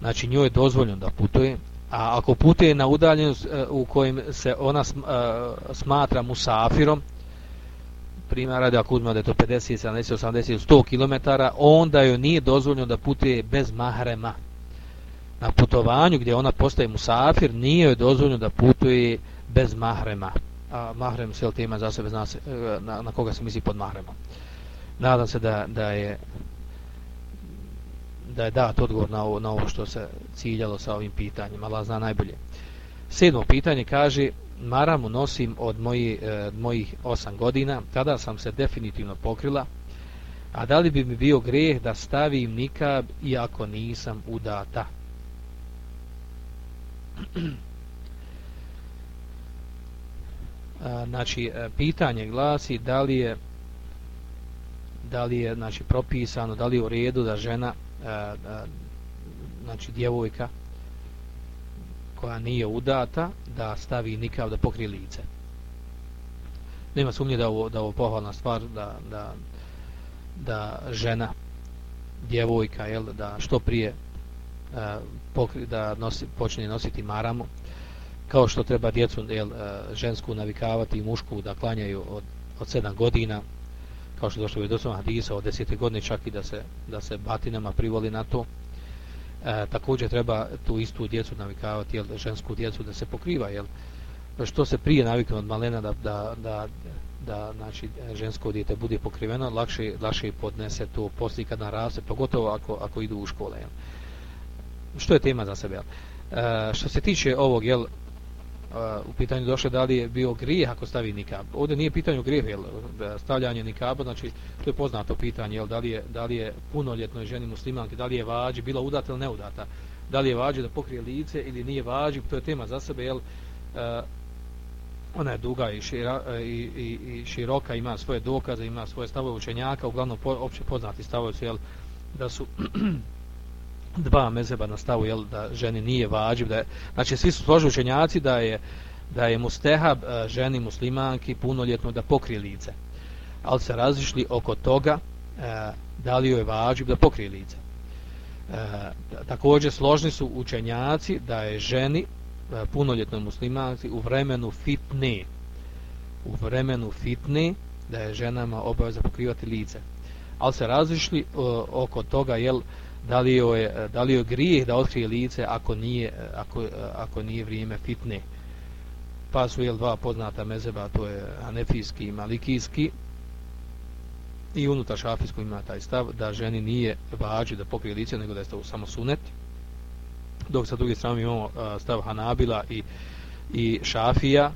znači njoj je dozvoljeno da putuje, A ako putuje na udaljenost e, u kojem se ona e, smatra musafirom, primjer radi ako uzme da je to 50, 70, 80, 100 km, onda joj nije dozvoljeno da putuje bez mahrema. Na putovanju gdje ona postaje musafir, nije joj dozvoljeno da putuje bez mahrema. A mahrem se tema za sebe zna se, e, na, na koga se misli pod mahremom. Nadam se da, da je da je dat odgovor na ovo, na ovo što se ciljalo sa ovim pitanjem, Allah zna najbolje. Sedmo pitanje kaže, maramu nosim od moji, e, mojih osam godina, tada sam se definitivno pokrila, a da li bi mi bio greh da stavim nikab iako nisam udata? znači, e, pitanje glasi da li je da li je znači propisano, da li je u redu da žena e, a, znači djevojka koja nije udata da stavi nikav da pokrije lice. Nema sumnje da ovo, da ovo pohvalna stvar da, da, da žena djevojka jel, da što prije e, pokri, da nosi, počne nositi maramu kao što treba djecu jel, e, žensku navikavati i mušku da klanjaju od, od 7 godina kao što je došlo u Vidosvom hadisa od desete godine čak i da se, da se batinama privoli na to. E, također treba tu istu djecu navikavati, jel, žensku djecu da se pokriva, jel, što se prije navikne od malena da, da, da, da znači, žensko dijete bude pokriveno, lakše, lakše podnese to poslije kad naraste, pogotovo ako, ako idu u škole. Jel. Što je tema za sebe? Jel. E, što se tiče ovog, jel, u pitanju došle da li je bio grijeh ako stavi nikab. Ovdje nije pitanje grijeh, jel, stavljanje nikaba, znači to je poznato pitanje, jel, da li je, da li je punoljetnoj ženi muslimanki, da li je vađi, bila udata ili neudata, da li je vađi da pokrije lice ili nije vađi, to je tema za sebe, jel, uh, ona je duga i, šira, i, i, i široka, ima svoje dokaze, ima svoje stavove učenjaka, uglavnom po, opće poznati stavovi su, jel, da su dva mezeba na stavu jel, da ženi nije vađiv da je, znači svi su složili učenjaci da je da je mustehab e, ženi muslimanki punoljetno da pokrije lice. Ali se razišli oko toga e, da li joj je vađiv da pokrije lice. E, također složni su učenjaci da je ženi e, punoljetnoj muslimanki u vremenu fitne u vremenu fitne da je ženama obaveza pokrivati lice. Ali se razišli e, oko toga jel da li je da li je grijeh da otkrije lice ako nije ako, ako nije vrijeme fitne? Pa su jel dva poznata mezeba to je anefijski i malikijski. I unutar šafijsko ima taj stav da ženi nije vađi da pokrije lice nego da je to samo sunet. Dok sa druge strane imamo stav Hanabila i, i šafija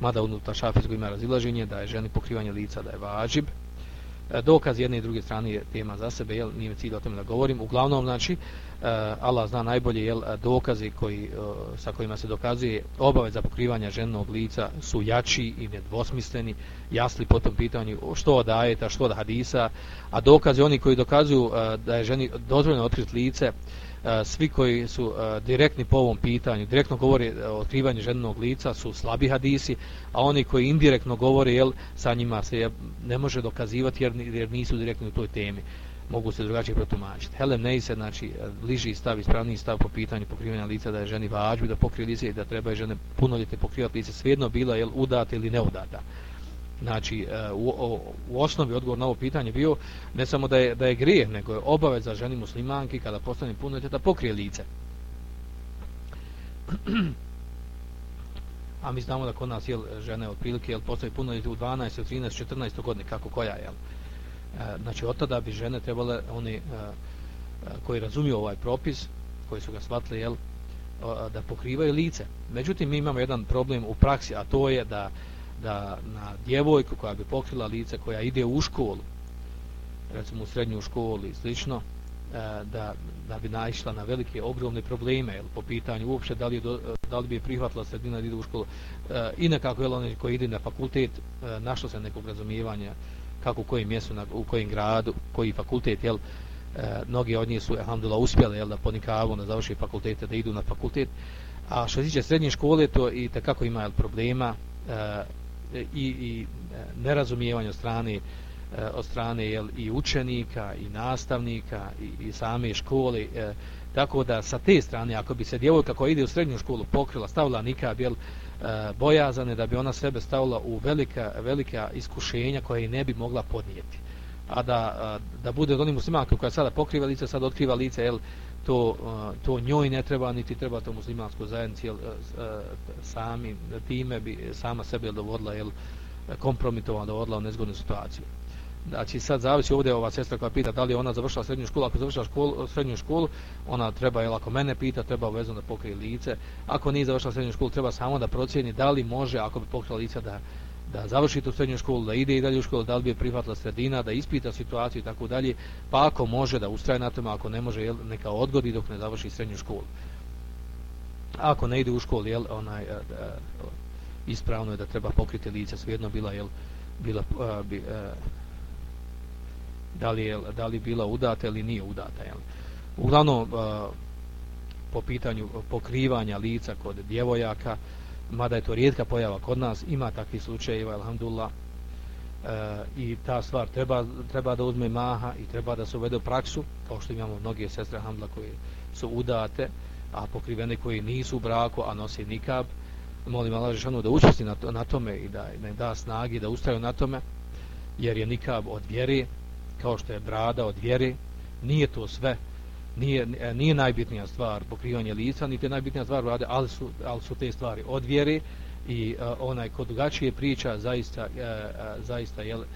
mada unutar šafijsko ima razilaženje da je ženi pokrivanje lica da je vađib. E, dokaz jedne i druge strane je tema za sebe, jel, nije cilj o tome da govorim. Uglavnom, znači, e, Allah zna najbolje, jel, e, dokazi koji, sa kojima se dokazuje obaveza za ženog lica su jači i nedvosmisleni, jasli po tom pitanju što od ajeta, što od hadisa, a dokazi oni koji dokazuju da je ženi dozvoljeno otkriti lice, E, svi koji su e, direktni po ovom pitanju, direktno govori o otkrivanju ženog lica su slabi hadisi, a oni koji indirektno govore, jel, sa njima se ne može dokazivati jer, jer nisu direktni u toj temi. Mogu se drugačije protumačiti. Helem ne se, znači, e, bliži stav, ispravni stav po pitanju pokrivanja lica da je ženi vađu da pokrije lice i da treba je žene punoljete pokrivati lice, svejedno bila jel udata ili neudata znači e, u, u osnovi odgovor na ovo pitanje bio ne samo da je, da je grijeh, nego je obaveza ženi muslimanki kada postane punoljetna da pokrije lice. A mi znamo da kod nas jel, žene od prilike jel, postaje punoljetne u 12, 13, 14 godine, kako koja je. E, znači od tada bi žene trebale, oni e, koji razumiju ovaj propis, koji su ga shvatili, jel, da pokrivaju lice. Međutim, mi imamo jedan problem u praksi, a to je da da na djevojku koja bi pokrila lice koja ide u školu recimo u srednju školu i slično e, da, da bi naišla na velike ogromne probleme jel, po pitanju uopšte da li, je do, da li bi je prihvatila sredina da ide u školu. E, i nekako jel, oni koji ide na fakultet e, našlo se nekog razumijevanja kako u kojem mjestu, na, u kojem gradu koji fakultet jel, e, mnogi od njih su alhamdulillah uspjeli jel, da ponikavu na završi fakultete da idu na fakultet. A što se tiče srednje škole to i takako ima jel, problema e, E, i, i e, nerazumijevanje od strane e, od strane jel, i učenika i nastavnika i, i same škole e, tako da sa te strane ako bi se djevojka koja ide u srednju školu pokrila stavila nikab jel, e, bojazane da bi ona sebe stavila u velika, velika iskušenja koje ne bi mogla podnijeti. A da, da bude od onih muslimanka koja sada pokriva lice, sada otkriva lice, jel, to, to njoj ne treba, niti treba to muslimansko zajednici, jel, sami time bi sama sebe dovodila, jel, kompromitovala, dovodila u nezgodnu situaciju. Znači sad zavisi ovdje ova sestra koja pita da li ona završila srednju školu, ako završila školu, srednju školu, ona treba, jel, ako mene pita, treba vezano da pokrije lice. Ako nije završila srednju školu, treba samo da procijeni da li može, ako bi pokrila lice, da, da završi tu srednju školu, da ide i dalje u školu, da li bi je prihvatila sredina, da ispita situaciju i tako dalje, pa ako može da ustraje na tome, ako ne može, jel, neka odgodi dok ne završi srednju školu. Ako ne ide u školu, jel, onaj, a, a, ispravno je da treba pokriti lice, svejedno bila, jel, bila, a, bi, a, da, li je, da li bila udata ili nije udata, jel. Uglavnom, a, po pitanju pokrivanja lica kod djevojaka, mada je to rijetka pojava kod nas, ima takvi slučajeva, alhamdulillah, e, i ta stvar treba, treba da uzme maha i treba da se uvede u praksu, kao što imamo mnoge sestre alhamdulillah koje su udate, a pokrivene koji nisu u braku, a nosi nikab, molim Allah Žešanu da učesti na, to, na tome i da, da da snagi da ustraju na tome, jer je nikab od vjeri, kao što je brada od vjeri, nije to sve, nije, e, nije najbitnija stvar pokrivanje lica, niti je najbitnija stvar vlade, ali su, ali su te stvari od vjere i uh, onaj ko drugačije priča zaista, uh, uh, zaista jel, uh,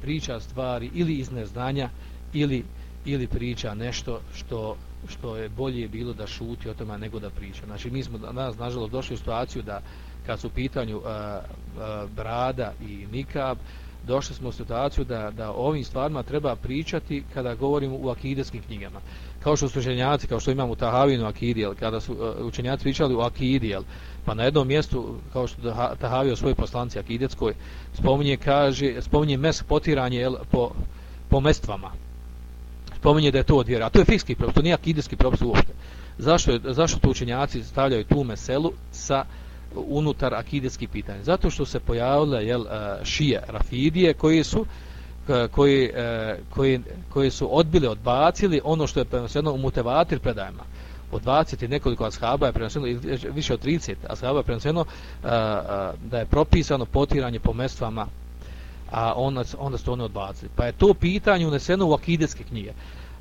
priča stvari ili iz neznanja ili, ili priča nešto što, što je bolje bilo da šuti o tome nego da priča. Znači mi smo danas nažalost došli u situaciju da kad su u pitanju uh, uh, brada i nikab, došli smo u situaciju da, da ovim stvarima treba pričati kada govorimo u akideskim knjigama. Kao što su učenjaci, kao što imamo u Tahavinu akidijel, kada su uh, učenjaci pričali u akidijel, pa na jednom mjestu, kao što Tahavio svoj poslanci akidetskoj, spominje, kaže, spominje mes potiranje jel, po, po mestvama. Spominje da je to od vjera. A to je fikski propis, to nije akideski propis uopšte. Zašto, je, zašto to učenjaci stavljaju tu meselu sa unutar akidetskih pitanja. Zato što se pojavile jel, e, šije, rafidije, koji su e, koji, koji, e, koji su odbili, odbacili ono što je prenoseno u mutevatir predajama. Od 20 i nekoliko ashaba je prenoseno, više od 30 ashaba je prenoseno da je propisano potiranje po mestvama, a onda, onda su oni odbacili. Pa je to pitanje uneseno u akidetske knjige.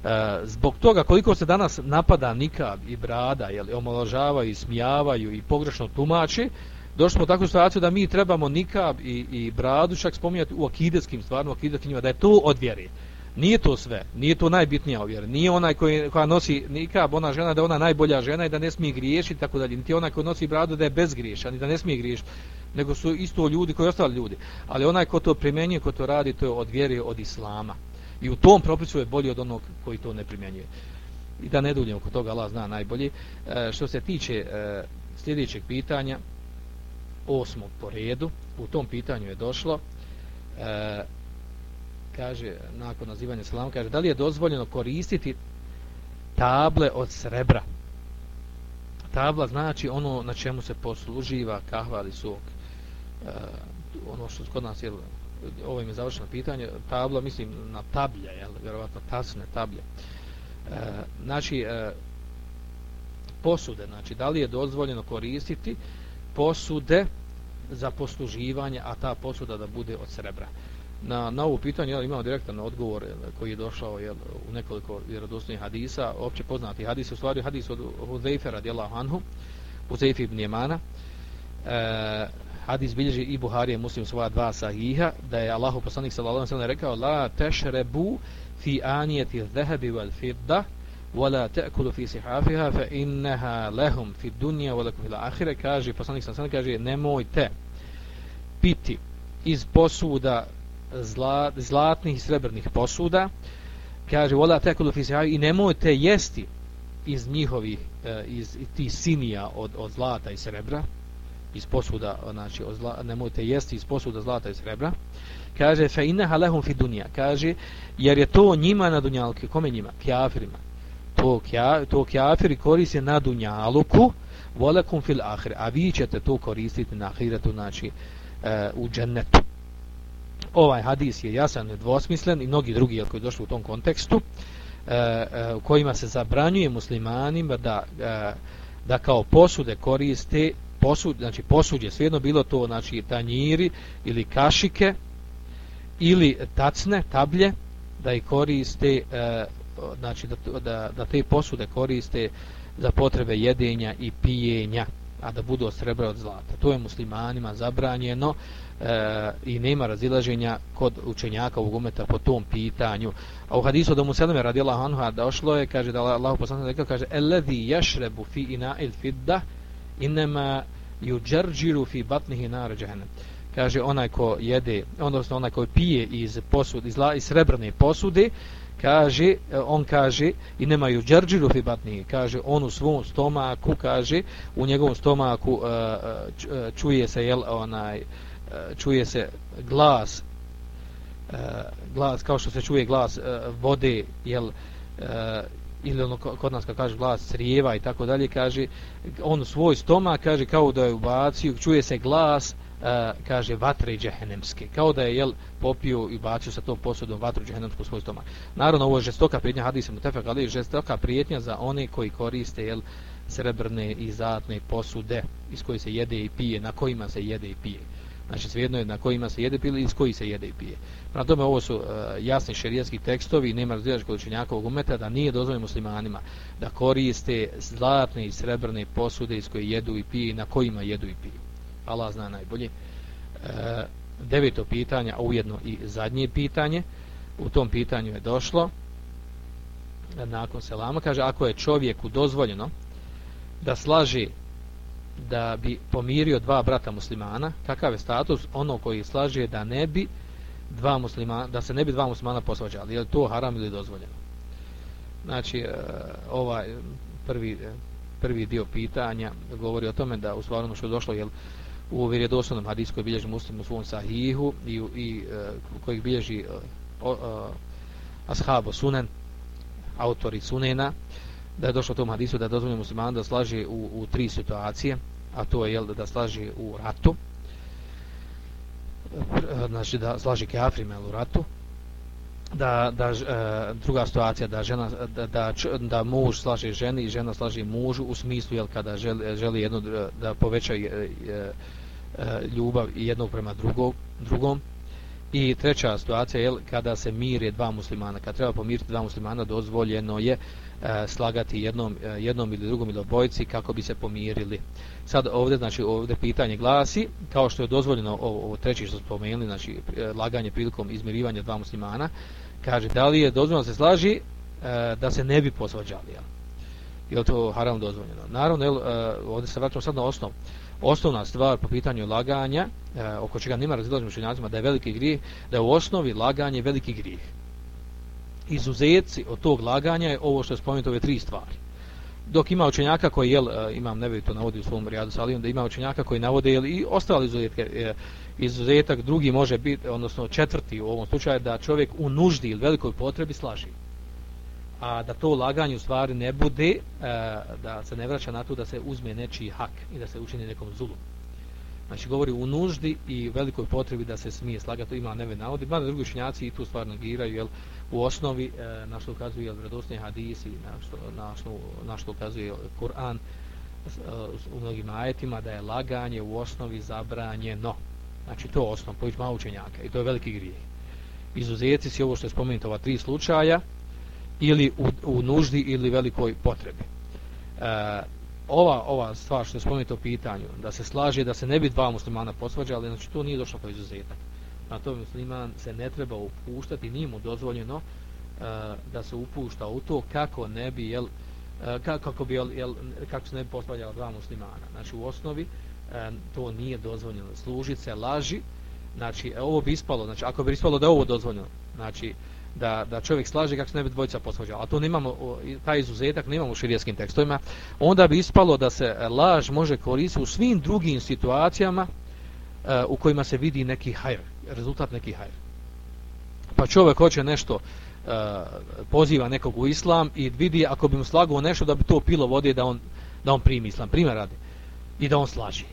E, zbog toga koliko se danas napada nikab i brada, jel, omaložavaju i smijavaju i pogrešno tumači, došli smo u takvu situaciju da mi trebamo nikab i, i bradu čak spominjati u akidetskim stvarima, u akidetskim njima, da je to od vjere. Nije to sve, nije to najbitnija vjera. Nije onaj koji, koja nosi nikab, ona žena da je ona najbolja žena i da ne smije griješiti, tako dalje. Niti onaj koji nosi bradu da je bezgriješan i da ne smije griješiti. Nego su isto ljudi koji ostali ljudi. Ali onaj ko to primjenjuje, ko to radi, to je od vjere, od islama. I u tom propisu je bolji od onog koji to ne primjenjuje. I da ne duljim oko toga, Allah zna najbolji. E, što se tiče e, sljedećeg pitanja, osmog po redu, u tom pitanju je došlo, e, kaže, nakon nazivanja salama, kaže, da li je dozvoljeno koristiti table od srebra? Tabla znači ono na čemu se posluživa kahva ili sok. E, ono što kod nas je ovo im je završeno pitanje, tabla, mislim na tablje, jel, vjerovatno tasne tablje. E, znači, e, posude, znači, da li je dozvoljeno koristiti posude za posluživanje, a ta posuda da bude od srebra. Na, na ovo pitanje jel, imamo direktan odgovor jel, koji je došao jel, u nekoliko vjerodostojnih hadisa, opće poznati hadis, u stvari hadis od Huzeyfe radijallahu anhu, Huzeyfe ibn Jemana, e, hadis bilježi i Buhari je muslim svoja dva sahiha, da je Allahu poslanik sallallahu alaihi sallam rekao la tešrebu fi anijeti zahabi wal fidda wala ta'kulu fi sihafiha fa innaha lahum fi dunya wa lakum akhirah. Kaže poslanik sallallahu alaihi kaže nemojte piti iz posuda zla, zlatnih i srebrnih posuda. Kaže wala ta'kulu fi sihafiha i nemojte jesti iz njihovih eh, iz tih sinija od, od zlata i srebra iz posuda, znači zla, nemojte jesti iz posuda zlata i srebra. Kaže fa innaha lahum fi dunya. Kaže jer je to njima na dunjalku, kome njima? Kafirima. To kja, to kafiri koriste na dunjaluku, walakum fil akhir. A vi ćete to koristiti na ahiretu, znači uh, u džennetu. ovaj hadis je jasan dvosmislen i mnogi drugi koji došli u tom kontekstu e, e, u kojima se zabranjuje muslimanima da, e, da kao posude koriste posud, znači posuđe, svejedno bilo to znači tanjiri ili kašike ili tacne, tablje da i koriste e, znači da, da, da te posude koriste za potrebe jedenja i pijenja a da budu od srebra od zlata. To je muslimanima zabranjeno e, i nema razilaženja kod učenjaka ovog umeta po tom pitanju. A u hadisu da mu sedame radi Allah anha došlo je, kaže da Allah poslana rekao, kaže Eledhi jašrebu fi ina il fidda inema juđerđiru fi batnihi nar jahannam Kaže onaj ko jede, odnosno onaj ko pije iz, posud, iz, iz srebrne posude, kaže, e, on kaže i nemaju džerđiru fi batnihi, kaže on u svom stomaku, kaže u njegovom stomaku e, e, čuje se jel onaj čuje se glas glas kao što se čuje glas vode jel ili ono kod nas kad kaže glas srijeva i tako dalje kaže on svoj stomak kaže kao da je ubacio čuje se glas e, kaže vatre džehennemske. Kao da je jel popio i bacio sa tom posudom vatru džehennemsku svoj stomak. Naravno ovo je žestoka prijetnja hadisa mutefek, ali je žestoka prijetnja za one koji koriste jel srebrne i zlatne posude iz koje se jede i pije na kojima se jede i pije. Znači svejedno je na kojima se jede pili iz koji se jede i pije. Na tome ovo su uh, jasni šerijetski tekstovi nema razlijač kod učenjakovog umeta da nije dozvoljeno muslimanima da koriste zlatne i srebrne posude iz koje jedu i pije i na kojima jedu i pije. Allah zna najbolje. Uh, deveto pitanje, a ujedno i zadnje pitanje, u tom pitanju je došlo e, nakon selama, kaže ako je čovjeku dozvoljeno da slaži da bi pomirio dva brata muslimana, kakav je status ono koji slaže da ne bi dva muslimana, da se ne bi dva muslimana posvađali, je li to haram ili dozvoljeno? Znači, e, ovaj prvi, e, prvi dio pitanja govori o tome da u stvarno što je došlo je u vjerodostojnom hadisu koji bilježi muslim u svom sahihu i, i e, kojeg bilježi e, uh, uh, ashabo sunen, autori sunena, da je došlo tom hadisu da je dozvoljeno muslimana da slaže u, u tri situacije, a to je jel, da slaže u ratu, znači da slaže kafrime u ratu, da, da e, druga situacija da žena da, da, da muž slaže ženi i žena slaže mužu u smislu jel kada želi, želi jedno e, da poveća e, e, e ljubav jednog prema drugog drugom. I treća situacija je kada se mire dva muslimana. Kad treba pomiriti dva muslimana dozvoljeno je e, E, slagati jednom, e, jednom ili drugom ili obojici kako bi se pomirili. Sad ovdje, znači, ovdje pitanje glasi, kao što je dozvoljeno ovo, ovo treći što spomenuli, znači e, laganje prilikom izmirivanja dva muslimana, kaže da li je dozvoljeno se slaži e, da se ne bi posvađali. Jel? je to haram dozvoljeno? Naravno, jel, e, ovdje se vraćamo sad na osnov. Osnovna stvar po pitanju laganja, e, oko čega nima razilaženja učenjacima, da je veliki grijeh, da je u osnovi laganje veliki grijeh izuzetci od tog laganja je ovo što je spomenuto ove tri stvari. Dok ima učenjaka koji, jel, e, imam ne to navodi u svom rijadu salijom, da ima učenjaka koji navode jel, i ostali izuzetke, e, izuzetak drugi može biti, odnosno četvrti u ovom slučaju, da čovjek u nuždi ili velikoj potrebi slaži. A da to laganje u stvari ne bude, e, da se ne vraća na to da se uzme nečiji hak i da se učini nekom zulom. Znači govori u nuždi i velikoj potrebi da se smije slagati, ima neve navodi, mada drugi učenjaci i tu stvar negiraju, jel, u osnovi e, na što ukazuje jel, vredosni hadisi, na što, na što, na što ukazuje Kur'an e, u mnogim ajetima, da je laganje u osnovi zabranjeno. Znači to je osnov, pojić malo učenjaka i to je veliki grijeh. Izuzeti si ovo što je spomenuto, ova tri slučaja, ili u, u nuždi ili velikoj potrebi. E, ova ova stvar što je spomenuto u pitanju da se slaže da se ne bi dva muslimana posvađali znači to nije došlo kao izuzetak. Na to musliman se ne treba upuštati nije mu dozvoljeno e, da se upušta u to kako ne bi jel eh, kako bi jel, jel kako se ne bi posvađala dva muslimana. Znači u osnovi e, to nije dozvoljeno. Služi se laži znači e, ovo bi ispalo znači ako bi ispalo da je ovo dozvoljeno znači da, da čovjek slaže kako se ne bi dvojica posvađala. A to nemamo, taj izuzetak nemamo u širijaskim tekstovima. Onda bi ispalo da se e, laž može koristiti u svim drugim situacijama uh, u kojima se vidi neki hajr, rezultat neki hajr. Pa čovjek hoće nešto, uh, poziva nekog u islam i vidi ako bi mu slagao nešto da bi to pilo vode da on, da on primi islam. Primjer radi. I da on slaži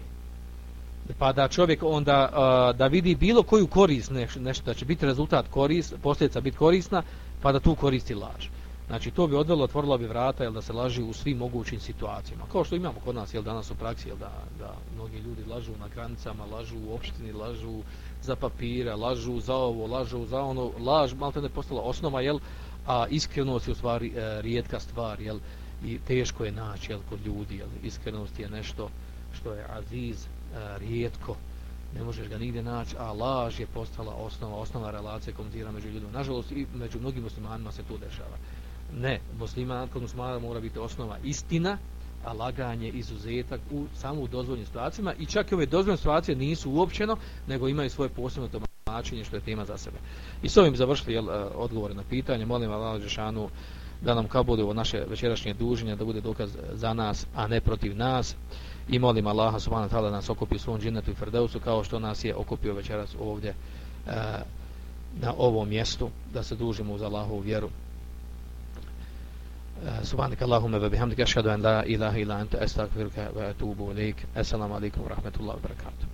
pa da čovjek onda uh, da vidi bilo koju korist nešto, nešto da će biti rezultat korist, posljedica biti korisna, pa da tu koristi laž. Znači to bi odvelo, otvorilo bi vrata jel, da se laži u svim mogućim situacijama. Kao što imamo kod nas jel, danas u praksi, jel, da, da mnogi ljudi lažu na granicama, lažu u opštini, lažu za papire, lažu za ovo, lažu za ono. Laž malo ne postala osnova, jel, a iskrenost je u stvari e, rijetka stvar, jel, i teško je naći jel, kod ljudi. Jel, iskrenost je nešto što je aziz, E, rijetko, ne možeš ga nigdje naći, a laž je postala osnova, osnova relacije komentira među ljudima. Nažalost, i među mnogim muslimanima se to dešava. Ne, musliman, kod muslimana mora biti osnova istina, a laganje izuzetak u samo u dozvoljnim situacijama i čak i ove dozvoljne situacije nisu uopćeno, nego imaju svoje posebno tumačenje što je tema za sebe. I s ovim završili jel, e, odgovore na pitanje. Molim Allah Žešanu da nam kao bude ovo naše večerašnje duženje, da bude dokaz za nas, a ne protiv nas I molim Allaha subhanahu wa ta'ala da nas okupi u svom džinetu i frdeusu kao što nas je okupio večeras ovdje e, na ovom mjestu, da se dužimo uz Allahovu vjeru. سبحانك اللهم وبحمدك أشهد أن لا إله إلا أنت أستغفرك وأتوب إليك السلام عليكم ورحمة الله وبركاته